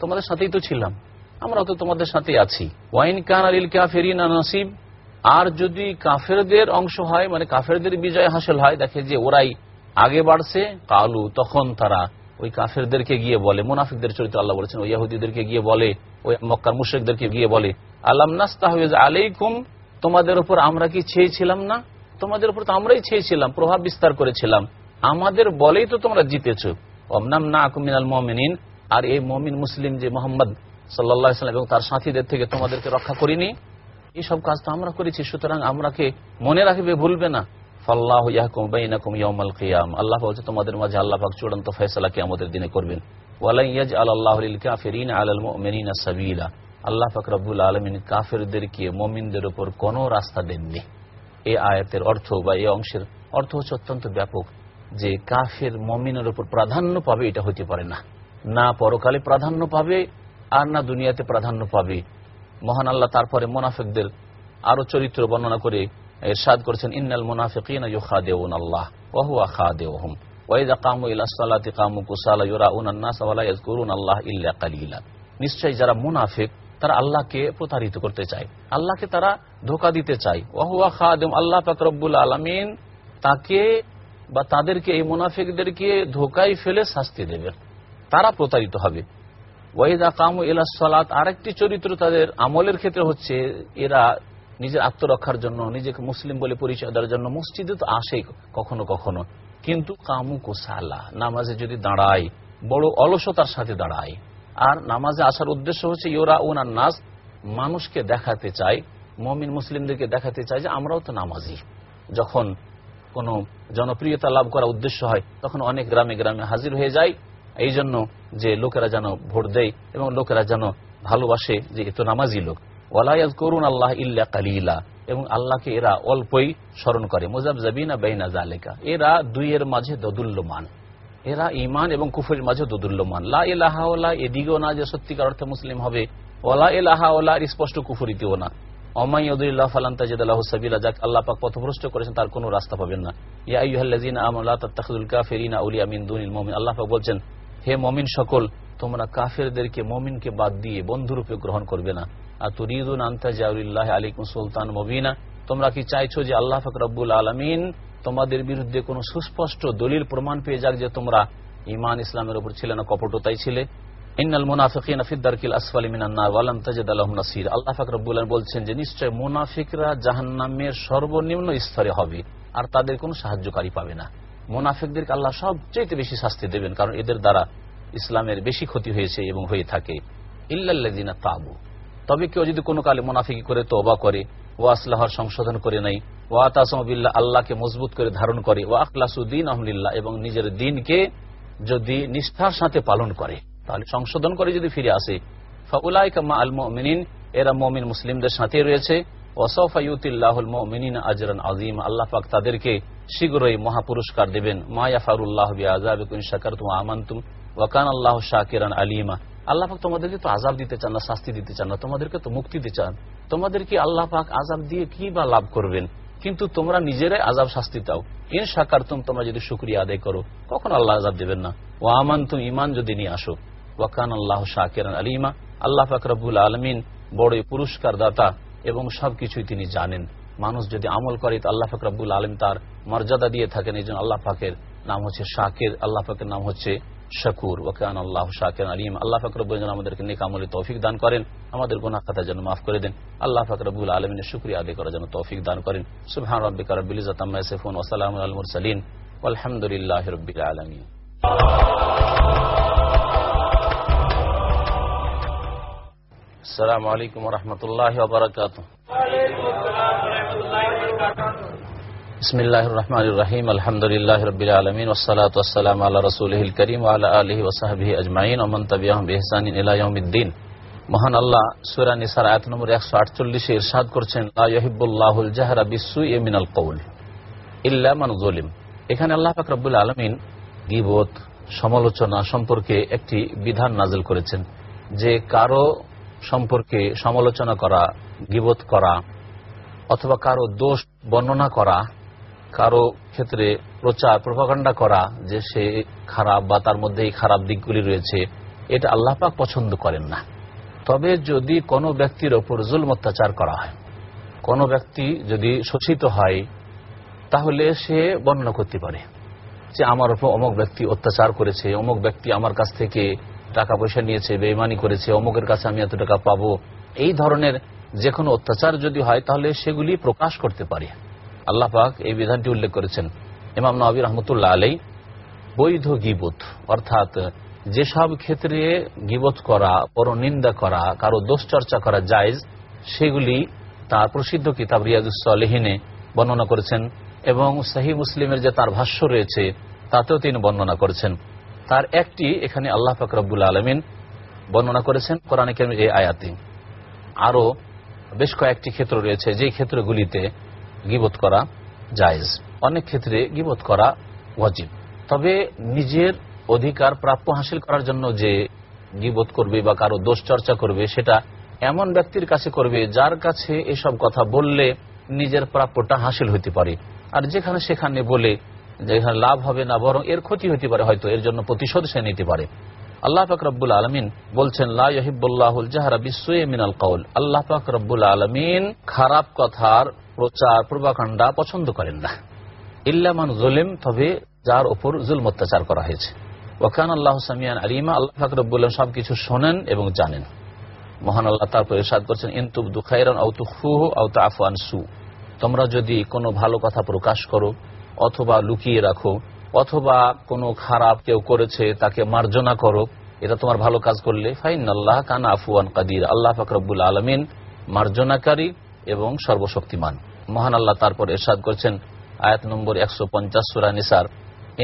তোমাদের সাথেই তো ছিলাম। আমরা তো তোমাদের সাথে আছি। ওয়াইন কান আলিল কাফেরিনা নসিব আর যদি কাফেরদের অংশ হয় মানে কাফেরদের বিজয় হাসিল হয়, দেখে যে ওরাই আগে বাড়ছে, কালু তখন তারা ওই কাফেরদেরকে গিয়ে বলে, মুনাফিকদের চরিত্র আল্লাহ বলেছেন, ওই ইয়াহুদিদেরকে গিয়ে বলে, ওই মক্কার মুশ্রিকদেরকে গিয়ে বলে, আলাম নাস্তাহজ আলাইকুম, তোমাদের উপর আমরা কি ছেয়েছিলাম না? তোমাদের উপর তো আমরাই ছেয়েছিলাম প্রভাব বিস্তার করেছিলাম। আমাদের বলেই তো তোমরা জিতেছ। অমনাম না আকুমিনাল মমিনিন, আর এই মমিন মুসলিম যে মোহাম্মদ সাল্লাহ সাল্লাম এবং তার সাথীদের থেকে তোমাদেরকে রক্ষা করিনি এইসব কাজ তো আমরা করেছি, সুতরাং আমরাকে মনে রাখবে, ভুলবে না। ফাল্লাহ ইয়াহকুম বাইনাকুম ইয়াউমাল কিয়াম। আল্লাহ বলছে, তোমাদের মাঝে আল্লাহ পাক চূড়ান্ত ফয়সালা কিয়ামতের দিনে করবেন। ওয়ালাই ইয়াজআল আল্লাহু লিল কাফিরিন আলাল মুমিনিনা সাবিলা। আল্লাহ পাক আলামিন কাফেরদেরকে মুমিনদের উপর কোনো রাস্তা দেননি। এই আয়াতের অর্থ বা এই অংশের অর্থ হচ্ছে অত্যন্ত ব্যাপক যে কাফের মমিনের উপর প্রাধান্য পাবে এটা হতে পারে না। না পরকালে প্রাধান্য পাবে, আর না দুনিয়াতে প্রাধান্য পাবে। মহান আল্লাহ তারপরে মোনাফেকদের আরও চরিত্র বর্ণনা করে এরশাদ করেছেন, ইন্নাল মুনাফিকিন ইউখাদিউন আল্লাহ, ওয়া হুয়া খাদিউহুম, ওয়া ইযা কামু ইলা সালাতি কামু কুসালা ইউরাউনা আন-নাস ওয়া লা ইয়াযকুরুন আল্লাহ ইল্লা কালিলা নিশ্চয়ই যারা মুনাফিক, তারা আল্লাহকে প্রতারিত করতে চায়, আল্লাহকে তারা ধোকা দিতে চায়। ওয়া হুয়া খাদিম আল্লাহ পাক রব্বুল আলামিন তাকে বা তাদেরকে, এই মুনাফিকদেরকে ধোকায় ফেলে শাস্তি দেবেন, তারা প্রতারিত হবে। ওয়াইদা কামু ইলা সালাত আরেকটি চরিত্র তাদের আমলের ক্ষেত্রে হচ্ছে, এরা নিজের আত্মরক্ষার জন্য, নিজেকে মুসলিম বলে পরিচয় দেওয়ার জন্য মসজিদে তো আসে কখনো কখনো। কিন্তু কামু কোসালা, নামাজে যদি দাঁড়ায়, বড় অলসতার সাথে দাঁড়ায়। আর নামাজে আসার উদ্দেশ্য হচ্ছে ইয়োরা উনার নাস, মানুষকে দেখাতে চায়, মমিন মুসলিমদেরকে দেখাতে চায় যে আমরাও তো নামাজি। যখন কোনো জনপ্রিয়তা লাভ করা উদ্দেশ্য হয়, তখন অনেক গ্রামে গ্রামে হাজির হয়ে যায়। এই জন্য যে লোকেরা যেন ভোট দেয় এবং লোকেরা যেন ভালোবাসে যে এত নামাজি লোক। ওয়ালায়াজ করুন আল্লাহ ইল্লা কালিলা। এবং আল্লাহকে এরা অল্পই স্মরণ করে। বেইনা এরা দুইয়ের মাঝে দদুল্যমান। এরা ইমান এবং কুফরের মাঝে দদুল্যমান। লা এলাহা ওলা এদিকেও না যে সত্যিকার অর্থে মুসলিম হবে। ওলা এলাহা ওলা স্পষ্ট না। পথভ্রষ্ট করেছেন, তার কোনো রাস্তা পাবেন না। মিন আল্লাহ বলছেন, হে মমিন সকল, তোমরা কাফেরদেরকে, মমিনকে বাদ দিয়ে বন্ধুরূপে গ্রহণ করবে না। আন্তা আলাইকুম সুলতান মবিনা। তোমরা কি চাইছো যে আল্লাহ পাক রব্বুল আলামিন তোমাদের বিরুদ্ধে কোনো সুস্পষ্ট দলিল প্রমাণ পেয়ে যাক যে তোমরা ইমান ইসলামের উপর ছিলে না, কপটতাই ছিলে? ইন্নাল মুনাফিকিনা আসফালি মিনান নার ওয়ালাম তাজিদ আলাহুম নাসির। আল্লাহ আলামিন বলছেন যে নিশ্চয় মুনাফিকরা জাহান্নামের সর্বনিম্ন স্তরে হবে আর তাদের কোনো সাহায্যকারী পাবে না। মুনাফিকদেরকে আল্লাহ সবচেয়ে বেশি শাস্তি দেবেন, কারণ এদের দ্বারা ইসলামের বেশি ক্ষতি হয়েছে এবং হয়ে থাকে। ইল্লাল্লাযিনা তাবু। তবে কেউ যদি কোনো কালে মুনাফিকি করে, তওবা করে, ও আসলাহর সংশোধন করে নাই ও আতাসমবিল্লাহ আল্লাহকে মজবুত করে ধারণ করে, ও আখলাসুদ্দিন আহমদুল্লাহ এবং নিজের দিনকে যদি নিষ্ঠার সাথে পালন করে, তাহলে সংশোধন করে যদি ফিরে আসে এরা মমিন মুসলিমদের সাথে রয়েছে আল্লাহ পাক তাদেরকে শীঘ্রই মহাপুরস্কার দেবেন ওয়াকান আল্লাহ শাকিরান আলিমা। আল্লাহ পাক তোমাদেরকে তো আজাব দিতে চান না, শাস্তি দিতে চান না, তোমাদেরকে তো মুক্তি দিতে চান। তোমাদেরকে আল্লাহ পাক আজাব দিয়ে কি বা লাভ করবেন? কিন্তু তোমরা নিজেরাই আজাব শাস্তি দাও। ইন সাকার তুম তোমরা যদি শুক্রিয়া আদায় করো, কখন আল্লাহ আজাব দেবেন না। ও আমান তুম ইমান যদি নিয়ে আসো। ওয়াকান আল্লাহ শাকিরান আলিমা। আল্লাহ পাক রব্বুল আলমিন বড়ই পুরস্কার দাতা এবং সবকিছুই তিনি জানেন। মানুষ যদি আমল করে আল্লাহ পাক রব্বুল আলম তার মর্যাদা দিয়ে থাকেন। এই জন্য আল্লাহ পাকের নাম হচ্ছে শাকের। আল্লাহ পাকের নাম হচ্ছে শাকুর ওকান আল্লাহ শাকের আলিম। আল্লাহ ফাকরবুল যেন আমাদেরকে নেকামলি তৌফিক দান করেন। আমাদের গোনা খাতা যেন মাফ করে দেন। আল্লাহ ফাকরবুল আলমিনের শুক্রিয়া আদায় করার যেন তৌফিক দান করেন। সুবহান রব্বিকা রব্বিল ইজ্জাতি আম্মা ইয়াসিফুন, ওয়া সালামুন আলাল মুরসালিন। আলহামদুলিল্লাহি রাব্বিল আলামিন। আসসালামু আলাইকুম ওয়া রাহমাতুল্লাহি ওয়া বারাকাতুহু। ওয়া আলাইকুম আসসালাম ওয়া রাহমাতুল্লাহি ওয়া বারাকাতুহু। বিসমিল্লাহ রহমান রাহিম আলহামদুলিল্লাহ রবিল আলমিন ওসালাত ওসালাম আল্লাহ রসুলহিল করিম আল্লাহ আলহি ওসাহাবি আজমাইন ওমন তবিয়াহ বেহসানিন ইলাইমিদ্দিন মহান আল্লাহ সুরা নিসার আয়াত নম্বর একশো আটচল্লিশে ইরশাদ করছেন আহিবুল্লাহুল জাহরা বিসু ইমিনাল কৌল ইল্লামান জলিম এখানে আল্লাহ ফাকরাবুল আলমিন গিবত, সমালোচনা সম্পর্কে একটি বিধান নাজিল করেছেন, যে কারও সম্পর্কে সমালোচনা করা, গিবত করা, অথবা কারও দোষ বর্ণনা করা কারও ক্ষেত্রে প্রচার প্রভাকাণ্ডা করা যে সে খারাপ বা তার মধ্যে এই খারাপ দিকগুলি রয়েছে, এটা আল্লাহ পাক পছন্দ করেন না। তবে যদি কোনো ব্যক্তির ওপর জুলম অত্যাচার করা হয়, কোনো ব্যক্তি যদি শোষিত হয়, তাহলে সে বর্ণনা করতে পারে যে আমার ওপর অমুক ব্যক্তি অত্যাচার করেছে, অমুক ব্যক্তি আমার কাছ থেকে টাকা পয়সা নিয়েছে, বেইমানি করেছে, অমুকের কাছে আমি এত টাকা পাবো। এই ধরনের যে কোনো অত্যাচার যদি হয়, তাহলে সেগুলি প্রকাশ করতে পারে। আল্লাহ পাক এই বিধানটি উল্লেখ করেছেন। ইমাম নবী রহমতুল্লাহ আলাই বৈধ গিবত, অর্থাৎ যেসব ক্ষেত্রে গিবত করা, পরনিন্দা করা, কারও দোষ চর্চা করা জায়জ, সেগুলি তার প্রসিদ্ধ কিতাব রিয়াজুসলেহিনে বর্ণনা করেছেন এবং সাহি মুসলিমের যে তার ভাষ্য রয়েছে, তাতেও তিনি বর্ণনা করেছেন। তার একটি এখানে আল্লাহ ফাকরাবুল আলমিন বর্ণনা করেছেন কোরআন কেমির এই আয়াতে আরও বেশ কয়েকটি ক্ষেত্র রয়েছে যে ক্ষেত্রগুলিতে গিবত করা জায়েজ। অনেক ক্ষেত্রে গিবত করা ওয়াজিব। তবে নিজের অধিকার প্রাপ্য হাসিল করার জন্য যে গিবত করবে বা কারও দোষ চর্চা করবে, সেটা এমন ব্যক্তির কাছে করবে যার কাছে এসব কথা বললে নিজের প্রাপ্যটা হাসিল হইতে পারে। আর যেখানে সেখানে বলে যেখানে লাভ হবে না, বরং এর ক্ষতি হইতে পারে, হয়তো এর জন্য প্রতিশোধ সে নিতে পারে। আল্লাহ পাক রব্বুল আলমিন বলছেন লাহিবুল্লাহুল জাহারা বিশ্ব মিনাল কৌল আল্লাহ পাক রব্বুল আলমিন খারাপ কথার প্রচার পূর্বাকাণ্ডা পছন্দ করেন না। ইল্লামান জলিম, তবে যার ওপর জুল অত্যাচার করা হয়েছে। ওখান আল্লাহ সামিয়ান আলিমা, আল্লাহ পাক রব্বুল সবকিছু শোনেন এবং জানেন। মহান আল্লাহ তারপর ইরশাদ করছেন ইনতুব দুখাইরান আউতুফুহ আউতা আফান সু। তোমরা যদি কোনো ভালো কথা প্রকাশ করো, অথবা লুকিয়ে রাখো, অথবা কোনো খারাপ কেউ করেছে, তাকে মার্জনা করো, এটা তোমার ভালো কাজ করলে ফাইন আল্লাহ কানা আফুয়ান কাদির। আল্লাহ ফাকরবুল আলমিন মার্জনাকারী এবং সর্বশক্তিমান। মহান আল্লাহ তারপর এরশাদ করছেন, আয়াত নম্বর একশো পঞ্চাশ সুরা নিসার।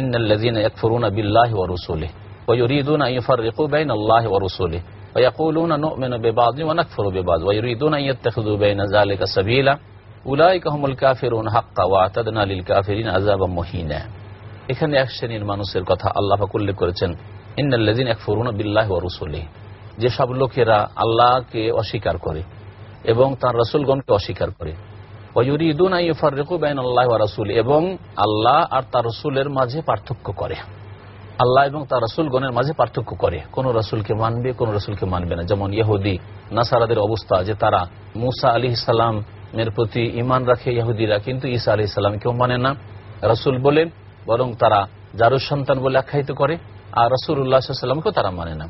ইন্নাল্লাযীনা ইয়াকফুরুনা বিল্লাহি ওয়া রাসূলিহি ওয়া ইউরিদুনা ইউফাররিকু বাইনাল্লাহি ওয়া রাসূলিহি ওয়া ইয়াকুলুনা নু'মিনু বিবা'দিন ওয়া নাকফুরু বিবা'দ ওয়া ইউরিদুনা ইয়াত্তাখিযু বাইনা যালিকা সাবিলা। উলাইকা হুমুল কাফিরুন হাক্কান ওয়া আতাদনা লিল কাফিরিনা আযাবাম মুহিনা। এখানে এক শ্রেণির মানুষের কথা আল্লাহ পাক উল্লেখ করেছেন ইন্নাল্লাযীনা ইয়াকফুরুনা বিল্লাহি ওয়া রাসূলিহি। যে সব লোকেরা আল্লাহকে অস্বীকার করে এবং তার রাসূলগণকে অস্বীকার করে এবং আল্লাহ আর তার রাসূলের মাঝে পার্থক্য করে। আল্লাহ এবং তার মাঝে পার্থক্য করে। কোন রসুলকে মানবে, কোন রসুলকে মানবে না। যেমন ইহুদি, নাসারাদের অবস্থা যে তারা মুসা প্রতি ইমান রাখে ইহুদিরা, কিন্তু ঈসা আলি ইসলাম কেউ মানে না। রসুল বলেন বরং তারা জারুর সন্তান বলে আখ্যায়িত করে, আর রসুল উল্লাহামকেও তারা মানে না।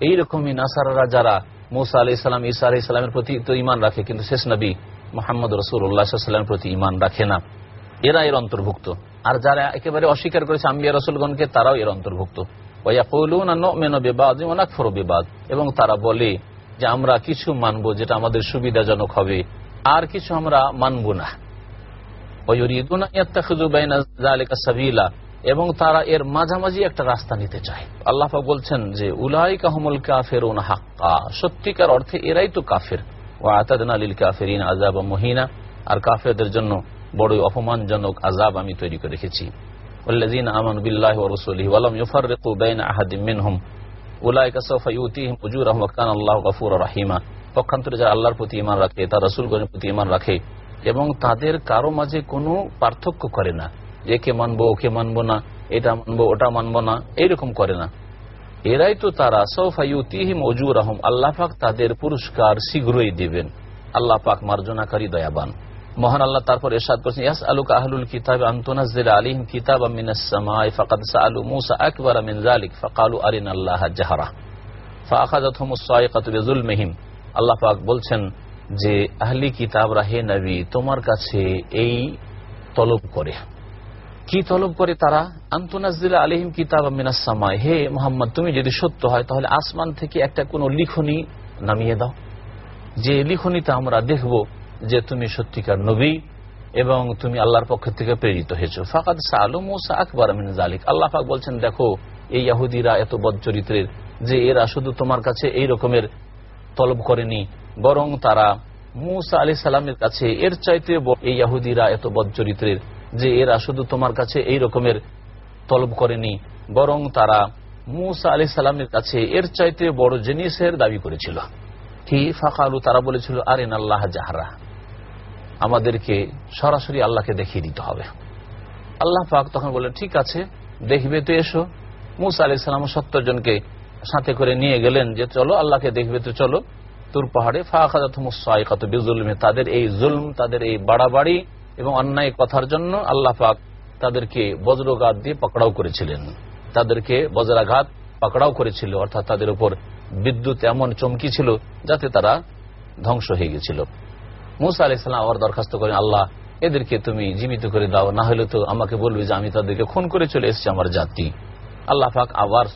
এইরকমই নাসারারা যারা মুসা আলি ইসলাম ঈসা আলি ইসলামের প্রতি তো ইমান রাখে, কিন্তু শেষ নবী মোহাম্মদ রসুল উল্লাহামের প্রতি ইমান রাখে না। এরা এর অন্তর্ভুক্ত। আর যারা একেবারে অস্বীকার করেছে আম্বিয়া রসুলগণকে, তারাও এর অন্তর্ভুক্ত। এবং তারা বলে যে, আমরা কিছু মানব যেটা আমাদের সুবিধাজনক হবে। আর কিছু আমরা মানব না। এবং তারা এর মাঝামাঝি একটা রাস্তা নিতে চায়। আল্লাহ বলছেন যে উলাই কাহমুল কাফের হাক্কা। সত্যিকার অর্থে এরাই তো কাফের। ও আতাদিন আলীল কাফেরিন আজাব মহিনা আর কাফেরদের জন্য বড়ই অপমানজনক আজাব আমি তৈরি করে রেখেছি والذين آمنوا بالله ورسوله ولم يفرقوا بين أحد منهم أولئك سوف يؤتيهم أجورهم وكان الله غفورا رحيما পক্ষান্তরে যারা আল্লাহর প্রতি ইমান রাখে তার রসুলগণের প্রতি ইমান রাখে এবং তাদের কারো মাঝে কোনো পার্থক্য করে না একে মানবো ওকে মানবো না এটা মানবো ওটা মানবো না এইরকম করে না এরাই তো তারা সৌফাইতিহিম অজুর আহম আল্লাহ তাদের পুরস্কার শীঘ্রই দিবেন। আল্লাহ পাক মার্জনাকারী দয়াবান। মহান আল্লাহ তারপর এরশাদ করেছেন ইয়াস আলুক আহলুল কিতাব আন্তনাজিল আলিহিম কিতাব মিনাস সামাই, ফাকাদ সাআলু মূসা আকবার মিন যালিক, ফাকালু আরিনা আল্লাহ জাহরা। ফাআখাযাতহুম আস-সাইকাতু বিযুলমিহিম। আল্লাহ পাক বলছেন যে, আহলি কিতাবরা, হে নবী, তোমার কাছে এই তলব করে। কি তলব করে তারা? আন্তনাজিল আলিহিম কিতাব মিনাস সামাই। হে মোহাম্মদ, তুমি যদি সত্য হয়, তাহলে আসমান থেকে একটা কোন লিখনি নামিয়ে দাও। যে লিখনিতে আমরা দেখব যে তুমি সত্যিকার নবী এবং তুমি আল্লাহর পক্ষ থেকে প্রেরিত হয়েছো। ফাকাদ সালু মুসা আকবর আমিন জালিক আল্লাহ পাক বলছেন, দেখো, এই ইয়াহুদিরা এত বদচরিত্রের যে এরা শুধু তোমার কাছে এই রকমের তলব করেনি, বরং তারা মুসা আলি সালামের কাছে এর চাইতে এই ইয়াহুদিরা এত বদচরিত্রের যে এরা শুধু তোমার কাছে এই রকমের তলব করেনি, বরং তারা মুসা আলি সালামের কাছে এর চাইতে বড় জিনিসের দাবি করেছিল। কি ফাঁকালু তারা বলেছিল আরেন আল্লাহ জাহারা, আমাদেরকে সরাসরি আল্লাহকে দেখিয়ে দিতে হবে। আল্লাহ পাক তখন বললেন, ঠিক আছে, দেখবে তো এসো। মুসা আলি সালাম সত্তর জনকে সাথে করে নিয়ে গেলেন যে, চলো, আল্লাহকে দেখবে তো চলো। তুর পাহাড়ে ফাঁকা বিজুলমে তাদের এই জুলম, তাদের এই বাড়াবাড়ি এবং অন্যায় কথার জন্য আল্লাহ পাক তাদেরকে বজ্রঘাত দিয়ে পকড়াও করেছিলেন। তাদেরকে বজ্রাঘাত পাকড়াও করেছিল, অর্থাৎ তাদের উপর বিদ্যুৎ এমন চমকি ছিল যাতে তারা ধ্বংস হয়ে গেছিল। মুসা আলাইসালাম আবার দরখাস্ত করেন, আল্লাহ, এদেরকে তুমি জীবিত করে দাও, না হলে তো আমাকে বলবে যে আমি তাদেরকে খুন করে চলে এসেছি আমার জাতি। আল্লাহ পাক আবার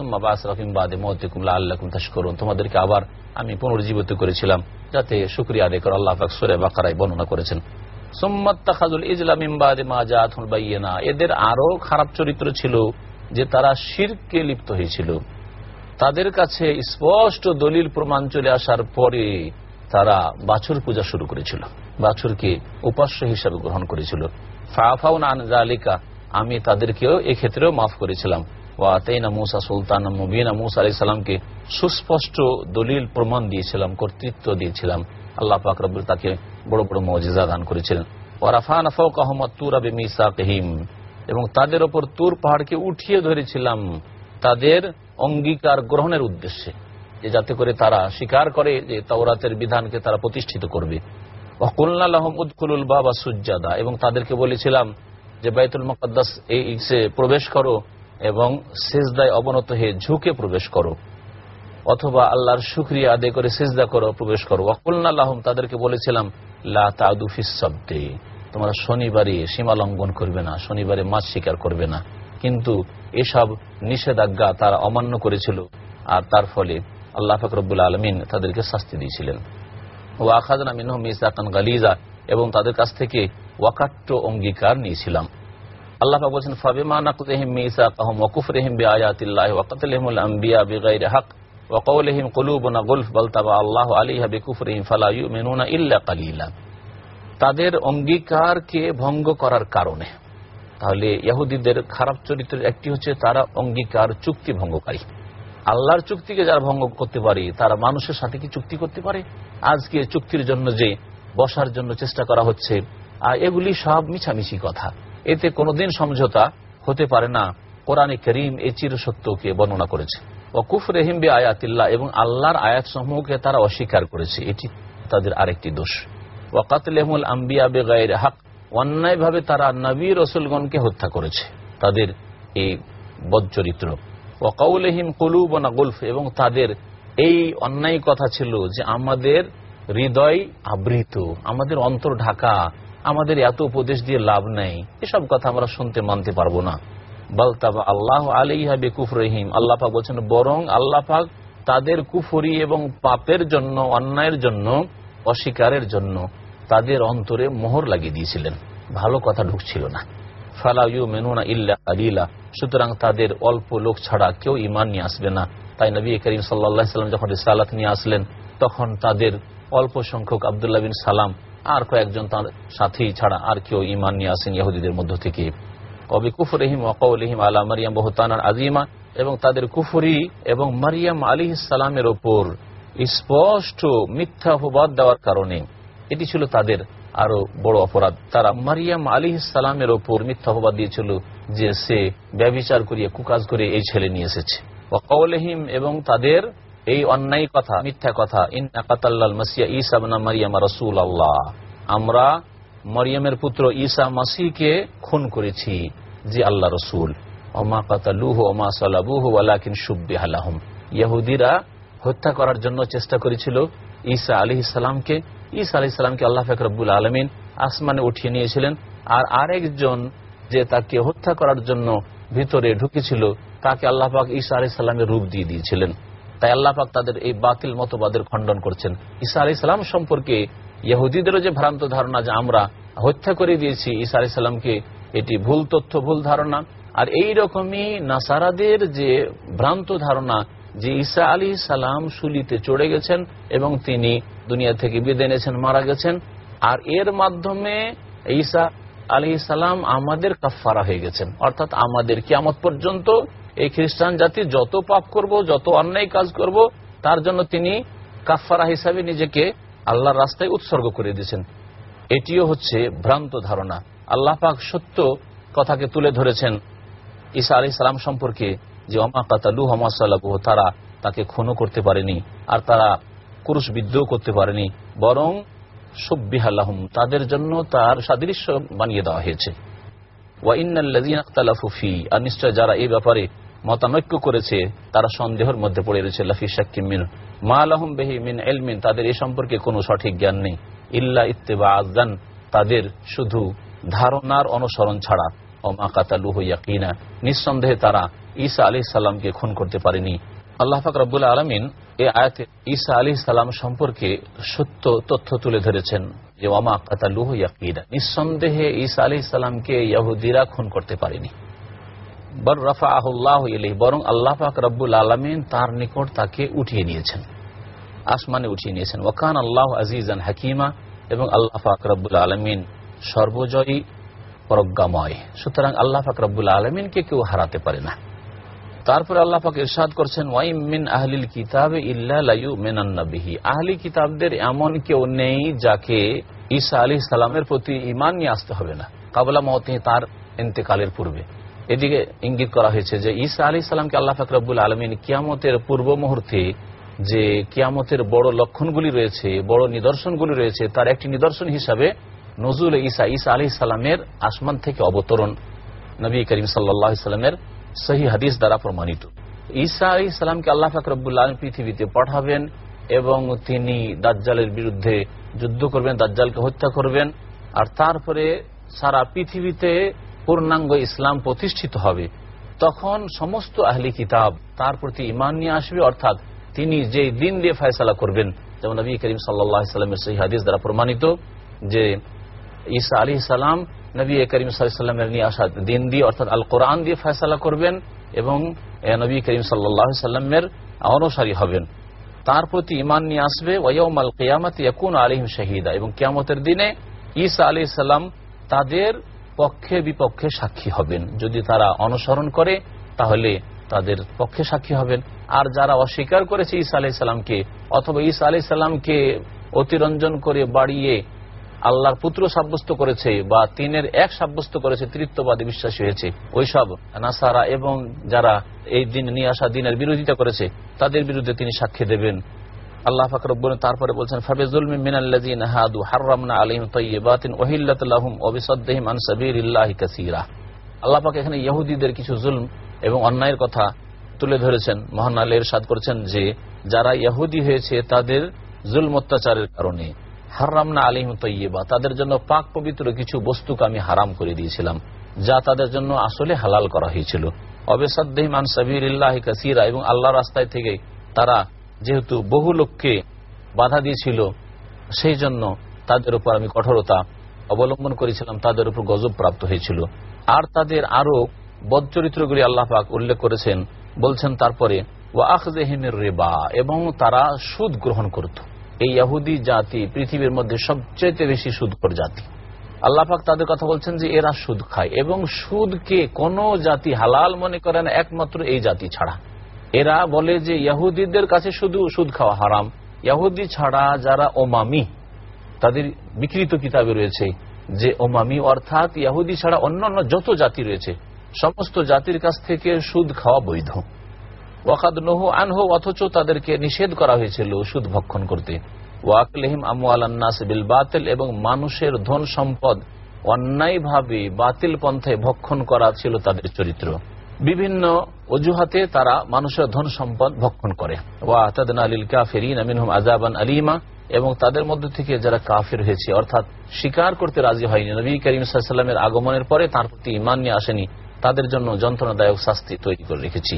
করুন তোমাদেরকে আবার আমি পুনর্জীবিত করেছিলাম যাতে শুক্রিয়া আদায় করো আল্লাহ পাক সুরে বাকারাই বর্ণনা করেছেন। এদের আরও খারাপ চরিত্র ছিল যে তারা শিরকে লিপ্ত হয়েছিল। তাদের কাছে স্পষ্ট দলিল প্রমাণ চলে আসার পরে তারা বাছুর পূজা শুরু করেছিল। বাছুরকে উপাস্য হিসাবে গ্রহণ করেছিল। ফাফাউন আনজালিকা আমি তাদেরকেও এক্ষেত্রেও মাফ করেছিলাম। মুসা সুলতান মুবিনা, মুসা আলি সুস্পষ্ট দলিল প্রমাণ দিয়েছিলাম, কর্তৃত্ব দিয়েছিলাম। আল্লাহ পাক তাকে বড় বড় মজিজা দান করেছিলেন। ওয়ারাফান ফৌক আহমদ তুর আবি মিসা কহিম এবং তাদের ওপর তুর পাহাড়কে উঠিয়ে ধরেছিলাম তাদের অঙ্গীকার গ্রহণের উদ্দেশ্যে। যে যাতে করে তারা স্বীকার করে যে তাওরাতের বিধানকে তারা প্রতিষ্ঠিত করবে। উদ্কুলুল বাবা সুজাদা এবং তাদেরকে বলেছিলাম যে, বাইতুল মকদ্দাস এই প্রবেশ করো এবং সেজদায় অবনত হয়ে ঝুঁকে প্রবেশ করো। অথবা আল্লাহর শুক্রিয়া আদায় করে সেজদা করো, প্রবেশ করো। ওয়াকুল্লাহম তাদেরকে বলেছিলাম, লা তোমরা শনিবারে সীমা লঙ্ঘন করবে না, শনিবারে মাছ শিকার করবে না। কিন্তু এসব নিষেধাজ্ঞা তারা অমান্য করেছিল আর তার ফলে আল্লাহ ফকরবুল আলমিন তাদেরকে শাস্তি দিয়েছিলেন। ওয়াখাজনা মিনহম ইসাকান গালিজা, এবং তাদের কাছ থেকে ওয়াকাট্ট অঙ্গীকার নিয়েছিলাম। আল্লাহ বলছেন ওয়াকৌলহিম কলুবনা গুলফ বলতাবা আল্লাহ আলিহা বেকুফরিম ফালাইউ মেনুনা ইল্লা কালিলা তাদের অঙ্গীকারকে ভঙ্গ করার কারণে। তাহলে ইহুদিদের খারাপ চরিত্রের একটি হচ্ছে তারা অঙ্গীকার চুক্তি ভঙ্গকারী। আল্লাহর চুক্তিকে যারা ভঙ্গ করতে পারে, তারা মানুষের সাথে কি চুক্তি করতে পারে? আজকে চুক্তির জন্য যে বসার জন্য চেষ্টা করা হচ্ছে, আর এগুলি সব মিছামিছি কথা। এতে কোনোদিন সমঝোতা হতে পারে না। কোরআনে করিম এই চির সত্যকে বর্ণনা করেছে। ও কুফ রেহিম বি আয়াতিল্লাহ এবং আল্লাহর আয়াত সমূহকে তারা অস্বীকার করেছে। এটি তাদের আরেকটি দোষ। ওয়াকাতলেমুল আম্বিয়া বেগায়ের হাক, অন্যায়ভাবে তারা নবী রসুলগণকে হত্যা করেছে, তাদের এই বদচরিত্র ওয়াকাউলহিম কুলুব না গুলফ, এবং তাদের এই অন্যায় কথা ছিল যে আমাদের হৃদয় আবৃত, আমাদের অন্তর ঢাকা, আমাদের এত উপদেশ দিয়ে লাভ নেই, এসব কথা আমরা শুনতে মানতে পারব না। বলতাবা আল্লাহ আলিহা বেকুফ রহিম আল্লাহ বলছেন, বরং আল্লাহ তাদের কুফরি এবং পাপের জন্য, অন্যায়ের জন্য, অস্বীকারের জন্য তাদের অন্তরে মোহর লাগিয়ে দিয়েছিলেন। ভালো কথা ঢুকছিল না। ফালাইউ মেনুনা ইল্লা আলিলা। সুতরাং তাদের অল্প লোক ছাড়া কেউ ইমান নিয়ে আসবে না। তাই নবী করিম সাল্লা সাল্লাম যখন রিসালাত নিয়ে আসলেন, তখন তাদের অল্প সংখ্যক আবদুল্লাহ বিন সালাম আর কয়েকজন তার সাথী ছাড়া আর কেউ ইমান নিয়ে আসেন ইহুদিদের মধ্য থেকে। কবি কুফরহিম আলা মারিয়াম বহুতানার আজিমা এবং তাদের কুফরি এবং মারিয়াম আলী ইসালামের ওপর স্পষ্ট মিথ্যা অপবাদ দেওয়ার কারণে এটি ছিল তাদের আরও বড় অপরাধ। তারা মারিয়াম আলী ইসালামের ওপর মিথ্যা অপবাদ দিয়েছিল যে সে ব্যবিচার করিয়ে, কুকাজ করে এই ছেলে নিয়ে এসেছে। ওকাউলহিম এবং তাদের এই অন্যায় কথা, মিথ্যা কথা ইনাকাতাল্লাল মাসিয়া ইসাবনা মারিয়াম রসুল আল্লাহ আমরা মরিয়মের পুত্র ঈসা মাসিকে খুন করেছি যে আল্লাহ রসুল। অমা কাতালুহ, ওমা সালাবুহ আলাকিন সুব্বি আলাহম ইহুদিরা হত্যা করার জন্য চেষ্টা করেছিল ঈসা আলি ইসলামকে ঈসা আলি ইসলামকে আল্লাহ ফেকরবুল আলমিন আসমানে উঠিয়ে নিয়েছিলেন। আর আরেকজন যে তাকে হত্যা করার জন্য ভিতরে ঢুকেছিল, তাকে আল্লাহ পাক ঈসা আলি সাল্লামের রূপ দিয়ে দিয়েছিলেন। তাই আল্লাহ পাক তাদের এই বাতিল মতবাদের খণ্ডন করছেন। ঈসা আলি সাল্লাম সম্পর্কে ইহুদিদেরও যে ভ্রান্ত ধারণা যে আমরা হত্যা করে দিয়েছি, ঈসা আলি সাল্লামকে এটি ভুল তথ্য, ভুল ধারণা। আর এই রকমই নাসারাদের যে ভ্রান্ত ধারণা যে ঈসা আলী সালাম শুলিতে চড়ে গেছেন এবং তিনি দুনিয়া থেকে বিদায় নিয়েছেন মারা গেছেন। আর এর মাধ্যমে ঈসা আলী সালাম আমাদের কাফারা হয়ে গেছেন। অর্থাৎ আমাদের কিয়ামত পর্যন্ত এই খ্রিস্টান জাতি যত পাপ করব, যত অন্যায় কাজ করব, তার জন্য তিনি কাফারা হিসাবে নিজেকে আল্লাহর রাস্তায় উৎসর্গ করে দিয়েছেন। এটিও হচ্ছে ভ্রান্ত ধারণা। আল্লাহ পাক সত্য কথাকে তুলে ধরেছেন। ঈসা আলী সালাম সম্পর্কে যে অমা কাতালু হমা সাল্লাহ তারা তাকে খুনও করতে পারেনি আর তারা কুরুষ বিদ্রোহ করতে পারেনি। বরং সুব্বিহাল্লাহম তাদের জন্য তার সাদৃশ্য বানিয়ে দেওয়া হয়েছে। নিশ্চয় যারা এই ব্যাপারে মতানৈক্য করেছে, তারা সন্দেহের মধ্যে পড়ে রয়েছে, লাফি সাকিমিন মা তাদের এ সম্পর্কে কোনো সঠিক জ্ঞান নেই। ইল্লা ইত্তেবা আজান তাদের শুধু ধারণার অনুসরণ ছাড়া। অমা কাতালু হইয়াকিনা নিঃসন্দেহে তারা ঈসা আলি সাল্লামকে খুন করতে পারেনি। আল্লাহ ফাক রব্বুল আলমিন এ আয়াতে ঈসা আলি সাল্লাম সম্পর্কে সত্য তথ্য তুলে ধরেছেন যে, ওমা কাতালু হইয়াকিনা নিঃসন্দেহে ঈসা আলি সাল্লামকে ইয়াহুদিরা খুন করতে পারেনি। বর আল্লাহ পাক রব্বুল আলমিন তার নিকট তাকে উঠিয়ে নিয়েছেন, আসমানে উঠিয়ে নিয়েছেন। ওকান আল্লাহ আজিজান হাকিমা, এবং আল্লাহ পাক রব্বুল আলমিন সর্বজয়ী, প্রজ্ঞাময়। সুতরাং আল্লাহ পাক রব্বুল আলমিনকে কেউ হারাতে পারে না। তারপরে আল্লাহ পাক ইরশাদ করছেন ওয়াইমিন আহলিল কিতাবে ইল্লাহু মেনান্নবিহি আহলি কিতাবদের এমন কেউ নেই যাকে ঈসা আলী সালামের প্রতি ইমান নিয়ে আসতে হবে না। কাবলা মহতে তার ইন্তেকালের পূর্বে। এদিকে ইঙ্গিত করা হয়েছে যে ঈসা আলী সালামকে আল্লাহ ফাকরাবুল আলমিন কিয়ামতের পূর্ব মুহূর্তে যে কিয়ামতের বড় লক্ষণগুলি রয়েছে, বড় নিদর্শনগুলি রয়েছে, তার একটি নিদর্শন হিসাবে নজরুল ঈসা ঈসা আলী সালামের আসমান থেকে অবতরণ নবী করিম সাল্লাহ সাল্লামের সহি হাদিস দ্বারা প্রমাণিত। ঈসা আলী সালামকে আল্লাহ ফাকরাবুল্লাহ আলম পৃথিবীতে পাঠাবেন এবং তিনি দাজ্জালের বিরুদ্ধে যুদ্ধ করবেন, দাজ্জালকে হত্যা করবেন। আর তারপরে সারা পৃথিবীতে পূর্ণাঙ্গ ইসলাম প্রতিষ্ঠিত হবে, তখন সমস্ত আহলি কিতাব তার প্রতি ইমান নিয়ে আসবে, অর্থাৎ তিনি যে দিন দিয়ে ফয়সালা করবেন, যেমন নবী করিম সাল্লামের সেই হাদিস দ্বারা প্রমাণিত যে ঈসা আলী সালাম নবী করিম সাল্লামের নিয়ে আসা দিন দিয়ে, অর্থাৎ আল কোরআন দিয়ে ফয়সালা করবেন এবং নবী করিম সাল্লাহ সাল্লামের অনুসারী হবেন। তার প্রতি ইমান নিয়ে আসবে ওয়াইমাল কেয়ামত ইয়াকুন আলিম শাহিদা এবং কেয়ামতের দিনে ঈসা আলি সাল্লাম তাদের পক্ষে বিপক্ষে সাক্ষী হবেন। যদি তারা অনুসরণ করে, তাহলে তাদের পক্ষে সাক্ষী হবেন। আর যারা অস্বীকার করেছে ঈসা আলি সাল্লামকে অথবা ঈসা আলি সাল্লামকে অতিরঞ্জন করে বাড়িয়ে আল্লাহর পুত্র সাব্যস্ত করেছে বা তিনের এক সাব্যস্ত করেছে, তৃত্ববাদী বিশ্বাসী হয়েছে, ওইসব নাসারা এবং যারা এই দিন নিয়ে আসা দিনের বিরোধিতা করেছে, তাদের বিরুদ্ধে তিনি সাক্ষী দেবেন। আল্লাহ ফাকরুল তারপরে বলছেন ফাবেজুল মিনাল্লাযিনা হাদু হাররামনা আলাইহিম তাইয়্যিবাতিন ওয়াহিল্লাত লাহুম ওয়া বিসাদদিহিম আন সাবিলিল্লাহি কাসীরা। আল্লাহ পাক এখানে ইহুদিদের কিছু জুলম এবং অন্যায়ের কথা তুলে ধরেছেন, মহান আল্লাহ ইরশাদ করেছেন যে, যারা ইহুদি হয়েছে তাদের জুলম অত্যাচারের কারণে হারামনা আলিম তৈবা তাদের জন্য পাক পবিত্র কিছু বস্তুকে আমি হারাম করে দিয়েছিলাম, যা তাদের জন্য আসলে হালাল করা হয়েছিল। অবেসাদ্দিমান সাবির কাসিরা এবং আল্লাহ রাস্তায় থেকে তারা যেহেতু বহু লোককে বাধা দিয়েছিল, সেই জন্য তাদের উপর আমি কঠোরতা অবলম্বন করেছিলাম, তাদের উপর গজব প্রাপ্ত হয়েছিল। আর তাদের আরও বদচরিত্রগুলি আল্লাহ পাক উল্লেখ করেছেন, বলছেন, তারপরে রেবা এবং তারা সুদ গ্রহণ করত। এই ইয়াহুদি জাতি পৃথিবীর মধ্যে সবচেয়ে বেশি সুদকর জাতি। আল্লাহাক তাদের কথা বলছেন যে, এরা সুদ খায় এবং সুদকে কোন জাতি হালাল মনে করেন একমাত্র এই জাতি ছাড়া। এরা বলে যে ইয়াহুদিদের কাছে শুধু সুদ খাওয়া হারাম। ইয়াহুদি ছাড়া যারা ওমামি, তাদের বিকৃত কিতাবে রয়েছে যে ওমামি অর্থাৎ ইয়াহুদি ছাড়া অন্যান্য যত জাতি রয়েছে, সমস্ত জাতির কাছ থেকে সুদ খাওয়া বৈধ। ওয়াকাদ নহু আনহু, অথচ তাদেরকে নিষেধ করা হয়েছিল সুদ ভক্ষণ করতে। ওয়াকলেহিম আমু আলান্নাস বিল বাতিল, এবং মানুষের ধন সম্পদ অন্যায়ভাবে বাতিল পন্থায় ভক্ষণ করা ছিল তাদের চরিত্র। বিভিন্ন অজুহাতে তারা মানুষের ধন সম্পদ ভক্ষণ করে। ওয়াতাদিল কাফেরিন আমিনহম আজাবান আলিমা, এবং তাদের মধ্য থেকে যারা কাফের হয়েছে, অর্থাৎ স্বীকার করতে রাজি হয়নি। নবী করিম সাল্লামের আগমনের পরে তার প্রতি ইমান নিয়ে আসেনি, তাদের জন্য যন্ত্রণাদায়ক শাস্তি তৈরি করে রেখেছি।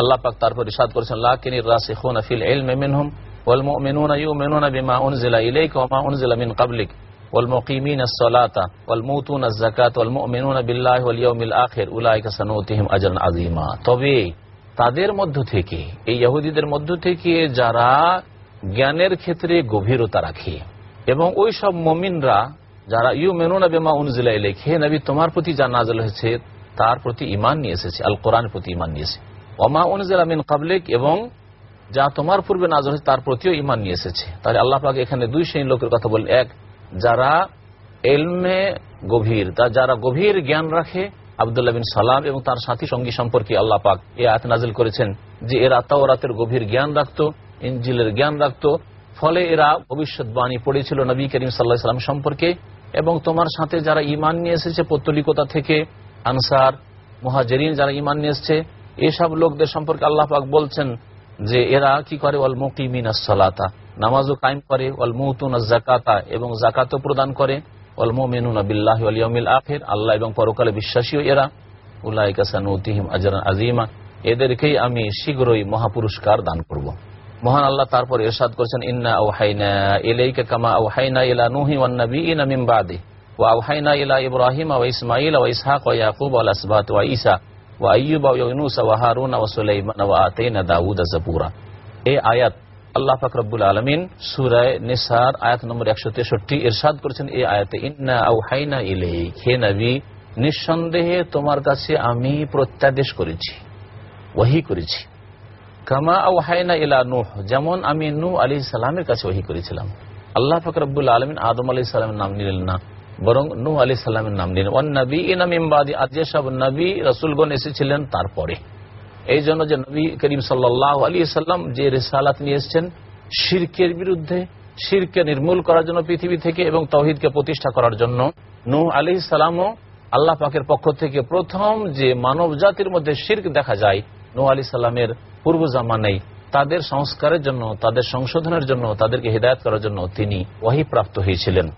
আল্লাহ পাক তারপর ইসাদ করেছেন লাকিনির রাসিখুন ফিল ইলমি মিনহুম ওয়াল মুমিনুনা ইউমিনুনা বিমা উনজিলা ইলাইকা ওয়া উনজিলা মিন ক্বাবলিক। মুতুনা আজ-যাকাত ওয়াল মুমিনুনা বিল্লাহি ওয়াল ইয়াউমিল আখির উলাইকা সানুতিহিম আজরান আযীমা তবে তাদের মধ্য থেকে, এই ইহুদিদের মধ্য থেকে যারা জ্ঞানের ক্ষেত্রে গভীরতা রাখে এবং ওই সব মমিনরা যারা ইউ মেনুনা বেমা উনজিলা হে নবী, তোমার প্রতি যা নাজল হয়েছে তার প্রতি ইমান নিয়ে এসেছে, আল কোরআনের প্রতি ইমান নিয়ে এসেছে। ওমা উনজিলা মিন কাবলিক এবং যা তোমার পূর্বে নাজল হয়েছে তার প্রতিও ইমান নিয়ে এসেছে। তাহলে আল্লাহ পাক এখানে দুই শ্রেণির লোকের কথা বল এক যারা এলমে গভীর, তা যারা গভীর জ্ঞান রাখে, আবদুল্লাহ বিন সালাম এবং তার সাথী সঙ্গী সম্পর্কে আল্লাহ পাক এ আয়াত নাজিল করেছেন যে এরা তাওরাতের গভীর জ্ঞান রাখত ইঞ্জিলের জ্ঞান রাখত, ফলে এরা ভবিষ্যৎবাণী পড়েছিল নবী করিম সাল্লাহ সাল্লাম সম্পর্কে এবং তোমার সাথে যারা ইমান নিয়ে এসেছে পত্তলিকতা থেকে, আনসার, মহাজেরিন যারা ইমান নিয়ে এসছে, এসব লোকদের সম্পর্কে আল্লাহ পাক বলছেন যে এরা কি করে? ওয়াল মুকিমিন সালাতা। নামাজও কায়েম করে। ওয়াল মুতুন জাকাতা এবং জাকাতও প্রদান করে। ওয়াল মুমিনুন বিল্লাহ ওয়াল ইয়াউমিল আখির। আল্লাহ এবং পরকালে বিশ্বাসীও এরা। উলাইকা সানুতিহিম আজরান আজিমা এদেরকেই আমি শীঘ্রই মহাপুরস্কার দান করব। মহান আল্লাহ তারপর ইরশাদ করেছেন, ইন্না আওহাইনা ইলাইকা কামা আওহাইনা ইলা নূহি ওয়ান নাবিয়িনা মিন বাদি। ওয়া আওহাইনা ইলা ইব্রাহিম ওয়া ইসমাঈল ওয়া ইসহাক ওয়া ইয়াকুব ওয়া আসবাত ওয়া ঈসা। এই আয়াত আল্লাহ পাক নিসার আয়াত নম্বর 163 ইরশাদ করেছেন এই আয়াতে, ইন্না হে নিঃসন্দেহে তোমার কাছে আমি প্রত্যাদেশ করেছি ওহি করেছি। কামা আওহাইনা ইলা নূহ, যেমন আমি নূ আলী সালামের কাছে ওহি করেছিলাম। আল্লাহ ফকরবুল আলমিন আদম আলী সালামের নাম নিলেন না। বরং নূ আলী সালামের নাম নিলেন। ওয়ান নবী ইনাম ইমবাদি আর যেসব নবী, রসুলগণ এসেছিলেন তারপরে। এই জন্য যে নবী করিম সাল্লাহ আলী সাল্লাম যে রেসালাত নিয়ে এসছেন, শিরকের বিরুদ্ধে, শিরকে নির্মূল করার জন্য পৃথিবী থেকে এবং তহিদকে প্রতিষ্ঠা করার জন্য নূ আলী সালামও আল্লাহ পাকের পক্ষ থেকে প্রথম যে মানব জাতির মধ্যে শির্ক দেখা যায় নূ আলী সাল্লামের পূর্ব জামানেই তাদের সংস্কারের জন্য, তাদের সংশোধনের জন্য, তাদেরকে হৃদায়ত করার জন্য তিনি ওয়াহি প্রাপ্ত হয়েছিলেন।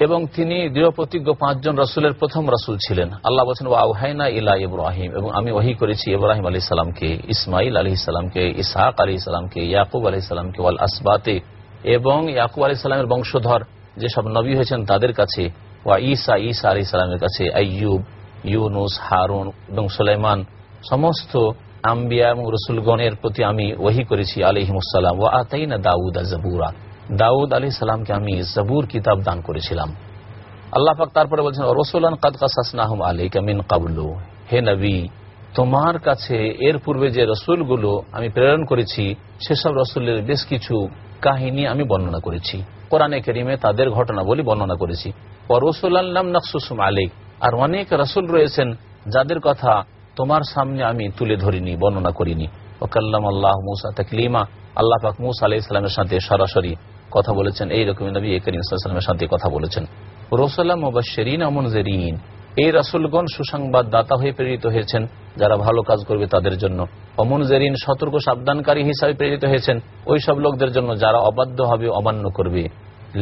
এবং তিনি দৃঢ় প্রতিজ্ঞ পাঁচজন রসুলের প্রথম রসুল ছিলেন। আল্লাহ বলছেন আউহাইনা ইলা ইব্রাহিম। এবং আমি ওয়াহি করেছি ইব্রাহিম আলী সালামকে ইসমাইল আলী সালামকে ইসাহাক আলী সালামকে ইয়াকুব আলী সালামকে ওয়াল আসবাতে এবং ইয়াকুব আলী সালামের বংশধর যেসব নবী হয়েছেন তাদের কাছে, ওয়া ইসা ইসা আলী সালামের কাছে, আইয়ুব, ইউনুস, হারুন এবং সুলাইমান, সমস্ত আম্বিয়া এবং রসুলগণের প্রতি আমি ওহি করেছি আলহিমসাল্লাম ও আতাইনা দাউদ জবুরা। দাউদ আলি সাল্লামকে আমি জবুর কিতাব দান করেছিলাম। আল্লাহ পাক তারপরে বলছেন রসুলান কাদ আলী কামিন কাবলু। হে নবী, তোমার কাছে এর পূর্বে যে রসুলগুলো আমি প্রেরণ করেছি, সেসব রসুলের বেশ কিছু কাহিনী আমি বর্ণনা করেছি। কোরআনে কেরিমে তাদের ঘটনা বলি বর্ণনা করেছি। আল্লাহ নকসুসুম আলিক আর অনেক রসুল রয়েছেন, যাদের কথা তোমার সামনে আমি তুলে ধরিনি, বর্ণনা করিনি। ওকাল্লাম আল্লাহ মুসা তকলিমা। আল্লাহ পাক মুসা আলাহ ইসলামের সাথে সরাসরি কথা বলেছেন, এই রকম নবী করিম ইসলামের সাথে কথা বলেছেন। রসুল্লাহ মুবাশরিন আমনজেরিন এই রাসুলগণ সুসংবাদ দাতা হয়ে প্রেরিত হয়েছেন, যারা ভালো কাজ করবে তাদের জন্য। অমন জেরিন সতর্ক সাবধানকারী হিসাবে প্রেরিত হয়েছেন, ওই সব লোকদের জন্য যারা অবাধ্য হবে, অমান্য করবে।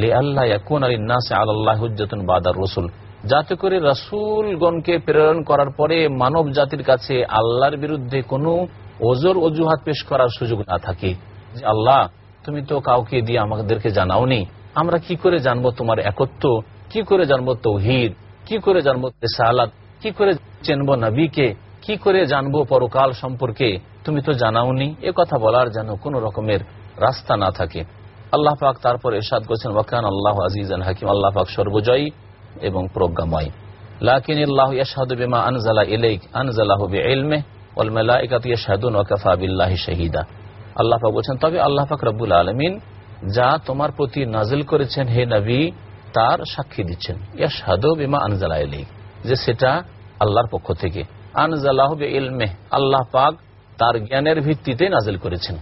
লে আল্লাহ ইয়াকুন আলী নাস আল্লাহ হুজ্জতুন বাদার রসুল, যাতে করে রাসুলগণকে প্রেরণ করার পরে মানব জাতির কাছে আল্লাহর বিরুদ্ধে কোনো ওজোর অজুহাত পেশ করার সুযোগ না থাকে। আল্লাহ তুমি তো কাউকে দিয়ে আমাদেরকে জানাওনি। আমরা কি করে জানব তোমার একত্ব? কি করে জানব তৌহিদ? কি করে জানব সালাত কি করে চেনবো নবীকে? কি করে জানব পরকাল সম্পর্কে? তুমি তো জানাওনি। এ কথা বলার যেন কোন রকমের রাস্তা না থাকে। আল্লাহ পাক তারপর এরশাদ করছেন, ওয়াকান আল্লাহ আজিজান হাকিম। আল্লাহ পাক সর্বজয়ী এবং প্রজ্ঞাময়। লাকিন আনজালা ইলাইক, আনজালাহু বিইলমিহি, ওয়াল মালাইকাতু ইয়াশহাদুন ওয়া বিল্লাহি শাহিদা। আল্লাহ বলছেন, তবে আল্লাহ পাক রব্বুল আলামিন যা তোমার প্রতি নাজিল করেছেন হে নবী, তার সাক্ষী দিচ্ছেন। ইয়াশহাদু বিমা আনজালা ইলাইক যে সেটা আল্লাহর পক্ষ থেকে। আনজালাহু বিইলমিহি, আল্লাহ পাক তার জ্ঞানের ভিত্তিতে নাজিল করেছেন।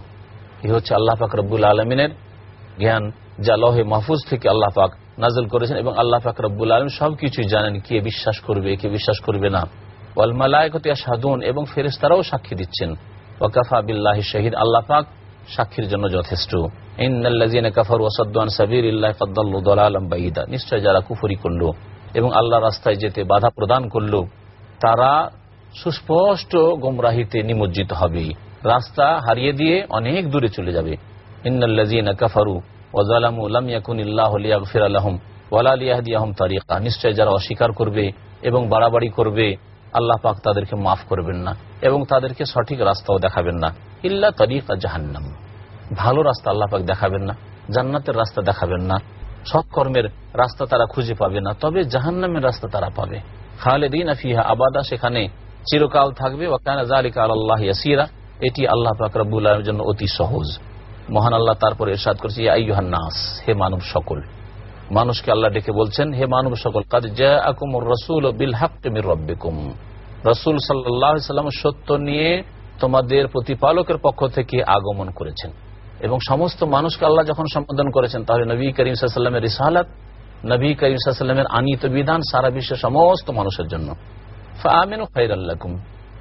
এই হচ্ছে আল্লাহ পাক রব্বুল আলমিনের জ্ঞান, যা লহে মাহফুজ থেকে আল্লাহ পাক নাজল করেছেন এবং আল্লাহ পাক রব্বুল আলম সবকিছুই জানেন, কে বিশ্বাস করবে, কে বিশ্বাস করবে না। ওয়াল মালায়কতিয়া সাধুন এবং ফেরেস্তারাও সাক্ষী দিচ্ছেন। শহীদ সাক্ষীর জন্য যথেষ্ট। নিশ্চয় যারা কুফরি এবং আল্লাহ রাস্তায় যেতে বাধা প্রদান তারা সুস্পষ্ট গোমরাহিতে নিমজ্জিত হবে। রাস্তা হারিয়ে দিয়ে অনেক দূরে চলে যাবে। নিশ্চয় যারা অস্বীকার করবে এবং বাড়াবাড়ি করবে আল্লাহ পাক তাদেরকে মাফ করবেন না এবং তাদেরকে সঠিক রাস্তাও দেখাবেন না। ইল্লা তারিকা জাহান্নাম। ভালো রাস্তা আল্লাহ পাক দেখাবেন না, জান্নাতের রাস্তা দেখাবেন না। সৎকর্মের রাস্তা তারা খুঁজে পাবে না, তবে জাহান্নামের রাস্তা তারা পাবে। খালেদিন আফিহা আবাদা, সেখানে চিরকাল থাকবে। আল্লাহ ইয়াসিরা। এটি আল্লাহ পাক রব্বুল জন্য অতি সহজ। মহান আল্লাহ তারপরে এরশাদ করছে নাস, হে মানব সকল মানুষকে আল্লাহ ডেকে বলছেন, হে মানব সকল, কাদ জাকুমুর রসুল বিল হাক্কিমির রব্বিকুম। রসুল সাল্লাম সত্য নিয়ে তোমাদের প্রতিপালকের পক্ষ থেকে আগমন করেছেন। এবং সমস্ত মানুষকে আল্লাহ যখন সম্বোধন করেছেন, তাহলে নবী করিম সাল্লামের রিসালাত, নবী করিম সাল্লামের আনিত বিধান সারা বিশ্বের সমস্ত মানুষের জন্য। আল্লাকুম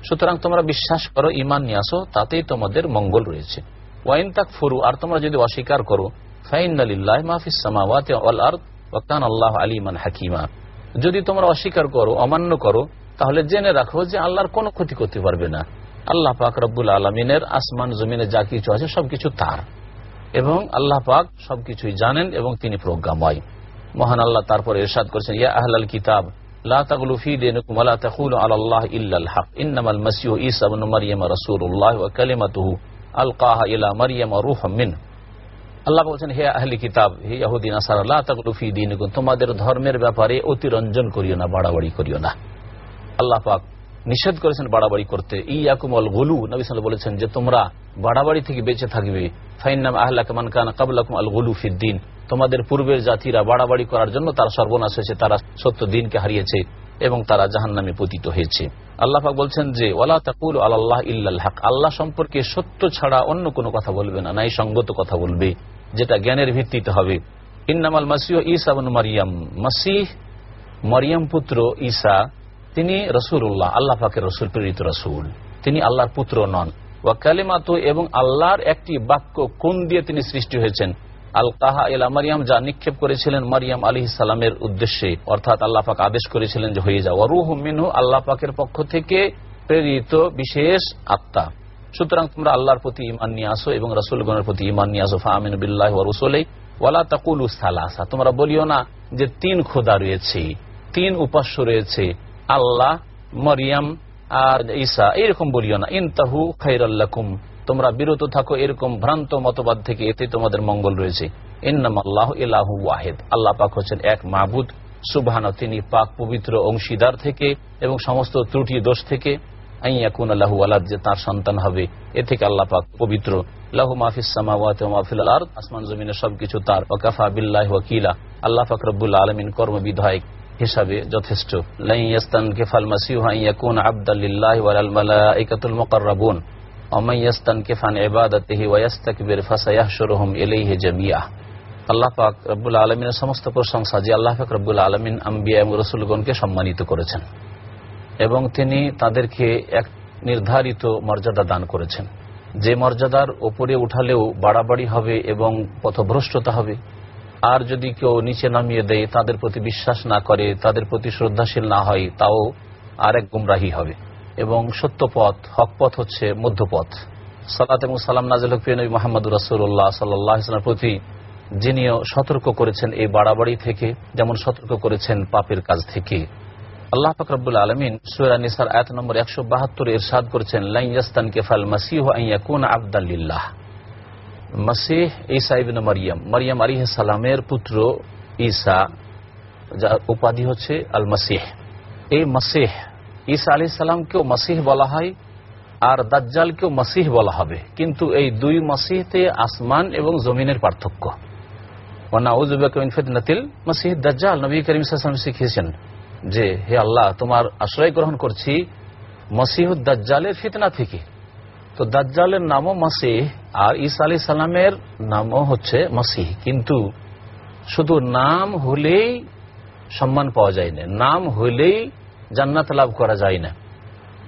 সুতরাং তোমরা বিশ্বাস করো ইমান নিয়ে আসো, তাতেই তোমাদের মঙ্গল রয়েছে। ওয়াইন তাক ফুরু আর তোমরা যদি অস্বীকার করো যদি তোমরা অস্বীকার করো, অমান্য করো, তাহলে জেনে রাখো যে আল্লাহর কোনো ক্ষতি করতে পারবে না। আল্লাহ পাক রব্বুল আলমিনের আসমান, জমিনে যা কিছু আছে সবকিছু তার। এবং আল্লাহ পাক সবকিছুই জানেন এবং তিনি প্রজ্ঞাময়। মহান আল্লাহ তারপর এরশাদ করেছেন, ইয়া আহলাল কিতাব ইন্নামাল আল্লাহ বলছেন, হে আহলি কিতাব, হে ইয়াহুদ্দিন আসার আল্লাহ তাকলুফি দিন তোমাদের ধর্মের ব্যাপারে অতিরঞ্জন করিও না, বাড়াবাড়ি করিও না। আল্লাহ পাক নিষেধ করেছেন বাড়াবাড়ি করতে। ইয়াকুম আল গুলু নবী সাল বলেছেন যে, তোমরা বাড়াবাড়ি থেকে বেঁচে থাকবে। ফাইনাম আহ্লাক মান কান কাবলাকুম আল গুলু ফিদ্দিন তোমাদের পূর্বের জাতিরা বাড়াবাড়ি করার জন্য তার সর্বনাশ হয়েছে, তারা সত্য দিনকে হারিয়েছে। এবং তারা জাহান নামে পতিত হয়েছে। আল্লাহ পাক বলছেন যে, ওয়ালা তাকুল আল্লাহ ইল্লাল হক। আল্লাহ সম্পর্কে সত্য ছাড়া অন্য কোনো কথা বলবে না নাই সঙ্গত কথা বলবে, যেটা জ্ঞানের ভিত্তিতে হবে। ইন্নামাল মাসিহ ইসা মারিয়াম। মাসিহ মরিয়াম পুত্র ঈসা, তিনি রসুল্লাহ আল্লাহ পাকের রসুল, প্রেরিত রসুল। তিনি আল্লাহর পুত্র নন। ওয়া কালিমাত এবং আল্লাহর একটি বাক্য কোন দিয়ে তিনি সৃষ্টি হয়েছেন? আল কাহা এলা মারিয়াম যা নিক্ষেপ করেছিলেন মারিয়াম আলী সালামের উদ্দেশ্যে। অর্থাৎ আল্লাহ পাক আদেশ করেছিলেন যে হয়ে যাও। রুহ মিনহু আল্লাহ পাকের পক্ষ থেকে প্রেরিত বিশেষ আত্মা। সুতরাং তোমরা আল্লাহর প্রতি ইমান নিয়ে আসো এবং রসুলগণের প্রতি ইমান নিয়ে আসো। ফামিন বিল্লাহ রসুল ওয়ালা তাকুল সালাসা। তোমরা বলিও না যে তিন খোদা রয়েছে, তিন উপাস্য রয়েছে, আল্লাহ, মরিয়াম আর ঈসা। এইরকম বলিও না। ইনতাহু খাইরাল্লাকুম তোমরা বিরত থাকো, এরকম ভ্রান্ত মতবাদ থেকে এতে তোমাদের মঙ্গল রয়েছে। ইন্নাম আল্লাহ ইলাহু ওয়াহেদ। আল্লাহ পাক হচ্ছেন এক মাহবুদ সুবহান, তিনি পাক পবিত্র অংশীদার থেকে এবং সমস্ত ত্রুটি দোষ থেকে। তার সন্তান হবে, এ থেকে আল্লাহ পবিত্র। লাহু মাহফিস সবকিছু তার। ওয়াকাফা বিল্লাহি ওয়াকিলা। আল্লাহ পাক রব্বুল আলামিন কর্মবিধায়ক হিসাবে যথেষ্ট। সমস্ত প্রশংসা যে আল্লাহ পাক আলমিন আম্বিয়া রসুলগণকে সম্মানিত করেছেন এবং তিনি তাদেরকে এক নির্ধারিত মর্যাদা দান করেছেন। যে মর্যাদার ওপরে উঠালেও বাড়াবাড়ি হবে এবং পথভ্রষ্টতা হবে। আর যদি কেউ নিচে নামিয়ে দেয়, তাদের প্রতি বিশ্বাস না করে, তাদের প্রতি শ্রদ্ধাশীল না হয়, তাও আরেক গুমরাহি হবে। এবং সত্য পথ হক পথ হচ্ছে মধ্যপথ। সালাত এবং সালাম নাজিল হক নবী মোহাম্মদ রসুল্লাহ সাল্লামের প্রতি যিনিও সতর্ক করেছেন এই বাড়াবাড়ি থেকে, যেমন সতর্ক করেছেন পাপের কাজ থেকে। আল্লাহ ফকরবুল আলমিন সুরা নিসার আয়াত নম্বর একশো বাহাত্তর এরশাদ করেছেন লাইয়াস্তান কেফাল মাসিহ আইয়াকুন আবদাল্লিল্লাহ মাসিহ ঈসা ইবিন মারিয়াম মারিয়াম আলী সালামের পুত্র ঈসা, যার উপাধি হচ্ছে আল মাসিহ এই মাসিহ ঈসা আলি সালামকেও মাসিহ বলা হয় আর দাজ্জালকেও মাসিহ বলা হবে। কিন্তু এই দুই মাসিহতে আসমান এবং জমিনের পার্থক্য। মাসিহ। দাজ্জাল নবী করিম সাল্লাম শিখিয়েছেন যে, হে আল্লাহ, তোমার আশ্রয় গ্রহণ করছি মসিহুদ দাজ্জালের ফিতনা থেকে। তো দাজ্জালের নামও মাসিহ আর ঈসা আলি সালামের নামও হচ্ছে মাসিহ। কিন্তু শুধু নাম হলেই সম্মান পাওয়া যায় না। নাম হলেই জান্নাত লাভ করা যায় না।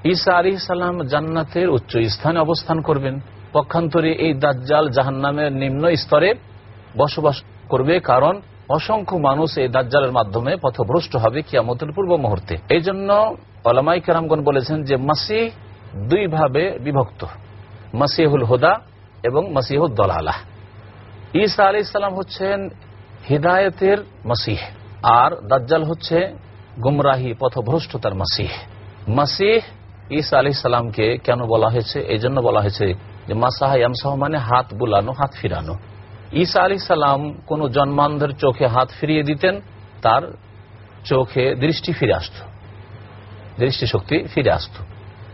ঈসা আলী সালাম জান্নাতের উচ্চ স্থানে অবস্থান করবেন। পক্ষান্তরে এই দাজ্জাল জাহান্নামের নিম্ন স্তরে বসবাস করবে কারণ অসংখ্য মানুষ এই দাজ্জালের মাধ্যমে পথভ্রষ্ট হবে কিয়ামতের পূর্ব মুহূর্তে। এই জন্য অলামাই কেরামগণ বলেছেন যে মাসি দুই ভাবে বিভক্ত। মাসিহুল হুদা এবং মাসিহুদ দলালাহ। ঈসা আলি সালাম হচ্ছেন হিদায়তের মাসিহ আর দাজ্জাল হচ্ছে গুমরাহি পথভ্রষ্টতার মাসিহ। মাসিহ ঈসা আলি সালামকে কেন বলা হয়েছে? এই জন্য বলা হয়েছে যে মাসাহা ইয়ামসাহ মানে হাত বুলানো, হাত ফিরানো। ঈসা আলি সালাম কোন জন্মান্ধের চোখে হাত ফিরিয়ে দিতেন, তার চোখে দৃষ্টি ফিরে আসত। দৃষ্টিশক্তি ফিরে আসত।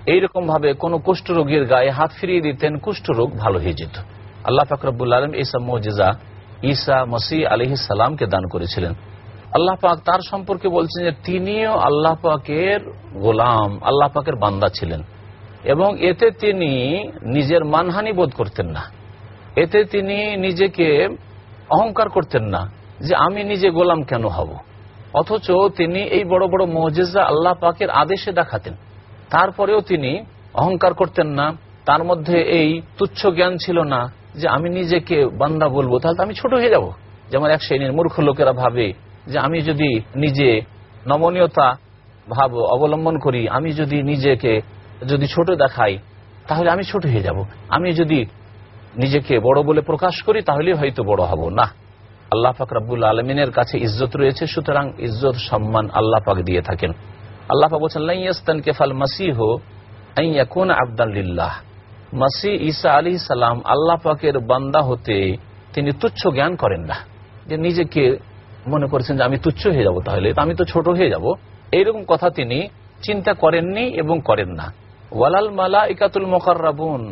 এইরকম ভাবে কোন কুষ্ঠরোগীর গায়ে হাত ফিরিয়ে দিতেন, কুষ্ঠরোগ ভালো হয়ে যেত। আল্লাহ ফাকরবুল আলম ইসা মজিজা ঈসা মসি আলহ সালামকে দান করেছিলেন। আল্লাহ পাক তার সম্পর্কে বলছেন যে তিনিও আল্লাহ পাকের গোলাম, আল্লাহ পাকের বান্দা ছিলেন। এবং এতে তিনি নিজের মানহানি বোধ করতেন না। এতে তিনি নিজেকে অহংকার করতেন না যে আমি নিজে গোলাম কেন হব। অথচ তিনি এই বড় বড় মজেজা আল্লাহ পাকের আদেশে দেখাতেন। তারপরেও তিনি অহংকার করতেন না। তার মধ্যে এই তুচ্ছ জ্ঞান ছিল না যে আমি নিজেকে বান্দা বলব, তাহলে আমি ছোট হয়ে যাব। যেমন এক শ্রেণির মূর্খ লোকেরা ভাবে যে আমি যদি নিজে নমনীয়তা ভাব অবলম্বন করি, আমি যদি নিজেকে যদি ছোট দেখাই, তাহলে আমি ছোট হয়ে যাব। আমি যদি নিজেকে বড় বলে প্রকাশ করি তাহলে হয়তো বড় হব। না। আল্লাহ পাক রাব্বুল আলমিনের কাছে ইজ্জত রয়েছে, সুতরাং ইজ্জত, সম্মান আল্লাহ পাক দিয়ে থাকেন। আল্লাহ পাক বলছেন লাইয়াস্তান কেফাল মাসিহ কোন আবদাল্লিল্লাহ মাসি ঈসা আলী সালাম আল্লাহ পাকের বান্দা হতে তিনি তুচ্ছ জ্ঞান করেন না। যে নিজেকে মনে করেছেন যে আমি তুচ্ছ হয়ে যাব তাহলে আমি তো ছোট হয়ে যাব। এইরকম কথা তিনি চিন্তা করেননি এবং করেন না। ওয়ালাল মালা ইকাতুল মোকাররাবুন,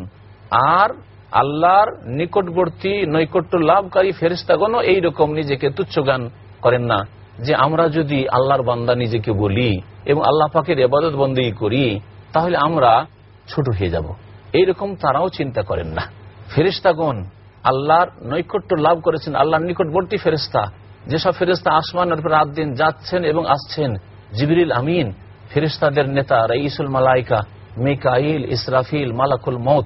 আর আল্লাহর নিকটবর্তী নৈকট্য লাভকারী ফেরিস্তাগণও এইরকম নিজেকে তুচ্ছ জ্ঞান করেন না, যে আমরা যদি আল্লাহর বান্দা নিজেকে বলি এবং আল্লাহ পাকের এবাদত বন্দী করি, তাহলে আমরা ছোট হয়ে যাব। এইরকম তারাও চিন্তা করেন না। ফেরিস্তাগণ আল্লাহর নৈকট্য লাভ করেছেন, আল্লাহর নিকটবর্তী ফেরিস্তা যেসব ফেরিস্তা আসমানের রাত দিন যাচ্ছেন এবং আসছেন, জিবরিল আমিন ফেরিস্তাদের নেতা, রাইসুল মালাইকা, মিকাইল, ইসরাফিল, মালাকুল মৌত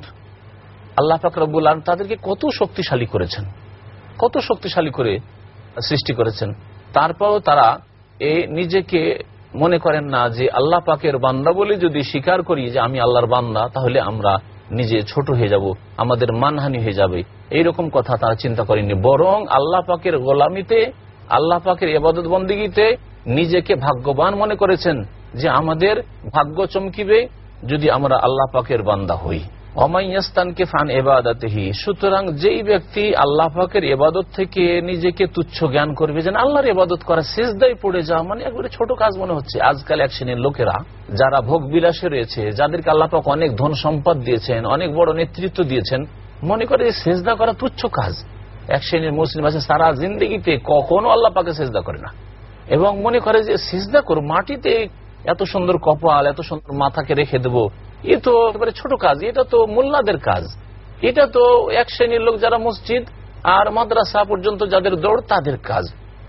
আল্লাহ ফাকরাবুল আলম তাদেরকে কত শক্তিশালী করেছেন। কত শক্তিশালী করে সৃষ্টি করেছেন। তারপরও তারা এ নিজেকে মনে করেন না যে আল্লাহ পাকের বান্দা বলে যদি স্বীকার করি যে আমি আল্লাহর বান্দা, তাহলে আমরা নিজে ছোট হয়ে যাব, আমাদের মানহানি হয়ে যাবে। এইরকম কথা তারা চিন্তা করেনি বরং আল্লাহ পাকের গোলামিতে, আল্লাহ পাকের এবাদত বন্দীগীতে নিজেকে ভাগ্যবান মনে করেছেন যে আমাদের ভাগ্য চমকিবে যদি আমরা আল্লাহ পাকের বান্দা হই। অমাইয়াস্তানকে ফান সুতরাং যেই ব্যক্তি আল্লাহ পাকের এবাদত থেকে নিজেকে তুচ্ছ জ্ঞান করবে যেন আল্লাহর এবাদত করা শেষদায় পড়ে যাওয়া মানে একবারে ছোট কাজ মনে হচ্ছে। আজকাল এক শ্রেণির লোকেরা যারা ভোগ বিলাসে রয়েছে, যাদেরকে আল্লাহ অনেক ধন সম্পদ দিয়েছেন, অনেক বড় নেতৃত্ব দিয়েছেন, মনে করে সেজদা করা তুচ্ছ কাজ। এক শ্রেণির মুসলিম আছে, সারা জিন্দগিতে কখনো আল্লাহ পাকে সেজদা করে না। এবং মনে করে যে সিজদা করো মাটিতে এত সুন্দর কপাল, এত সুন্দর মাথাকে রেখে দেবো এ তো একেবারে ছোট কাজ, এটা তো মোল্লাদের কাজ। এটা তো এক শ্রেণির লোক যারা মসজিদ আর মাদ্রাসা পর্যন্ত যাদের দৌড়, তাদের কাজ।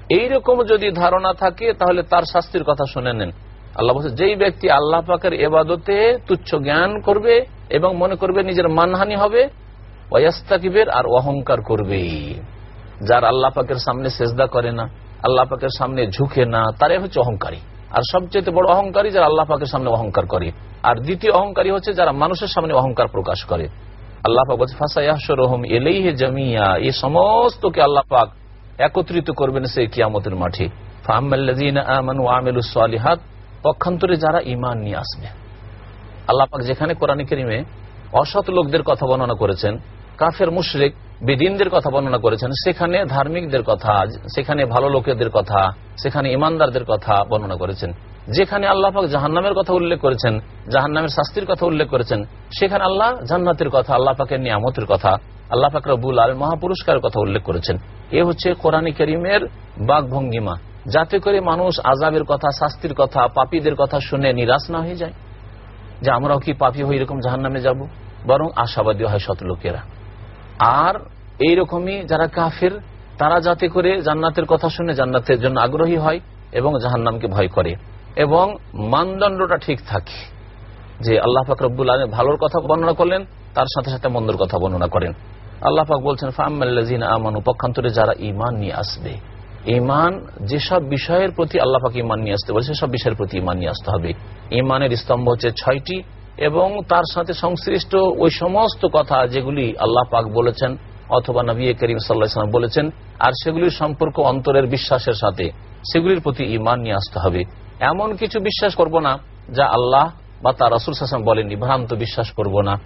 এইরকম যদি ধারণা থাকে, তাহলে তার শাস্তির কথা শুনে নেন। আল্লাহ বলছে, যেই ব্যক্তি আল্লাহ পাকের এবাদতে তুচ্ছ জ্ঞান করবে এবং মনে করবে নিজের মানহানি হবে, ওয়াস্তাকিবের আর অহংকার করবে যার আল্লাহ পাকের সামনে সেজদা করে না, আল্লাহ পাকের সামনে ঝুঁকে না, তারাই হচ্ছে অহংকারী। আর সবচেয়ে বড় অহংকারী যারা আল্লাহ পাকের সামনে অহংকার করে। আর দ্বিতীয় অহংকারী হচ্ছে যারা মানুষের সামনে অহংকার প্রকাশ করে। আল্লাহ পাক বলছে এলেই হে জামিয়া এই সমস্তকে আল্লাহ পাক একত্রিত করবেন সেই কিয়ামতের মাঠে। ফাহমাল্লাহাত পক্ষান্তরে যারা ইমান নিয়ে আসবে। আল্লাহ পাক যেখানে কোরআন করিমে অসৎ লোকদের কথা বর্ণনা করেছেন কাফের মুশরেক বেদিনদের কথা বর্ণনা করেছেন, সেখানে ধার্মিকদের কথা, সেখানে ভালো লোকেদের কথা, সেখানে ইমানদারদের কথা বর্ণনা করেছেন। যেখানে আল্লাহ পাক জাহান্নামের কথা উল্লেখ করেছেন, জাহান্নামের শাস্তির কথা উল্লেখ করেছেন, সেখানে আল্লাহ জান্নাতের কথা, আল্লাহ পাকের নিয়ামতের কথা, আল্লাহ পাক রবুল আল মহাপুরস্কারের কথা উল্লেখ করেছেন। এ হচ্ছে কোরআন করিমের বাঘভঙ্গিমা যাতে করে মানুষ আজাবের কথা, শাস্তির কথা, পাপীদের কথা শুনে নিরাশ না হয়ে যায়। যে আমরাও কি পাপি হয়ে এরকম জাহান্নামে যাব? বরং আশাবাদী হয় শত আর এইরকমই যারা কাফের, তারা যাতে করে জান্নাতের কথা শুনে জান্নাতের জন্য আগ্রহী হয় এবং জাহান্নামকে ভয় করে। এবং মানদণ্ডটা ঠিক থাকে যে আল্লাহ পাক রব্বুল আলম ভালোর কথা বর্ণনা করলেন, তার সাথে সাথে মন্দর কথা বর্ণনা করেন। আল্লাহ পাক বলছেন ফাহমাল্লাজিন আমানু পক্ষান্তরে যারা ইমান নিয়ে আসবে ইমান যেসব বিষয়ের প্রতি আল্লাহ পাক ইমান নিয়ে আসতে বলে সেসব বিষয়ের প্রতি ইমান নিয়ে আসতে হবে। ইমানের স্তম্ভ হচ্ছে ছয়টি এবং তার সাথে সংশ্লিষ্ট ওই সমস্ত কথা যেগুলি আল্লাহ পাক বলেছেন অথবা নবী করিম সাল্লাহাম বলেছেন, আর সেগুলির সম্পর্ক অন্তরের বিশ্বাসের সাথে, সেগুলির প্রতি ইমান নিয়ে আসতে হবে। এমন কিছু বিশ্বাস করব না, যা আল্লাহ বা তার রসুল হাসান বলেননি ভ্রান্ত বিশ্বাস করব না।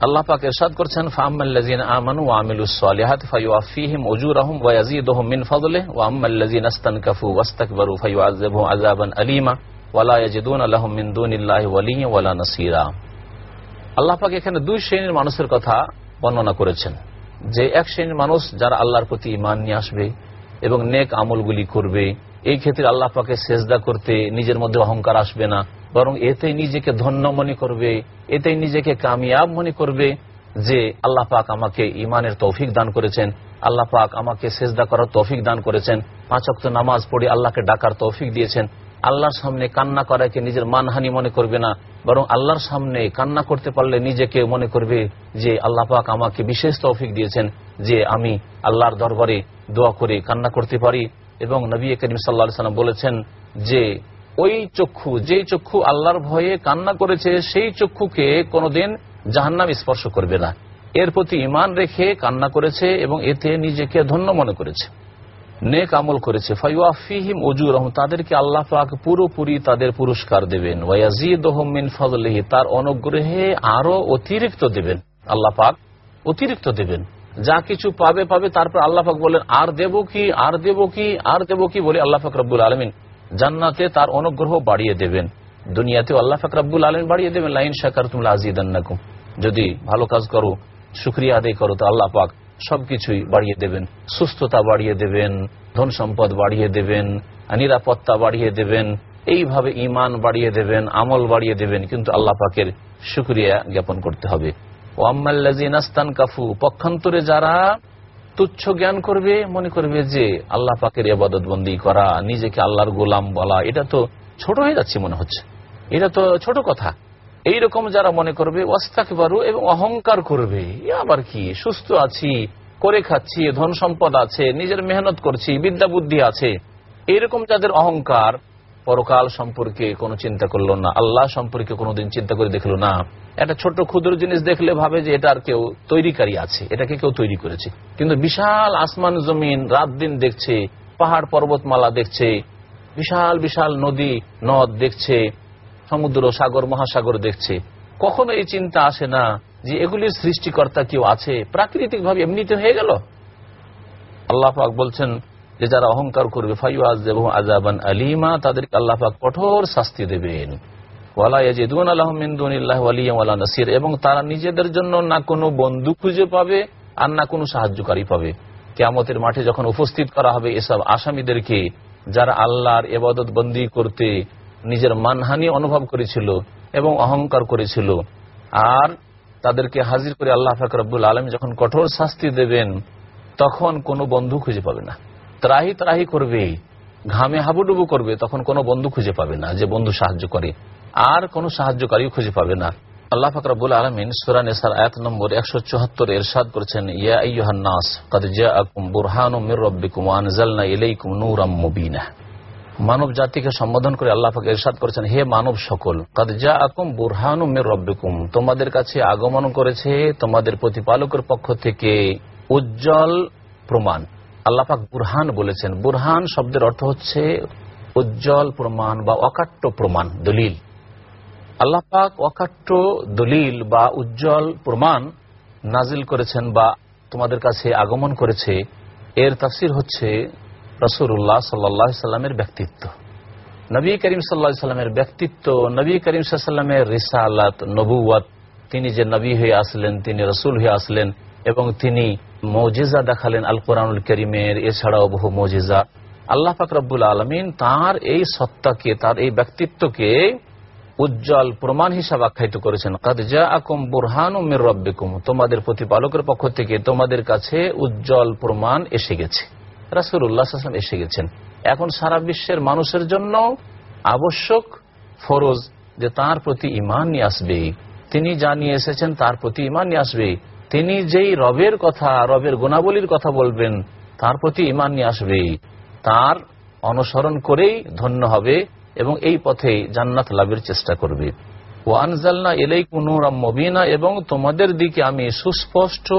আল্লাহ পাক এরশাদ করছেন ফাহমাল্লাজিন আমানু আমিলুস সালিহাত ফায়ুআফিহিম উজুরাহুম ওয়া ইয়াজিদুহুম মিন ফাদলিহি, ওয়া আম্মাল্লাজিনা ইস্তানকাফু ওয়াস্তাকবারু ফায়ুআযিবুহুম আযাবান আলীমা। ওয়ালা ইয়াজিদুনা লাহুম দুনিল্লাহি ওয়ালিয়্যা ওয়ালা নাসীরা। আল্লাহ পাক এখানে দুই শ্রেণির মানুষের কথা বর্ণনা করেছেন। যে এক শ্রেণির মানুষ যারা আল্লাহর প্রতি ইমান নিয়ে আসবে এবং নেক আমলগুলি করবে, এই ক্ষেত্রে আল্লাহ পাকে সেজদা করতে নিজের মধ্যে অহংকার আসবে না, বরং এতে নিজেকে ধন্য মনে করবে এতে নিজেকে কামিয়াব মনে করবে যে আল্লাহ পাক আমাকে ইমানের তৌফিক দান করেছেন, আল্লাহ পাক আমাকে সেজদা করার তৌফিক দান করেছেন পাঁচক্ত নামাজ পড়ে আল্লাহকে ডাকার তৌফিক দিয়েছেন আল্লাহর সামনে কান্না করাকে নিজের মানহানি মনে করবে না? বরং আল্লাহর সামনে কান্না করতে পারলে নিজেকে মনে করবে যে আল্লাহ পাক আমাকে বিশেষ তৌফিক দিয়েছেন যে আমি আল্লাহর দরবারে দোয়া করে কান্না করতে পারি। এবং নবী করিম সাল্লা সাল্লাম বলেছেন যে ওই চক্ষু যে চক্ষু আল্লাহর ভয়ে কান্না করেছে, সেই চক্ষুকে কোনোদিন জাহান্নাম স্পর্শ করবে না। এর প্রতি ইমান রেখে কান্না করেছে এবং এতে নিজেকে ধন্য মনে করেছে। নেক আমল করেছে। ফাইওয়াফিহিম অজুর তাদেরকে আল্লাহ পাক পুরোপুরি তাদের পুরস্কার দেবেন। ওয়াজিদমিন ফজলিহি তার অনুগ্রহে আরও অতিরিক্ত দেবেন। আল্লাহ পাক অতিরিক্ত দেবেন। যা কিছু পাবে পাবে, তারপর আল্লাহ পাক বলেন আর দেব কি, আর দেব কি, আর দেব কি? বলে আল্লাহ পাক আলমিন জান্নাতে তার অনুগ্রহ বাড়িয়ে দেবেন। দুনিয়াতেও আল্লাহ পাক আলমিন বাড়িয়ে দেবেন, লাইন শাকার তুমি আজিদান্নাকুম যদি ভালো কাজ করো, শুক্রিয়া আদায় করো, তো আল্লাহ পাক সবকিছুই বাড়িয়ে দেবেন। সুস্থতা বাড়িয়ে দেবেন, ধন সম্পদ বাড়িয়ে দেবেন, নিরাপত্তা বাড়িয়ে দেবেন, এইভাবে ইমান বাড়িয়ে দেবেন, আমল বাড়িয়ে দেবেন, কিন্তু আল্লাহ পাকের সুক্রিয়া জ্ঞাপন করতে হবে। ও আম্মাল্লাজিনাস্তান কাফু পক্ষান্তরে যারা তুচ্ছ জ্ঞান করবে, মনে করবে যে আল্লাহ পাকের করা, নিজেকে আল্লাহর গোলাম বলা, এটা তো ছোট হয়ে যাচ্ছে মনে হচ্ছে। এটা তো ছোট কথা। এইরকম যারা মনে করবে, ওয়াস্তাকবারু এবং অহংকার করবে আবার কি? সুস্থ আছি, করে খাচ্ছি, ধন সম্পদ আছে, নিজের মেহনত করছি, বিদ্যা বুদ্ধি আছে। এইরকম যাদের অহংকার, পরকাল সম্পর্কে কোনো চিন্তা করল না, আল্লাহ সম্পর্কে কোনোদিন চিন্তা করে দেখল না। একটা ছোট ক্ষুদ্র জিনিস দেখলে ভাবে যে এটা আর কেউ তৈরিকারী আছে, এটাকে কেউ তৈরি করেছে। কিন্তু বিশাল আসমান জমিন রাত দিন দেখছে, পাহাড় পর্বতমালা দেখছে, বিশাল বিশাল নদী, নদ দেখছে সমুদ্র, সাগর, মহাসাগর দেখছে। কখনো এই চিন্তা আসে না যে এগুলির সৃষ্টিকর্তা কেউ আছে? প্রাকৃতিক ভাবে এমনিতে হয়ে গেল? আল্লাহ পাক বলছেন যে যারা অহংকার করবে আজাবান আলিমা, তাদেরকে আল্লাহ পাক কঠোর শাস্তি দেবেন। এবং তারা নিজেদের জন্য না কোনো বন্ধু খুঁজে পাবে আর না কোনো সাহায্যকারী পাবে। কেয়ামতের মাঠে যখন উপস্থিত করা হবে এসব আসামিদেরকে, যারা আল্লাহর এবাদত বন্দী করতে নিজের মানহানি অনুভব করেছিল এবং অহংকার করেছিল। আর তাদেরকে হাজির করে আল্লাহ ফাকরাবুল আলম যখন কঠোর শাস্তি দেবেন, তখন কোনো বন্ধু খুঁজে পাবে না। ত্রাহি ত্রাহি করবে, ঘামে হাবুডুবু করবে, তখন কোনো বন্ধু খুঁজে পাবে না যে বন্ধু সাহায্য করে। আর কোনো সাহায্যকারীও খুঁজে পাবে না। আল্লাহ ফাকরাবুল আলমিন সুরা নেসার আয়াত নম্বর একশো চুহাত্তর এরশাদ করেছেন, ইয়া আইয়ুহান্নাস কাদ জাআকুম বুরহানুম মির রাব্বিকুম আনজালনা ইলাইকুম নূরাম মুবিনা। মানব জাতিকে সম্বোধন করে আল্লাহ পাক ইরশাদ করেছেন, হে মানব সকল, কাদ জাআকুম বুরহানুম মির রাব্বিকুম। তোমাদের কাছে আগমন করেছে তোমাদের প্রতিপালকের পক্ষ থেকে উজ্জ্বল প্রমাণ। আল্লাহ পাক বুরহান বলেছেন। বুরহান শব্দের অর্থ হচ্ছে উজ্জ্বল প্রমাণ বা অকাট্য প্রমাণ, দলিল। আল্লাহ পাক অকাট্য দলিল বা উজ্জ্বল প্রমাণ নাজিল করেছেন বা তোমাদের কাছে আগমন করেছে। এর তাফসির হচ্ছে রসুল্লাহ সাল্লাহ সাল্লামের ব্যক্তিত্ব। নবী করিম সাল্লা সাল্লামের ব্যক্তিত্ব, নবী করিম সাল্লামের রিসালাত নবুয়াত তিনি যে নবী হয়ে আসলেন, তিনি রসুল হয়ে আসলেন, এবং তিনি মৌজিজা দেখালেন আল কোরআনুল করিমের, এছাড়াও বহু মৌজিজা। আল্লাহ ফাকরাবুল আলমিন তার এই সত্তাকে, তার এই ব্যক্তিত্বকে উজ্জ্বল প্রমাণ হিসাবে আখ্যায়িত করেছেন। কাদজা আকুম বুরহান মির রব্বিকুম তোমাদের প্রতিপালকের পক্ষ থেকে তোমাদের কাছে উজ্জ্বল প্রমাণ এসে গেছে। রাসুল্লাহাম এসে গেছেন। এখন সারা বিশ্বের মানুষের জন্য আবশ্যক ফরজ যে তার প্রতি ইমান নিয়ে আসবে। তিনি যা নিয়ে এসেছেন তার প্রতি ইমান নিয়ে আসবে। তিনি যেই রবের কথা, রবের গুণাবলীর কথা বলবেন, তার প্রতি ইমান নিয়ে আসবে। তার অনুসরণ করেই ধন্য হবে এবং এই পথে জান্নাত লাভের চেষ্টা করবে। ও আনজালনা এলাই কুনুরাম মবিনা এবং তোমাদের দিকে আমি সুস্পষ্ট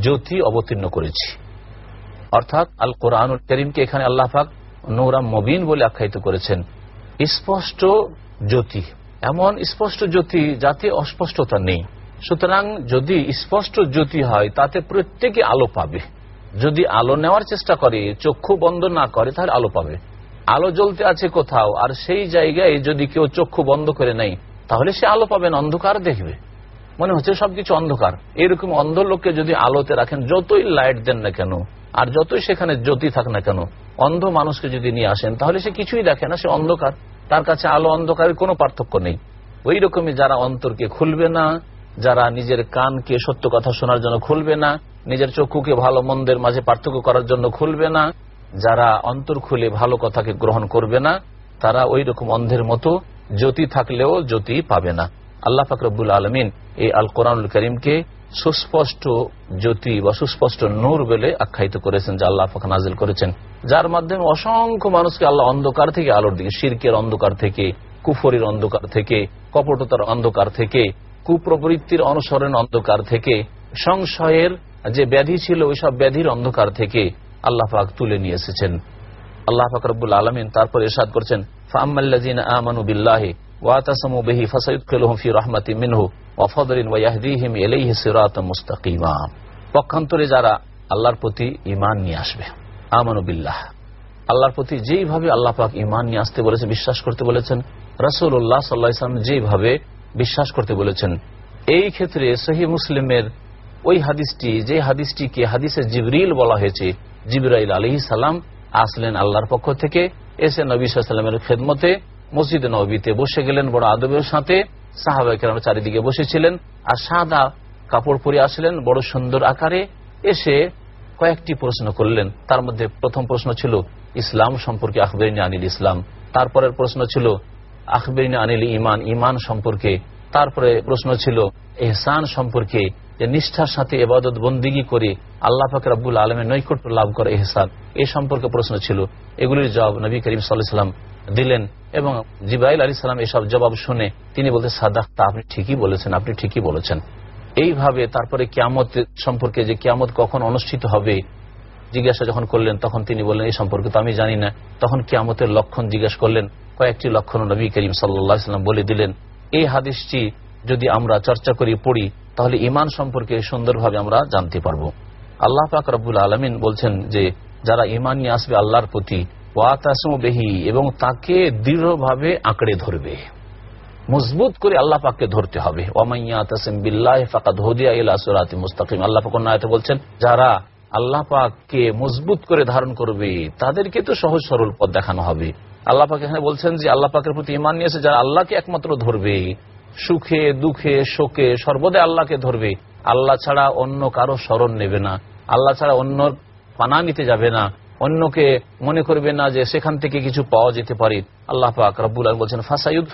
জ্যোতি অবতীর্ণ করেছি। অর্থাৎ আল কোরআনুল করিমকে এখানে আল্লাহ পাক নৌরাম মবিন বলে আখ্যায়িত করেছেন। স্পষ্ট জ্যোতি, এমন স্পষ্ট জ্যোতি যাতে অস্পষ্টতা নেই। সুতরাং যদি স্পষ্ট জ্যোতি হয়, তাতে প্রত্যেকে আলো পাবে। যদি আলো নেওয়ার চেষ্টা করে, চক্ষু বন্ধ না করে, তাহলে আলো পাবে। আলো জ্বলতে আছে কোথাও, আর সেই জায়গায় যদি কেউ চক্ষু বন্ধ করে নেয়, তাহলে সে আলো পাবেন অন্ধকার দেখবে। মনে হচ্ছে সবকিছু অন্ধকার। এরকম অন্ধ লোককে যদি আলোতে রাখেন, যতই লাইট দেন না কেন আর যতই সেখানে জ্যোতি থাক না কেন, অন্ধ মানুষকে যদি নিয়ে আসেন, তাহলে সে কিছুই দেখে না, সে অন্ধকার। তার কাছে আলো অন্ধকারের কোনো পার্থক্য নেই। ওই রকমই যারা অন্তরকে খুলবে না, যারা নিজের কানকে সত্য কথা শোনার জন্য খুলবে না, নিজের চক্ষুকে ভালো মন্দের মাঝে পার্থক্য করার জন্য খুলবে না, যারা অন্তর খুলে ভালো কথাকে গ্রহণ করবে না, তারা ওই রকম অন্ধের মতো জ্যোতি থাকলেও জ্যোতি পাবে না। আল্লাহ ফাকরবুল আলমিন এই আল কোরআনুল করিমকে সুস্পষ্ট জ্যোতি বা সুস্পষ্ট নূর বলে আখ্যায়িত করেছেন, যা আল্লাহ ফাক নাজিল করেছেন। যার মাধ্যমে অসংখ্য মানুষকে আল্লাহ অন্ধকার থেকে আলোর দিকে, শির্কের অন্ধকার থেকে, কুফরির অন্ধকার থেকে, কপটতার অন্ধকার থেকে, কুপ্রবৃত্তির অনুসরণ অন্ধকার থেকে, সংশয়ের যে ব্যাধি ছিল, ওইসব ব্যাধির অন্ধকার থেকে আল্লাহ পাক তুলে নিয়ে এসেছেন। আল্লাহ পাক আলমিন তারপর এরশাদ করছেন ফাম্মাল্লাজিন আমানু বিল্লাহি ওয়াতাসামু বিহি ফাসায়ুদখিলুহুম ফি রাহমাতি মিনহু ওয়া ফাদলিন ওয়া ইয়াহদিহিম ইলাইহি সিরাতাম মুস্তাকিমা পক্ষান্তরে যারা আল্লাহর প্রতি ঈমান নিয়ে আসবে, আমানু বিল্লাহ। আল্লাহর প্রতি যেইভাবে আল্লাহ পাক ঈমান নিয়ে আসতে বলেছেন, বিশ্বাস করতে বলেছেন, রাসূলুল্লাহ সাল্লাল্লাহু আলাইহি সাল্লাম যেইভাবে বিশ্বাস করতে বলেছেন, এই ক্ষেত্রে সহি মুসলিমের ওই হাদিসটি, যে হাদিসটিকে হাদিসে জিবরিল বলা হয়েছে, জিবরাইল আলহি সালাম আসলেন আল্লাহর পক্ষ থেকে, এসে নবী সাল্লামের খেদমতে মসজিদে নবীতে বসে গেলেন, বড় আদবের সাথে সাহাবাহিকেরাম চারিদিকে বসেছিলেন আর সাদা কাপড় পরে আসলেন, বড় সুন্দর আকারে এসে কয়েকটি প্রশ্ন করলেন। তার মধ্যে প্রথম প্রশ্ন ছিল, ইসলাম সম্পর্কে আখবরিনী আনিল ইসলাম? তারপরের প্রশ্ন ছিল, আখবরিনী আনিল ইমান ইমান সম্পর্কে? তারপরে প্রশ্ন ছিল, এহসান সম্পর্কে? যে নিষ্ঠার সাথে এবাদত বন্দিগি করে আল্লাহ ফাকর আব্বুল আলমের নৈকট্য লাভ করে এহসান। এই সম্পর্কে প্রশ্ন ছিল। এগুলির জবাব নবী করিম সাল্লাম দিলেন এবং জিবাইল আলী সালাম এসব জবাব শুনে তিনি বলতে, সাদাক্তা, আপনি ঠিকই বলেছেন, আপনি ঠিকই বলেছেন। এইভাবে তারপরে কিয়ামত সম্পর্কে যে কিয়ামত কখন অনুষ্ঠিত হবে, জিজ্ঞাসা যখন করলেন, তখন তিনি বললেন, এই সম্পর্কে তো আমি জানি না। তখন কিয়ামতের লক্ষণ জিজ্ঞাসা করলেন, কয়েকটি লক্ষণ নবী করিম সাল্লাম বলে দিলেন। এই হাদিসটি যদি আমরা চর্চা করি পড়ি, তাহলে ইমান সম্পর্কে সুন্দরভাবে আমরা জানতে পারব। আল্লাহ পাক রব্বুল আলমিন বলছেন যে, যারা ইমান নিয়ে আসবে আল্লাহর প্রতি বেহি এবং তাকে দৃঢ়ভাবে আঁকড়ে ধরবে। মজবুত করে আল্লাহ পাককে ধরতে হবে। মুস্তাকিম। বলছেন, যারা আল্লাহ পাককে মজবুত করে ধারণ করবে, তাদেরকে তো সহজ সরল পথ দেখানো হবে। আল্লাহ পাক এখানে বলছেন যে, আল্লাহ পাকের প্রতি ইমান নিয়েছে, যারা আল্লাহকে একমাত্র ধরবে, সুখে, দুঃখে, শোকে, সর্বদা আল্লাহকে ধরবে। আল্লাহ ছাড়া অন্য কারও স্মরণ নেবে না। আল্লাহ ছাড়া অন্য পানা নিতে যাবে না। অন্যকে মনে করবে না যে সেখান থেকে কিছু পাওয়া যেতে পারে। আল্লাহ পাক রব্বুল বলছেন ফাসাইদ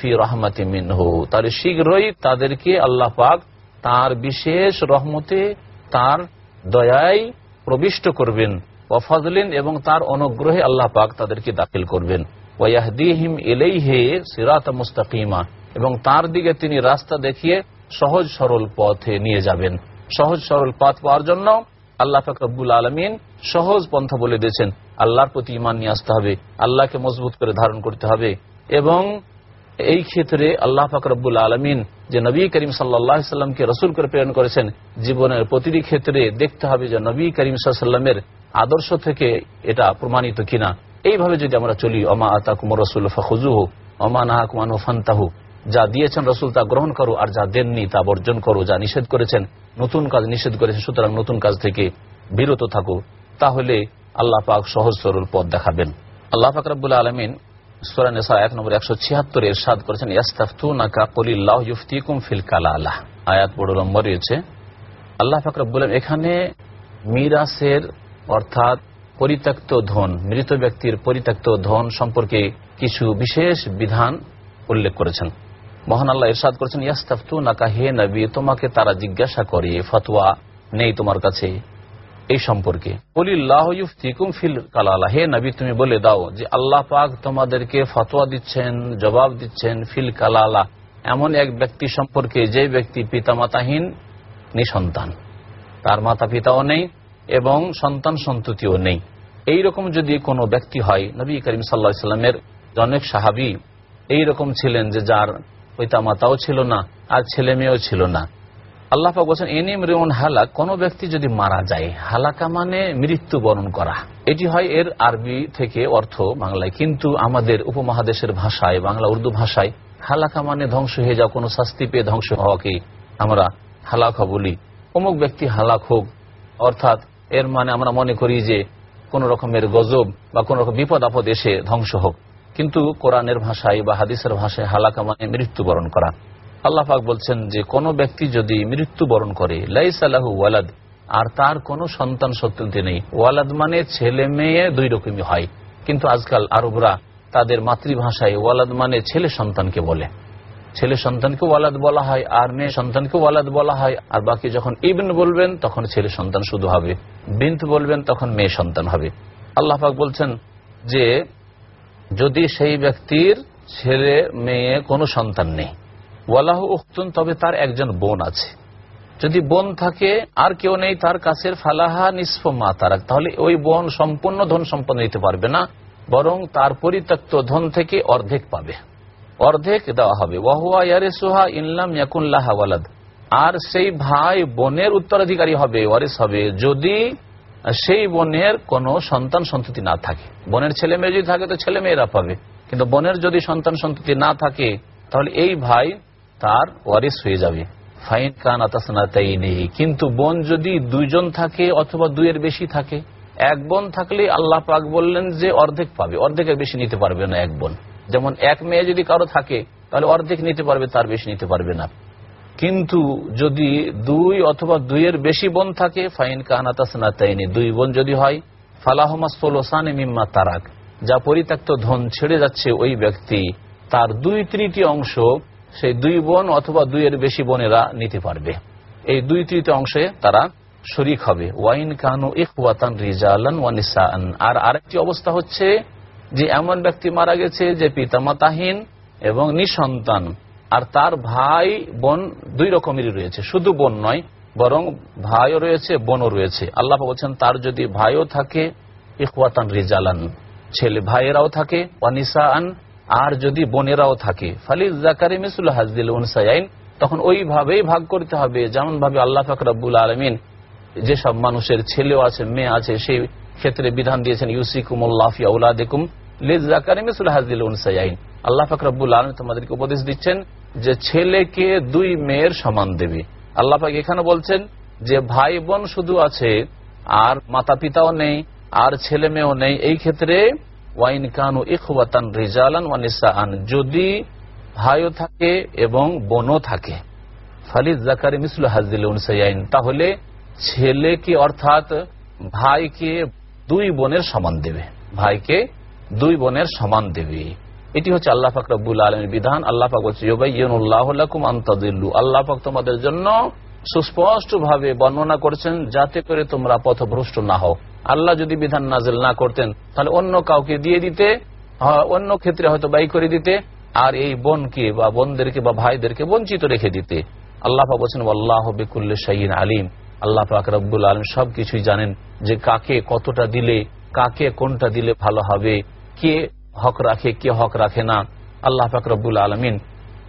ফি রহমাতি মিনহু। তার শীঘ্রই তাদেরকে আল্লাহ পাক তার বিশেষ রহমতে, তার দয়াই প্রবিষ্ট করবেন। ওয়াফাজলিন এবং তার অনুগ্রহে আল্লাহ পাক তাদেরকে দাখিল করবেন। ওয়াহদিহিম এলেইহে সিরাত মুস্তাকিমা। এবং তার দিকে তিনি রাস্তা দেখিয়ে সহজ সরল পথে নিয়ে যাবেন। সহজ সরল পথ পাওয়ার জন্য আল্লাহ ফাকরুল আলমিন সহজ পন্থা বলে দিয়েছেন, আল্লাহর প্রতি ইমান নিয়ে আসতে হবে, আল্লাহকে মজবুত করে ধারণ করতে হবে এবং এই ক্ষেত্রে আল্লাহ ফাকরুল আলমিন যে নবী করিম সাল্লাহামকে রসুল করে প্রেরণ করেছেন, জীবনের প্রতিটি ক্ষেত্রে দেখতে হবে যে নবী করিম সাল্লামের আদর্শ থেকে এটা প্রমাণিত কিনা। এইভাবে যদি আমরা চলি, অমা আতাকুম রসুল ফখুজুহ অমা নাহাকুমান ফান্তাহু যা দিয়েছেন রসুল তা গ্রহণ করো আর যা দেননি তা বর্জন করো, যা নিষেধ করেছেন, নতুন কাজ নিষেধ করেছেন, সুতরাং নতুন কাজ থেকে বিরত থাকো, তাহলে আল্লাহ পাক সহজ সরল পথ দেখাবেন। আল্লাহ পাক রব্বুল আলমিন পরিত্যক্ত ধন সম্পর্কে কিছু বিশেষ বিধান উল্লেখ করেছেন। মহান আল্লাহ ইরশাদ করেছেন ইয়াস্তাফতু নাকা হে নবী, তোমাকে তারা জিজ্ঞাসা করে, ফতোয়া নেই তোমার কাছে এই সম্পর্কে। হে নবী, তুমি বলে দাও যে আল্লাহ পাক তোমাদেরকে ফতোয়া দিচ্ছেন, জবাব দিচ্ছেন ফিল কালালা, এমন এক ব্যক্তি সম্পর্কে যে ব্যক্তি পিতামাতাহীন নিসন্তান। তার মাতা পিতাও নেই এবং সন্তান সন্ততিও নেই। এই রকম যদি কোনো ব্যক্তি হয়, নবী করিম সাল্লা সাল্লামের অনেক সাহাবি এই রকম ছিলেন যে যার পিতা মাতাও ছিল না, আর ছেলে মেয়েও ছিল না। আল্লাহ বলছেন এনিম রেমন হালাক, কোন ব্যক্তি যদি মারা যায়, হালাকা মানে মৃত্যু বরণ করা। এটি হয় এর আরবি থেকে অর্থ বাংলায়, কিন্তু আমাদের উপমহাদেশের ভাষায়, বাংলা উর্দু ভাষায়, হালাকা মানে ধ্বংস হয়ে যাওয়া, কোনো শাস্তি পেয়ে ধ্বংস হওয়াকে আমরা হালাকা বলি। অমুক ব্যক্তি হালাক হোক, অর্থাৎ এর মানে আমরা মনে করি যে কোন রকমের গজব বা কোন রকম বিপদ আপদ এসে ধ্বংস হোক। কিন্তু কোরআনের ভাষায় বা হাদিসের ভাষায় হালাকা মানে মৃত্যুবরণ করা। আল্লাহ পাক বলছেন যে, কোন ব্যক্তি যদি মৃত্যুবরণ করে লাইসালাহু ওয়ালাদ, আর তার কোনো সন্তান সত্যি নেই। ওয়ালাদ মানে ছেলে মেয়ে দুই রকমই হয়। কিন্তু আজকাল আরবরা তাদের মাতৃভাষায় ওয়ালাদ মানে ছেলে সন্তানকে বলে। ছেলে সন্তানকে ওয়ালাদ বলা হয়, আর মেয়ে সন্তানকে ওয়ালাদ বলা হয়, আর বাকি যখন ইবন বলবেন, তখন ছেলে সন্তান শুধু হবে। বিন্ত বলবেন, তখন মেয়ে সন্তান হবে। আল্লাহ পাক বলছেন যে যদি সেই ব্যক্তির ছেলে, মেয়ে, কোনো সন্তান নেই। ওয়ালাহ উখতুন, তবে তার একজন বোন আছে। যদি বোন থাকে, আর কেউ নেই, তার কাছের ফালাহা নিষ্প মা তারা তাহলে ওই বোন সম্পূর্ণ ধন সম্পন্ন দিতে পারবে না, বরং তার পরিত্যক্ত ধন থেকে অর্ধেক পাবে। অর্ধেক দেওয়া হবে। ওয়াহুয়া ইয়ারে সোহা ইনলাম ইয়াকুল্লাহ ওয়ালাদ। আর সেই ভাই বোনের উত্তরাধিকারী হবে, ওয়ারিস হবে। যদি সেই বোনের কোনো সন্তান সন্ততি না থাকে। বোনের ছেলে মেয়ে যদি থাকে, তো ছেলে মেয়েরা পাবে। কিন্তু বোনের যদি সন্তান সন্ততি না থাকে, তাহলে এই ভাই তার ওয়ারিস হয়ে যাবে। ফাইন কান আতাসনাতাই নেই কিন্তু বোন যদি দুইজন থাকে অথবা দুইয়ের বেশি থাকে, এক বোন থাকলে আল্লাহ পাক বললেন যে অর্ধেক পাবে। অর্ধেকের বেশি নিতে পারবে না এক বোন। যেমন এক মেয়ে যদি কারও থাকে, তাহলে অর্ধেক নিতে পারবে, তার বেশি নিতে পারবে না। কিন্তু যদি দুই অথবা দুইয়ের বেশি বোন থাকে, ফাইন কানাতাসনাতাইনি দুই বোন যদি হয়, ফালাহমা সোলোসানে মিম্মা তারাক। যা পরিত্যক্ত ধন ছেড়ে যাচ্ছে ওই ব্যক্তি, তার দুই তৃতীয় অংশ সেই দুই বোন অথবা দুইয়ের বেশি বোনেরা নিতে পারবে। এই দুই তৃতীয় অংশে তারা শরিক হবে। ওয়াইন কানু ইকওয়াতান রিজালান ওয়ানিসান আর আরেকটি অবস্থা হচ্ছে যে, এমন ব্যক্তি মারা গেছে যে পিতামাতাহীন এবং নিঃসন্তান। আর তার ভাই, বোন দুই রকমেরই রয়েছে। শুধু বোন নয়, বরং ভাইও রয়েছে, বোনও রয়েছে। আল্লাহ বলছেন, তার যদি ভাইও থাকে ইকওয়াতান রিজালান, ছেলে ভাইয়েরাও থাকে ওয়ানিসা আন আর যদি বোনেরাও থাকে ফালি জাকারি মিসুল হাজদিল উনসাইন তখন ওইভাবেই ভাগ করতে হবে। যেমন ভাবে আল্লাহ ফাকরাবুল আলমিন যেসব মানুষের ছেলেও আছে, মেয়ে আছে, সেই ক্ষেত্রে বিধান দিয়েছেন ইউসিকুমুল্লাহিউলাদিকুম আল্লাহ ফাকরাবুল আলম তোমাদেরকে উপদেশ দিচ্ছেন যে ছেলেকে দুই মেয়ের সমান দেবে। আল্লাহ এখানে বলছেন যে ভাই বোন শুধু আছে, আর মাতা পিতাও নেই, আর ছেলে মেয়েও নেই। এই ক্ষেত্রে ওয়াইন কানু ইকওয়াতান রিজালান ওয়ানিসাআন যদি ভাইও থাকে এবং বোনও থাকে। ফালিদ জাকারি মিসলু হাজিল উনসাইন তাহলে ছেলেকে অর্থাৎ ভাইকে দুই বোনের সমান দেবে। ভাইকে দুই বোনের সমান দেবে। এটি হচ্ছে আল্লাহ পাক রব্বুল আলমের বিধান। আল্লাহ পাক বলছে আল্লাহ পাক তোমাদের জন্য সুস্পষ্ট ভাবে বর্ণনা করছেন, যাতে করে তোমরা পথভ্রষ্ট না হও। আল্লাহ যদি বিধান নাজেল না করতেন, তাহলে অন্য কাউকে দিয়ে দিতে অন্য ক্ষেত্রে হয়তো ব্যয় করে দিতে, আর এই বোনকে বা বোনদেরকে বা ভাইদেরকে বঞ্চিত রেখে দিতে। আল্লাহ পাক বলছেন আল্লাহ বিকুল্লে শাহিন আলিম। আল্লাহ পাক রব্বুল আলম সবকিছুই জানেন যে কাকে কতটা দিলে, কাকে কোনটা দিলে ভালো হবে, কে হক রাখে, কে হক রাখে না, আল্লাহ ফাকরবুল আলমিন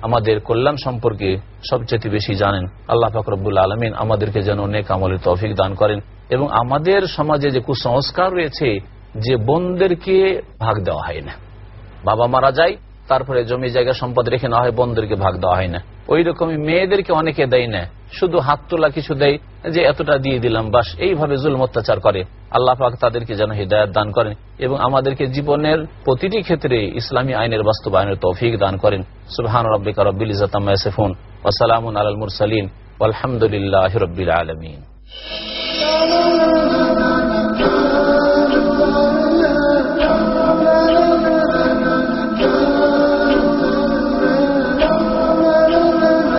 আমাদের কল্যাণ সম্পর্কে সবচেয়ে বেশি জানেন। আল্লাহ ফাকরবুল আলমিন আমাদেরকে যেন অনেক আমলের তৌফিক দান করেন এবং আমাদের সমাজে যে কুসংস্কার রয়েছে, যে বোনদেরকে ভাগ দেওয়া হয় না। বাবা মারা যায় তারপরে জমি জায়গা সম্পদ রেখে নেওয়া হয় বোনদেরকে ভাগ দেওয়া হয় না। ওই রকমই মেয়েদেরকে অনেকে দেয় না। শুধু হাত তোলা কিছু দেয় যে এতটা দিয়ে দিলাম, বাস এইভাবে জুলম অত্যাচার করে। আল্লাহ পাক তাদেরকে যেন হৃদায়ত দান করেন এবং আমাদেরকে জীবনের প্রতিটি ক্ষেত্রে ইসলামী আইনের বাস্তবায়নের তৌফিক দান করেন। সুবহান রব্বিকা রব্বিল ইজাতাম্মা ইয়াসিফুন, ওয়া সালামুন আলাল মুরসালিন, ওয়ালহামদুলিল্লাহি রাব্বিল আলামিন।